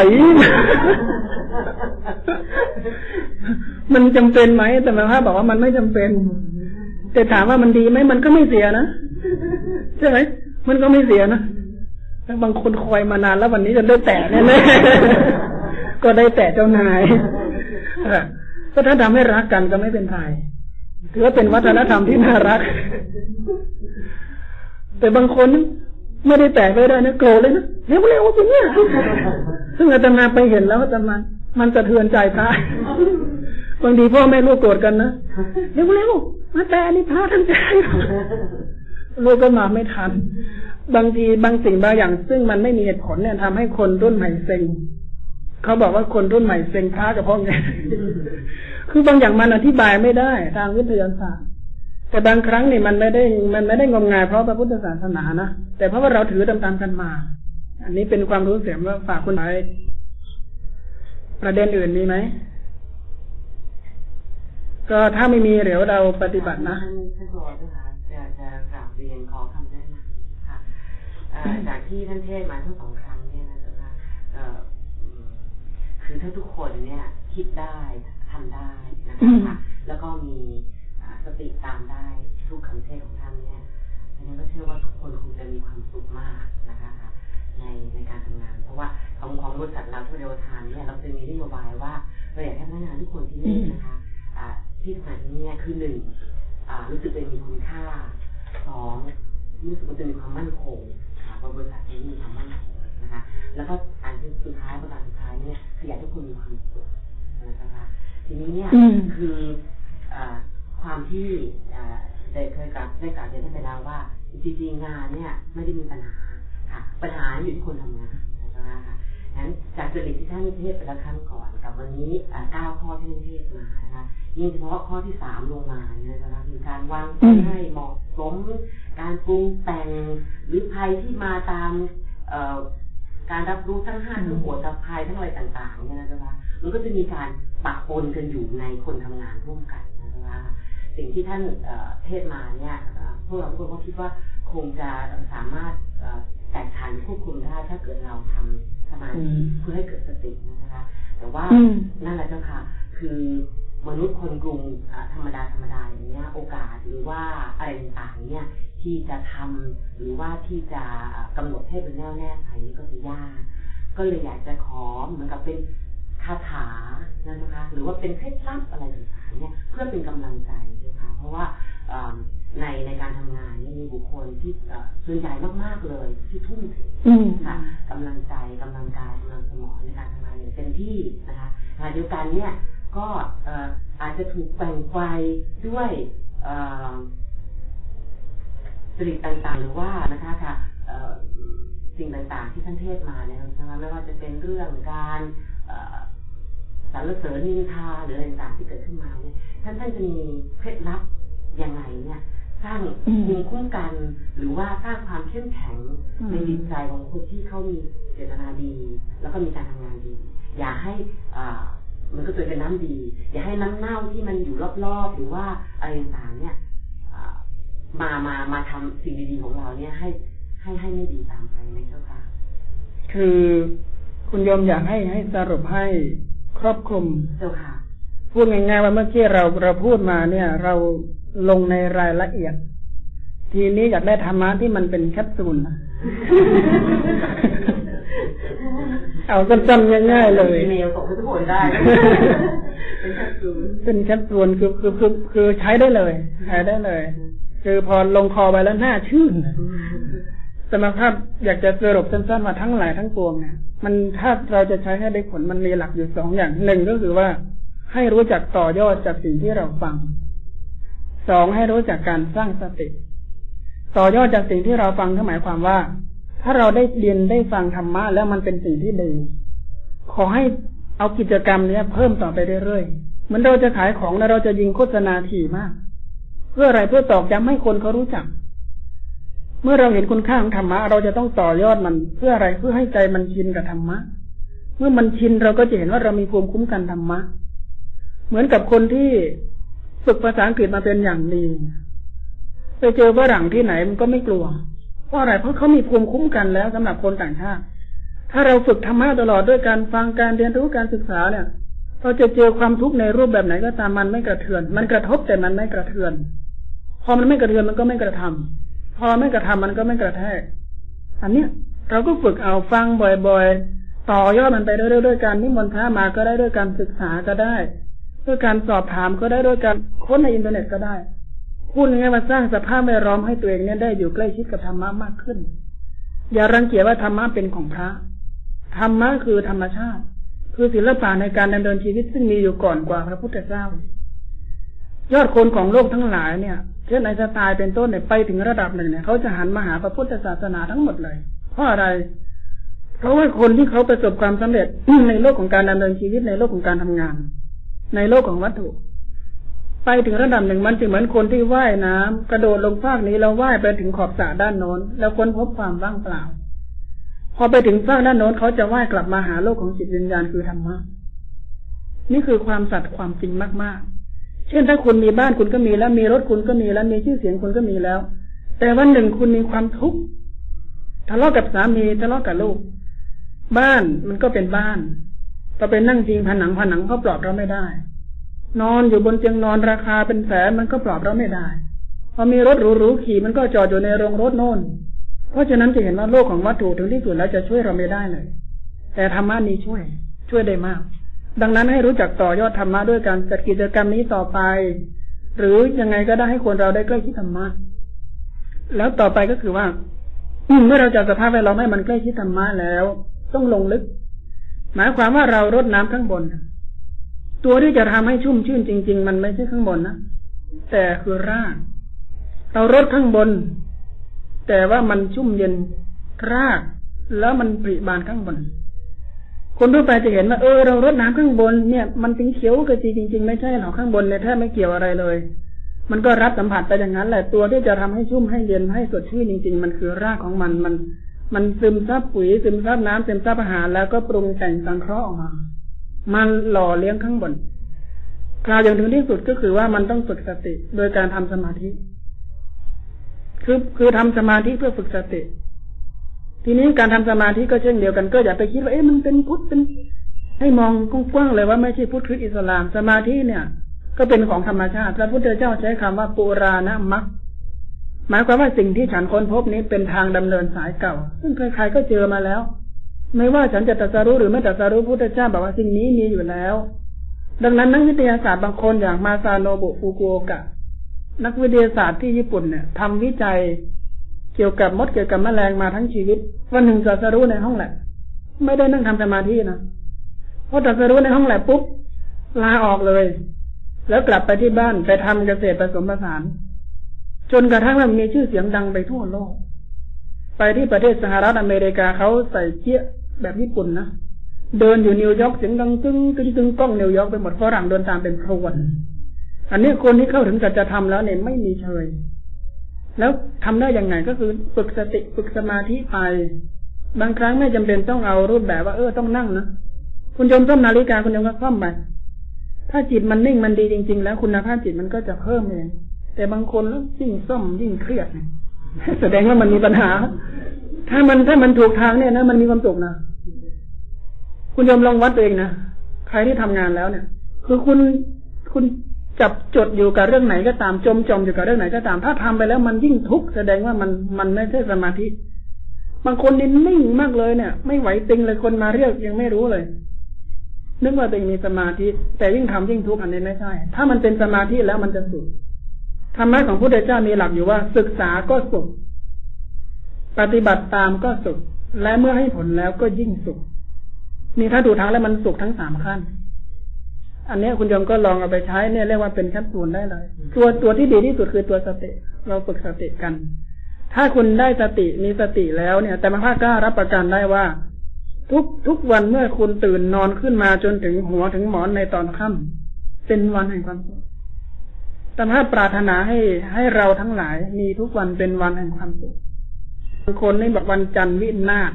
มันจำเป็นไหมแต่มาพระบอกว่ามันไม่จำเป็น แต่ถามว่ามันดีไหมมันก็ไม่เสียนะใช่ไหมมันก็ไม่เสียนะบางคนคอยมานานแล้ววันนี้จะได้แตะแน่ๆ ก็ได้แตะเจ้านายก็ถ้าทำให้รักกันก็ไม่เป็นไรถือว่าเป็นวัฒนธรรมที่น่ารัก แต่บางคนไม่ได้แตะไม่ได้นะโกรธเลยนะเร็วเร็วสิเนี่ยซึ่งอาตมาไปเห็นแล้วอาตมามันสะเทือนใจพระบางทีพ่อแม่ลูกโกรธกันนะเร็วเร็วมาแต่นี่พระทั้งใจลูกก็มาไม่ทัน บางทีบางสิ่งบางอย่าง ซึ่งมันไม่มีเหตุผลเนี่ยทำให้คนรุ่นใหม่เซ็ง เขาบอกว่าคนรุ่นใหม่เซ็งพระกับพ่อไงคือบางอย่างมันอธิบายไม่ได้ ทางวิทยาศาสตร์ แต่บางครั้งนี่มันไม่ได้มันไม่ได้งมงายเพราะพระพุทธศาสนานะแต่เพราะว่าเราถือตามๆกันมา อันนี้เป็นความรู้เสียมว่าฝากคุณไว้ประเด็นอื่นมีไหมก็ถ้าไม่มีเดี๋ยวเราปฏิบัตินะท่านท่านรอเจ้าค่ะจะจะกราบเรียนขอคำแนะนำค่ะจากที่ท่านเทศมาทั้งสองค คือถ้าทุกคนเนี่ยคิดได้ทำได้นะคะแล้วก็มีสติตามได้ทุกคำเทศของท่านเนี่ยฉันก็เชื่อว่าทุกคนคงจะมีความสุขมากนะคะในในการทำงาน เพราะว่าของของบริษัทเราทุเรวทานเนี่ยเราจะมีนโยบายว่าเราอยากให้พนักงานทุกคนที่นี่นะคะที่ทำงานที่นี่คือหนึ่งรู้สึกเป็นมีคุณค่าสองรู้สึกว่าจะมีความมั่นคงค่ะว่าบริษัทนี้มีความมั่นคง นะคะ แล้วก็อันที่สุดท้ายประการสุดท้ายเนี่ยคืออยากให้ทุกคนมีความสุขนะคะทีนี้เนี่ยคือความที่ได้เคยกับได้กล่าวเรียนท่านไปแล้วว่า จริงๆงานเนี่ยไม่ได้มีปัญหาค่ะ ปัญหาอยู่ที่คนทำงานนะคะนั้นจากจริตที่ท่านเทศไปแล้วครั้งก่อนกับวันนี้เก้าข้อที่ท่านเทศมานะคะยิ่งเฉพาะข้อที่สามลงมาเนี่ยนะคะคือการวางให้เหมาะสมการปรุงแต่งหรือภัยที่มาตาม การรับรู้ทั้งห้าทั้งหัวทั้งภัยทั้งอะไรต่างๆเนี่ยนะคะมันก็จะมีการปะปนกันอยู่ในคนทำงานร่วมกันนะคะสิ่งที่ท่านเทศมาเนี่ยพวกเราทุกคนก็คิดว่าคงจะสามารถแตกทันควบคุมได้ถ้าเกิดเราทำสมาธิเพื่อให้เกิดสตินะคะ แต่ว่านั่นแหละเจ้าค่ะ คือมนุษย์คนกรุงธรรมดาธรรมดาอย่างเงี้ย โอกาสหรือว่าอะไรต่างๆเนี่ย ที่จะทำหรือว่าที่จะกำหนดให้เป็นแน่วแน่ไขนี่ก็จะยาก ก็เลยอยากจะขอเหมือนกับเป็นคาถานะคะ หรือว่าเป็นเคล็ดลับอะไรต่างๆเนี่ยเพื่อเป็นกำลังใจนะคะเพราะว่าในในการทำงานนี่มีบุคคลที่ส่วนใหญ่มากๆเลย ที่ทุ่มเทค่ะกำลังใจกำลังกายกำลังสมองในการทำงานอย่างเต็มที่นะคะขณะเดียวกันเนี่ยก็อาจจะถูกแบ่งไฟด้วย สริต่างๆ หรือว่านะคะค่ะสิ่งต่างๆ ที่ท่านเทศมาเนี่ยนะคะไม่ว่าจะเป็นเรื่องการสรรเสริญนินทาหรืออะไรต่างๆที่เกิดขึ้นมาเนี่ยท่านท่านจะมีเคล็ดลับยังไงเนี่ย สร้างภูมิคุ้มกัน หรือว่าสร้างความเข้มแข็งในจิตใจของคนที่เขามีเจตนาดี แล้วก็มีการทำงานดี อย่าให้อ่ามันก็จะเป็นน้ำดี อย่าให้น้ำเน่าที่มันอยู่รอบๆ หรือว่าอะไรต่างๆเนี่ย มามามาทำสิ่งดีๆของเราเนี่ยให้ให้ให้ไม่ดีตามไปไหมเจ้าค่ะ คือคุณโยมอยากให้ให้สรุปให้ครอบคลุมเจ้าค่ะ พูดง่ายๆว่าเมื่อกี้เราเราพูดมาเนี่ย เราลงในรายละเอียด ทีนี้อยากได้ธรรมะที่มันเป็นแคปซูลเอาสั้นๆง่ายๆเลยเมลส่งให้ทุกคนได้ เป็นแคปซูลเป็นแคปซูลคือคือคือคือใช้ได้เลย ใช้ได้เลย คือพอลงคอไปแล้วหน้าชื่นสมภาพอยากจะสรุปสั้นๆว่าทั้งหลายทั้งปวงเนี่ยมันถ้าเราจะใช้ให้ได้ผลมันมีหลักอยู่สองอย่างหนึ่งก็คือว่า ให้รู้จักต่อยอดจากสิ่งที่เราฟังสองให้รู้จักการสร้างสติ ต่อยอดจากสิ่งที่เราฟังก็หมายความว่า ถ้าเราได้เรียนได้ฟังธรรมะแล้วมันเป็นสิ่งที่ดีขอให้เอากิจกรรมเนี้ยเพิ่มต่อไปเรื่อยๆเหมือนเราจะขายของแล้วเราจะยิงโฆษณาถี่มาก เพื่ออะไรเพื่อตอกย้ำให้คนเขารู้จัก เมื่อเราเห็นคุณค่าของธรรมะ เราจะต้องต่อยอดมันเพื่ออะไรเพื่อให้ใจมันชินกับธรรมะ เมื่อมันชินเราก็จะเห็นว่าเรามีภูมิคุ้มกันธรรมะ เหมือนกับคนที่ฝึกภาษาอังกฤษมาเป็นอย่างดีไปเจอฝรั่งที่ไหนมันก็ไม่กลัว เพราะอะไรเพราะเขามีภูมิคุ้มกันแล้วสำหรับคนต่างชาติ ถ้าเราฝึกธรรมะตลอดด้วยการฟังการเรียนรู้การศึกษาเนี่ยเราจะเจอความทุกข์ในรูปแบบไหนก็ตามมันไม่กระเทือน มันกระทบแต่มันไม่กระเทือน พอมันไม่กระเทือนมันก็ไม่กระทำพอไม่กระทำมันก็ไม่กระแทก อันเนี้ยเราก็ฝึกเอาฟังบ่อยๆ ต่อยอดมันไปเรื่อยๆด้วยการนิมนต์พระมาก็ได้ด้วยการศึกษาก็ได้ ด้วยการสอบถามก็ได้ด้วยการค้นในอินเทอร์เน็ตก็ได้พูดง่ายๆมาสร้างสภาพแวดล้อมให้ตัวเองเนี่ยได้อยู่ใกล้ชิดกับธรรมะมากขึ้น อย่ารังเกียจว่าธรรมะเป็นของพระธรรมะคือธรรมชาติ คือศิลปะในการดำเนินชีวิตซึ่งมีอยู่ก่อนกว่าพระพุทธเจ้า ยอดคนของโลกทั้งหลายเนี่ยเช่นไอสไตล์เป็นต้นเนี่ยไปถึงระดับหนึ่งเนี่ยเขาจะหันมาหาพระพุทธศาสนาทั้งหมดเลย เพราะอะไร เพราะว่าคนที่เขาประสบความสำเร็จในโลกของการดำเนินชีวิตในโลกของการทำงาน ในโลกของวัตถุ ไปถึงระดับหนึ่งมันจะเหมือนคนที่ว่ายน้ำกระโดดลงฟากนี้แล้วว่ายไปถึงขอบสระด้านโน้น แล้วค้นพบความว่างเปล่า พอไปถึงฟากด้านโน้นเขาจะว่ายกลับมาหาโลกของจิตวิญญาณคือธรรมะนี่คือความสัตย์ความจริงมากๆ เช่นถ้าคุณมีบ้านคุณก็มีแล้ว มีรถคุณก็มีแล้ว มีชื่อเสียงคุณก็มีแล้ว แต่วันหนึ่งคุณมีความทุกข์ทะเลาะกับสามีทะเลาะกับลูก บ้านมันก็เป็นบ้านต่อไปนั่งจริงผนังผนังก็ปลอบเราไม่ได้ นอนอยู่บนเตียงนอนราคาเป็นแสนมันก็ปลอบเราไม่ได้ พอมีรถหรูๆขี่มันก็จอดอยู่ในโรงรถโน่น เพราะฉะนั้นจะเห็นว่าโลกของวัตถุถึงที่สุดแล้วจะช่วยเราไม่ได้เลย แต่ธรรมะนี้ช่วย ช่วยได้มาก ดังนั้นให้รู้จักต่อยอดธรรมะด้วยการจัดกิจกรรมนี้ต่อไป หรือยังไงก็ได้ให้คนเราได้ใกล้ชิดธรรมะแล้วต่อไปก็คือว่าเมื่อเราจัดสภาพแวดล้อมให้มันใกล้ชิดธรรมะแล้ว ต้องลงลึก หมายความว่าเรารดน้ำข้างบน ตัวที่จะทำให้ชุ่มชื่นจริง ๆ มันไม่ใช่ข้างบนนะแต่คือราก เรารดข้างบน แต่ว่ามันชุ่มเย็นราก แล้วมันปริบานข้างบน คนทั่วไปจะเห็นว่าเออเรารดน้ำข้างบนเนี่ยมันถึงเขียวกระจีจริง ๆ ไม่ใช่หรอกข้างบนเนี่ยแทบไม่เกี่ยวอะไรเลย มันก็รับสัมผัสไปอย่างนั้นแหละตัวที่จะทำให้ชุ่มให้เย็นให้สดชื่นจริง ๆ มันคือรากของมันมัน มันซึมซับปุ๋ยซึมซับน้ำซึมซับอาหารแล้วก็ปรุงแต่งสังเคราะห์ออกมา มันหล่อเลี้ยงข้างบนกล่าวอย่างถึงที่สุดก็คือว่ามันต้องฝึกสติโดยการทำสมาธิ คือคือทำสมาธิเพื่อฝึกสติ ทีนี้การทำสมาธิก็เช่นเดียวกันก็อย่าไปคิดว่าเอ๊ะมันเป็นพุทธเป็น ให้มองกว้างๆเลยว่าไม่ใช่พุทธคริสต์อิสลามสมาธิเนี่ย ก็เป็นของธรรมชาติพระพุทธเจ้าใช้คำว่าปุรานะมักหมายความว่าสิ่งที่ฉันค้นพบนี้เป็นทางดำเนินสายเก่า ซึ่งใครๆก็เจอมาแล้ว ไม่ว่าฉันจะตรัสรู้หรือไม่ตรัสรู้พุทธเจ้าบอกว่าสิ่งนี้มีอยู่แล้ว ดังนั้นนักวิทยาศาสตร์บางคนอย่างมาซาโนบุฟุกุโอกะ นักวิทยาศาสตร์ที่ญี่ปุ่นเนี่ยทำวิจัย เกี่ยวกับมดเกี่ยวกับแมลงมาทั้งชีวิต วันหนึ่งตรัสรู้ในห้องแลบไม่ได้นั่งทำสมาธินะพอตรัสรู้ในห้องแลบปุ๊บลาออกเลย แล้วกลับไปที่บ้านไปทำเกษตรผสมผสาน จนกระทั่งมันมีชื่อเสียงดังไปทั่วโลก ไปที่ประเทศสหรัฐอเมริกาเขาใส่เจี๊ยแบบญี่ปุ่นนะเดินอยู่นิวยอร์กเสียงดังตึ้งตึ้งตึ้งกล้องนิวยอร์กไปหมดฝรั่งเดินตามเป็นพรวน อันนี้คนที่เข้าถึงจัจะทำแล้วเนี่ยไม่มีเชย แล้วทำได้ยังไงก็คือฝึกสติฝึกสมาธิไป บางครั้งไม่จำเป็นต้องเอารูปแบบว่าเออต้องนั่งนะคุณโยมต้มนาฬิกาคุณโยมก็คล่อมไปถ้าจิตมันนิ่งมันดีจริง ๆ แล้วคุณภาพจิตมันก็จะเพิ่มเองแต่บางคนแล้วยิ่งซ่อมยิ่งเครียดแสดงว่ามันมีปัญหา ถ้ามันถ้ามันถูกทางเนี่ยนะมันมีความสุขนะคุณโยมลองวัดตัวเองนะใครที่ทำงานแล้วเนี่ย คือคุณคุณ จับจดอยู่กับเรื่องไหนก็ตามจมจมอยู่กับเรื่องไหนก็ตาม ถ้าทำไปแล้วมันยิ่งทุกข์แสดงว่ามันมันไม่ใช่สมาธิ บางคนนิ่นิ่งมากเลยเนี่ย ไม่ไหวติงเลยคนมาเรียกยังไม่รู้เลย นึกว่าตัวเองมีสมาธิ แต่ยิ่งทำยิ่งทุกข์อันนี้ไม่ใช่ ถ้ามันเป็นสมาธิแล้วมันจะสุขธรรมะของพระพุทธเจ้ามีหลักอยู่ว่า ศึกษาก็สุข ปฏิบัติตามก็สุข และเมื่อให้ผลแล้วก็ยิ่งสุขนี่ถ้าดูทางแล้วมันสุขทั้งสามขั้น อันนี้คุณโยมก็ลองเอาไปใช้เนี่ยเรียกว่าเป็นแคปซูลได้เลย ตัวตัวที่ดีที่สุดคือตัวสติ เราฝึกสติกัน ถ้าคุณได้สติมีสติแล้วเนี่ย แต่มาภาคกล้ารับประกันได้ว่า ทุกทุกวันเมื่อคุณตื่นนอนขึ้นมาจนถึงหัวถึงหมอนในตอนค่ำเป็นวันแห่งความสุขแต่ถ้าปรารถนาให้ให้เราทั้งหลายมีทุกวันเป็นวันแห่งความสุขคนนี่บอกวันจันทร์วินาศ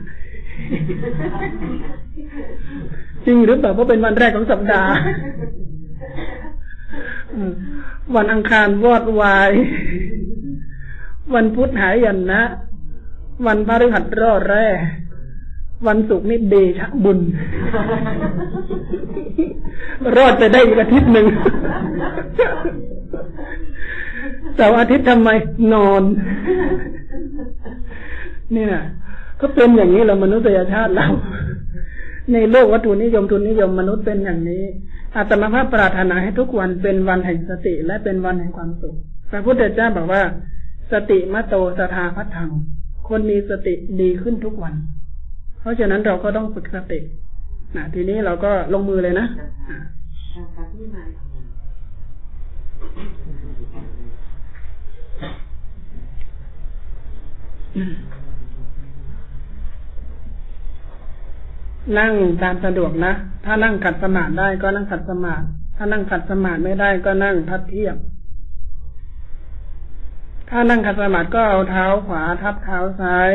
จริงหรือเปล่าเพราะเป็นวันแรกของสัปดาห์วันอังคารวอดวาย วันพุธหายยันนะ วันพฤหัสรอดแร่ วันศุกร์นี่เดชะบุญ รอดไปได้อีกอาทิตย์หนึ่งเสาร์อาทิตย์ทำไมนอน นี่นะก็เป็นอย่างนี้เรามนุษยชาติเรา ในโลกวัตถุนิยมทุนนิยมมนุษย์เป็นอย่างนี้ อาตมาภาพปรารถนาให้ทุกวันเป็นวันแห่งสติและเป็นวันแห่งความสุข พระพุทธเจ้าบอกว่า สติมโตสทาพัฒัง คนมีสติดีขึ้นทุกวัน เพราะฉะนั้นเราก็ต้องฝึกสตินะทีนี้เราก็ลงมือเลยนะการที่ม นั่งตามสะดวกนะ ถ้านั่งขัดสมาธิได้ก็นั่งขัดสมาธิถ้านั่งขัดสมาธิไม่ได้ก็นั่งพัดเทียบ ถ้านั่งขัดสมาธิก็เอาเท้าขวาทับเท้าซ้าย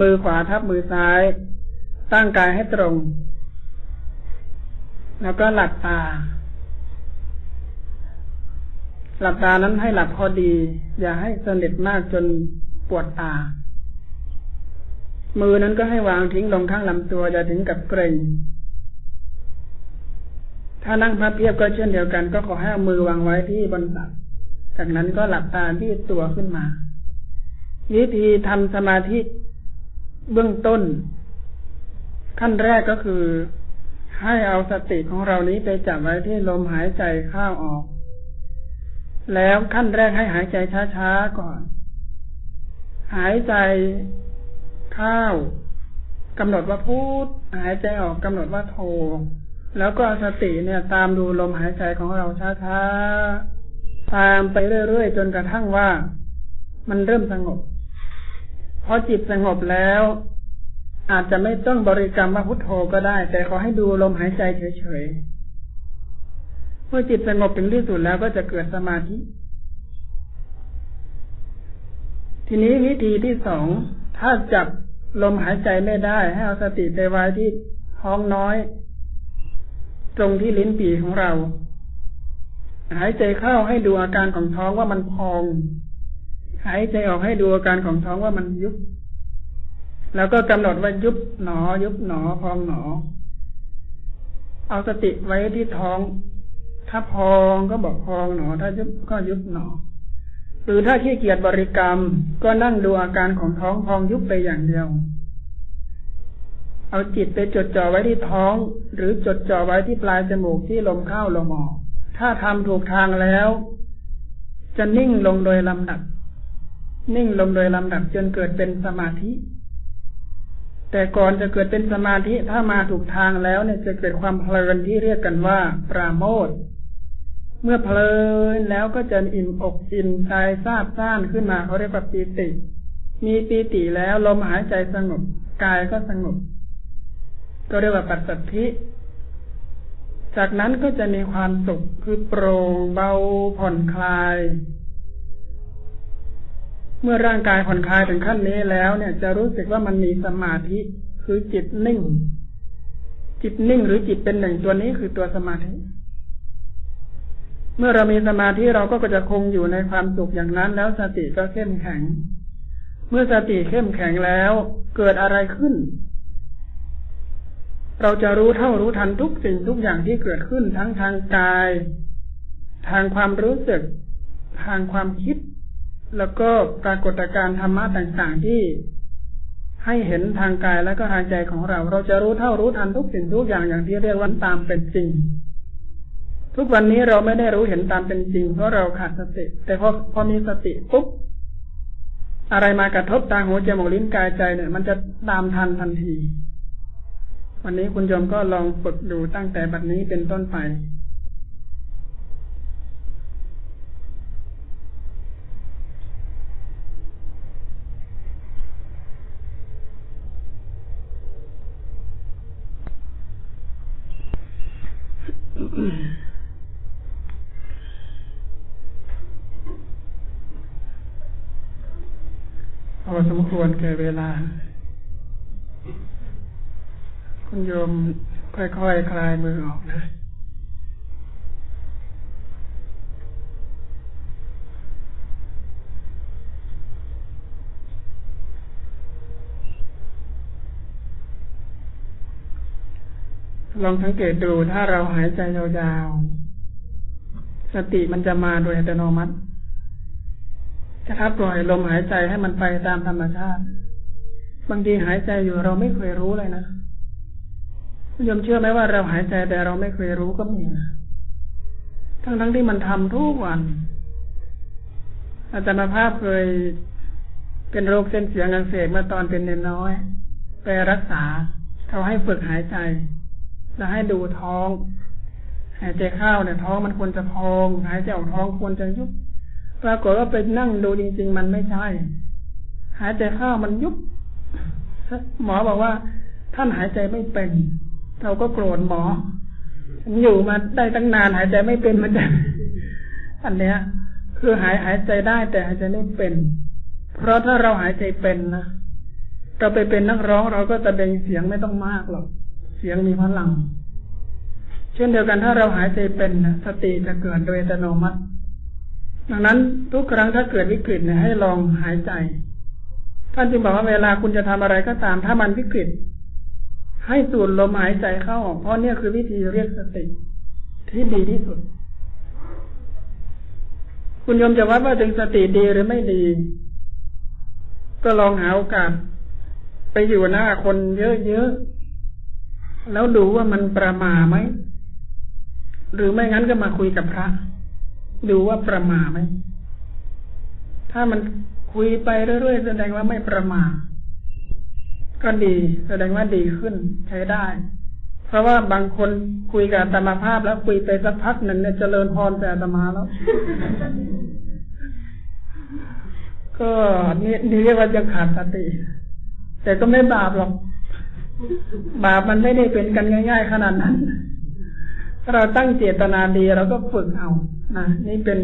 มือขวาทับมือซ้าย ตั้งกายให้ตรง แล้วก็หลับตา หลับตานั้นให้หลับพอดี อย่าให้สนิทมากจนปวดตา มือนั้นก็ให้วางทิ้งลงข้างลำตัวอย่าถึงกับเกรงถ้านั่งพับเพียบก็เช่นเดียวกัน ก็ขอให้เอามือวางไว้ที่บนตักจากนั้นก็หลับตาที่ตัวขึ้นมา วิธีทำสมาธิเบื้องต้น ขั้นแรกก็คือ ให้เอาสติของเรานี้ไปจับไว้ที่ลมหายใจเข้าออก แล้วขั้นแรกให้หายใจช้าๆก่อน หายใจ เข้ากำหนดว่าพูดหายใจออกกำหนดว่าโทแล้วก็สติเนี่ย ตามดูลมหายใจของเราช้าๆตามไปเรื่อยๆจนกระทั่งว่า มันเริ่มสงบพอจิตสงบแล้ว อาจจะไม่ต้องบริกรรมว่าพุทโธก็ได้ แต่ขอให้ดูลมหายใจเฉยๆเมื่อจิตสงบถึงที่สุดแล้วก็จะเกิดสมาธิ ทีนี้วิธีที่สองถ้าจับ ลมหายใจไม่ได้ ให้เอาสติไปไว้ที่ท้องน้อย ตรงที่ลิ้นปีของเรา หายใจเข้าให้ดูอาการของท้องว่ามันพอง หายใจออกให้ดูอาการของท้องว่ามันยุบ แล้วก็กำหนดว่ายุบหนอ ยุบหนอพองหนอ เอาสติไว้ที่ท้อง ถ้าพองก็บอกพองหนอ ถ้ายุบก็ยุบหนอ หรือถ้าขี้เกียจบริกรรม ก็นั่งดูอาการของท้องพองยุบไปอย่างเดียว เอาจิตไปจดจ่อไว้ที่ท้อง หรือจดจ่อไว้ที่ปลายจมูกที่ลมเข้าลมออก ถ้าทำถูกทางแล้ว จะนิ่งลงโดยลำดับ นิ่งลงโดยลำดับจนเกิดเป็นสมาธิ แต่ก่อนจะเกิดเป็นสมาธิถ้ามาถูกทางแล้วเนี่ยจะเกิดความเพลินที่เรียกกันว่า ปราโมท เมื่อเพลินแล้วก็จะอิ่มอกอิ่มใจซาบซ่านขึ้นมาเขาเรียกว่าปีติ มีปีติแล้วลมหายใจสงบกายก็สงบ ก็เรียกว่าปัสสัทธิ จากนั้นก็จะมีความสุขคือโปร่งเบาผ่อนคลาย เมื่อร่างกายผ่อนคลายถึงขั้นนี้แล้วเนี่ย จะรู้สึกว่ามันมีสมาธิคือจิตนิ่ง จิตนิ่งหรือจิตเป็นหนึ่งตัวนี้คือตัวสมาธิ เมื่อเรามีสมาธิเราก็จะคงอยู่ในความสุขอย่างนั้น แล้วสติก็เข้มแข็ง เมื่อสติเข้มแข็งแล้วเกิดอะไรขึ้น เราจะรู้เท่ารู้ทันทุกสิ่งทุกอย่างที่เกิดขึ้นทั้งทางกาย ทางความรู้สึก ทางความคิด แล้วก็ปรากฏการณ์ธรรมะต่างๆที่ให้เห็นทางกายและก็ทางใจของเรา เราจะรู้เท่ารู้ทันทุกสิ่งทุกอย่างอย่างที่เรียกว่าตามเป็นจริง ทุกวันนี้เราไม่ได้รู้เห็นตามเป็นจริงเพราะเราขาดสติ แต่พอพอมีสติปุ๊บอะไรมากระทบตาหูจมูกลิ้นกายใจเนี่ย มันจะตามทันทันที วันนี้คุณโยมก็ลองฝึกดูตั้งแต่บัดนี้เป็นต้นไป ควรแก่เวลา คุณโยมค่อยๆคคลายมือออกนะลองสังเกตดูถ้าเราหายใจยาวๆ สติมันจะมาโดยอัตโนมัติ ถ้าปล่อยลมหายใจให้มันไปตามธรรมชาติ บางทีหายใจอยู่เราไม่เคยรู้เลยนะคุณยมเชื่อไหมว่าเราหายใจแต่เราไม่เคยรู้ก็มีนะทั้งทั้งที่มันทำทุกวัน อาจารย์ภาพเคยเป็นโรคเส้นเสียงอักเสบเมื่อตอนเป็นเนน้อย ไปรักษาเขาให้ฝึกหายใจ แล้วให้ดูท้อง หายใจเข้าเนี่ยท้องมันควรจะพอง หายใจออกท้องควรจะยุบ ปรากฏว่าไปนั่งดูจริง ๆ มันไม่ใช่ หายใจเข้ามันยุบหมอบอกว่า ท่านหายใจไม่เป็น เราก็โกรธหมอฉันอยู่มาได้ตั้งนานหายใจไม่เป็นมันจะอันเนี้ย คือหายหายใจได้แต่หายใจไม่เป็น เพราะถ้าเราหายใจเป็นนะเราไปเป็นนักร้องเราก็จะเบ่งเสียงไม่ต้องมากหรอก เสียงมีพลัง เช่นเดียวกันถ้าเราหายใจเป็นนะสติจะเกิดโดยอัตโนมัติ ดังนั้นทุกครั้งถ้าเกิดวิกฤตเนี่ยให้ลองหายใจ ท่านจึงบอกว่าเวลาคุณจะทำอะไรก็ตาม ถ้ามันวิกฤต ให้สูดลมหายใจเข้าออก เพราะเนี่ยคือวิธีเรียกสติที่ดีที่สุด คุณโยมจะวัดว่าถึงสติดีหรือไม่ดี ก็ลองหาโอกาสไปอยู่หน้าคนเยอะๆ แล้วดูว่ามันประมาไหม หรือไม่งั้นก็มาคุยกับพระ ดูว่าประมาไหม ถ้ามันคุยไปเรื่อยๆแสดงว่าไม่ประมาก็ดีแสดงว่าดีขึ้นใช้ได้ เพราะว่าบางคนคุยกับธรรมภาพแล้วคุยไปสักพักหนึ่งเนี่ยเจริญพรแต่ธรรมาแล้ว ก็นี่นี่เรียกว่าจะขาดสติ แต่ก็ไม่บาปหรอก บาปมันไม่ได้เป็นกันง่าย ๆ ขนาดนั้นถ้าเราตั้งเจตนาดีเราก็ฝึกเอา นี่เป็น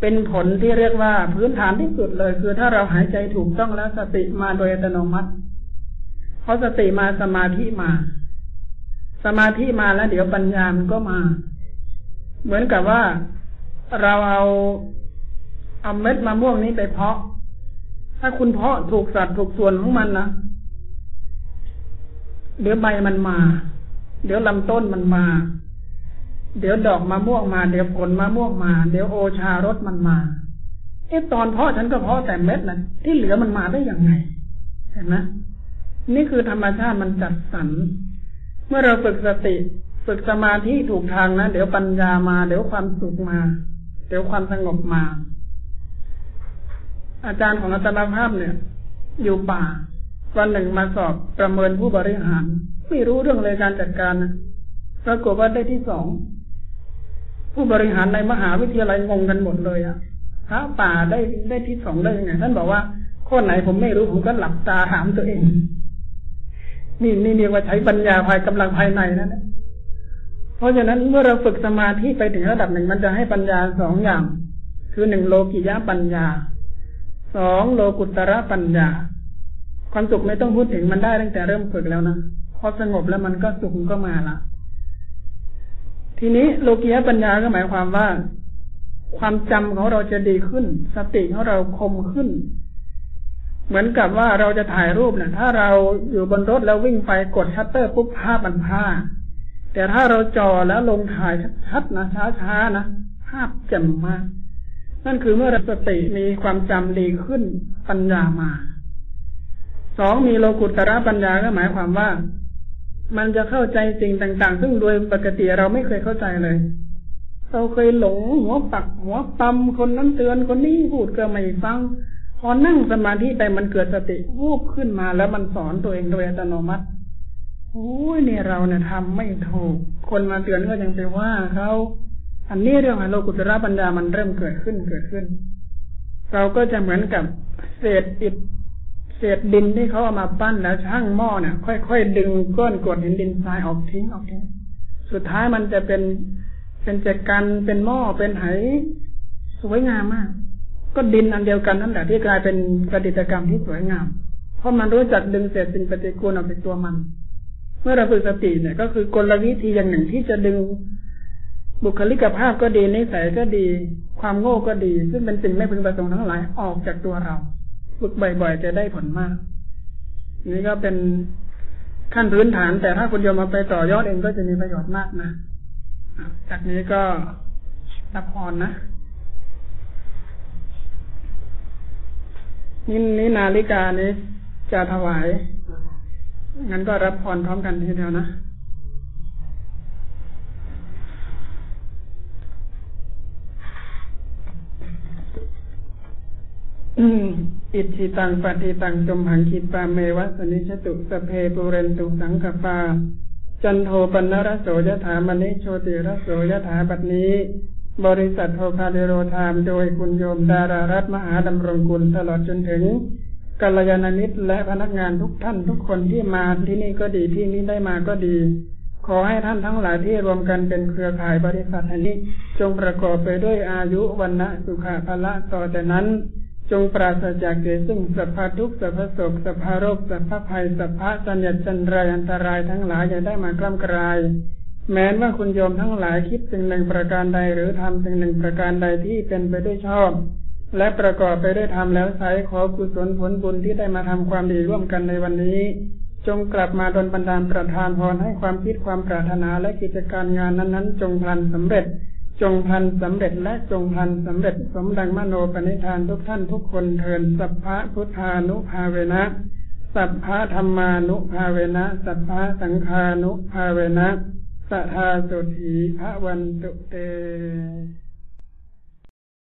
เป็นผลที่เรียกว่าพื้นฐานที่สุดเลย คือถ้าเราหายใจถูกต้องแล้วสติมาโดยอัตโนมัติเพราะสติมาสมาธิมา สมาธิมาแล้วเดี๋ยวปัญญามันก็มา เหมือนกับว่าเราเอาเอาเม็ดมะม่วงนี้ไปเพาะ ถ้าคุณเพาะถูกสัตว์ถูกส่วนของมันนะเดี๋ยวใบมันมา เดี๋ยวลำต้นมันมา เดี๋ยวดอกมะม่วงมา เดี๋ยวผลมะม่วงมา เดี๋ยวโอชารสมันมาเอ๊ะตอนเพาะฉันก็เพาะแต่เม็ดนะที่เหลือมันมาได้อย่างไง เห็นไหมนี่คือธรรมชาติมันจัดสรรเมื่อเราฝึกสติฝึกสมาธิถูกทางนะเดี๋ยวปัญญามา เดี๋ยวความสุขมา เดี๋ยวความสงบมา อาจารย์ของอาจารย์ภาพเนี่ย อยู่ป่าวันหนึ่งมาสอบประเมินผู้บริหาร ไม่รู้เรื่องเลยการจัดการนะปรากฏว่าได้ที่สอง ผู้บริหารในมหาวิทยาลัยงงกันหมดเลยอะพระป่าได้ได้ที่สองได้ยังไงท่านบอกว่าข้อไหนผมไม่รู้ผมก็หลับตาถามตัวเอง นี่นี่เรียกว่าใช้ปัญญาภายกำลังภายในนั่นแหละเพราะฉะนั้นเมื่อเราฝึกสมาธิไปถึงระดับหนึ่งมันจะให้ปัญญาสองอย่าง คือหนึ่งโลกิยะปัญญาสองโลกุตระปัญญา ความสุขไม่ต้องพูดถึงมันได้ตั้งแต่เริ่มฝึกแล้วนะพอสงบแล้วมันก็สุขก็มาละ ทีนี้โลกียปัญญาก็หมายความว่า ความจำของเราจะดีขึ้น สติของเราคมขึ้น เหมือนกับว่าเราจะถ่ายรูปเนะถ้าเราอยู่บนรถแล้ววิ่งไปกดชัตเตอร์ปุ๊บภาพมันพาแต่ถ้าเราจอแล้วลงถ่ายชัดๆนะช้าๆนะภาพแจ่มมาก นั่นคือเมื่อสติมีความจำดีขึ้นปัญญามาสองมีโลกุตระปัญญาก็หมายความว่า มันจะเข้าใจสิ่งต่างๆ ซึ่งโดยปกติเราไม่เคยเข้าใจเลย เราเคยหลงหัวปักหัวปั๊มคนนั้นเตือนคนนี้พูดก็ไม่ฟัง พอนั่งสมาธิไปมันเกิดสติวูบขึ้นมาแล้วมันสอนตัวเองโดยอัตโนมัติโอ้ยเนี่ยเราเนี่ยทำไม่ถูก คนมาเตือนก็ยังไปว่าเขาอันนี้เรื่องของโลกุตระปัญญามันเริ่มเกิดขึ้นเกิดขึ้น เราก็จะเหมือนกับเศษอิฐ ศษดินที่เขาเอามาปั้นแล้วช่างหม้อเนี่ยค่อยๆดึงก้อนกรวดหินดินทรายออกทิ้งออกทิ้งสุดท้ายมันจะเป็นเป็นเจกันเป็นหม้อเป็นไหสวยงามมาก ก็ดินอันเดียวกันนั่นแหละที่กลายเป็นประดิษฐกรรมที่สวยงาม เพราะมันรู้จักดึงเศษสิ่งปฏิกูลออกจากตัวมัน เมื่อเราฝึกสติเนี่ยก็คือกลวิธีอย่างหนึ่งที่จะดึงบุคลิกภาพก็ดีนิสัยก็ดี ความโง่ก็ดี ซึ่งเป็นสิ่งไม่พึงประสงค์ทั้งหลายออกจากตัวเรา ฝึกบ่อยๆจะได้ผลมาก นี่ก็เป็นขั้นพื้นฐาน แต่ถ้าคุณโยมมาไปต่อยอดเองก็จะมีประโยชน์มากนะจากนี้ก็รับพรนะนี่นี่นาฬิกานี้จะถวาย งั้นก็รับพรพร้อมกันทีเดียวนะ อิทธิตังปฏิตังจมหังคิปาเมวะสนิชตุสเพปุเรนตุสังกปา จันโทปนรโสยถามณิโชติรโสยถาบัดนี้ บริษัทโทพาเดโรธามโดยคุณโยมดารารัตมหาดำรงกุลตลอดจนถึงกัลยาณมิตรและพนักงานทุกท่านทุกคนที่มาที่นี่ก็ดีที่นี้ได้มาก็ดี ขอให้ท่านทั้งหลายที่รวมกันเป็นเครือข่ายบริษัทแห่งนี้ จงประกอบไปด้วยอายุวันนะสุขะภละต่อแต่นั้น งปราศจากเกซึ่งสัพพทุกข์สัพพโศกสัพพโรคสัพพภัยสัพพะจัญญจันไรอันตรายทั้งหลายอย่าได้มากล้ำกลาย แม้ว่าคุณโยมทั้งหลายคิดสิ่งหนึ่งประการใดหรือทำสิ่งหนึ่งประการใดที่เป็นไปด้วยชอบ และประกอบไปด้วยธรรมแล้วใช้ขอกุศลผลบุญที่ได้มาทำความดีร่วมกันในวันนี้ จงกลับมาดลบันดาลประทานพรให้ความคิดความปรารถนาและกิจการงานนั้นๆ จงพลันสำเร็จ จงพันสำเร็จและจงพันสำเร็จสมดังมโนปณิธานทุกท่านทุกคนเทินสัพพะพุทธานุภาเวนะ สัพพะธรรมานุภาเวนะ สัพพะสังฆานุภาเวนะสัทธาสุถีพระวันตุเต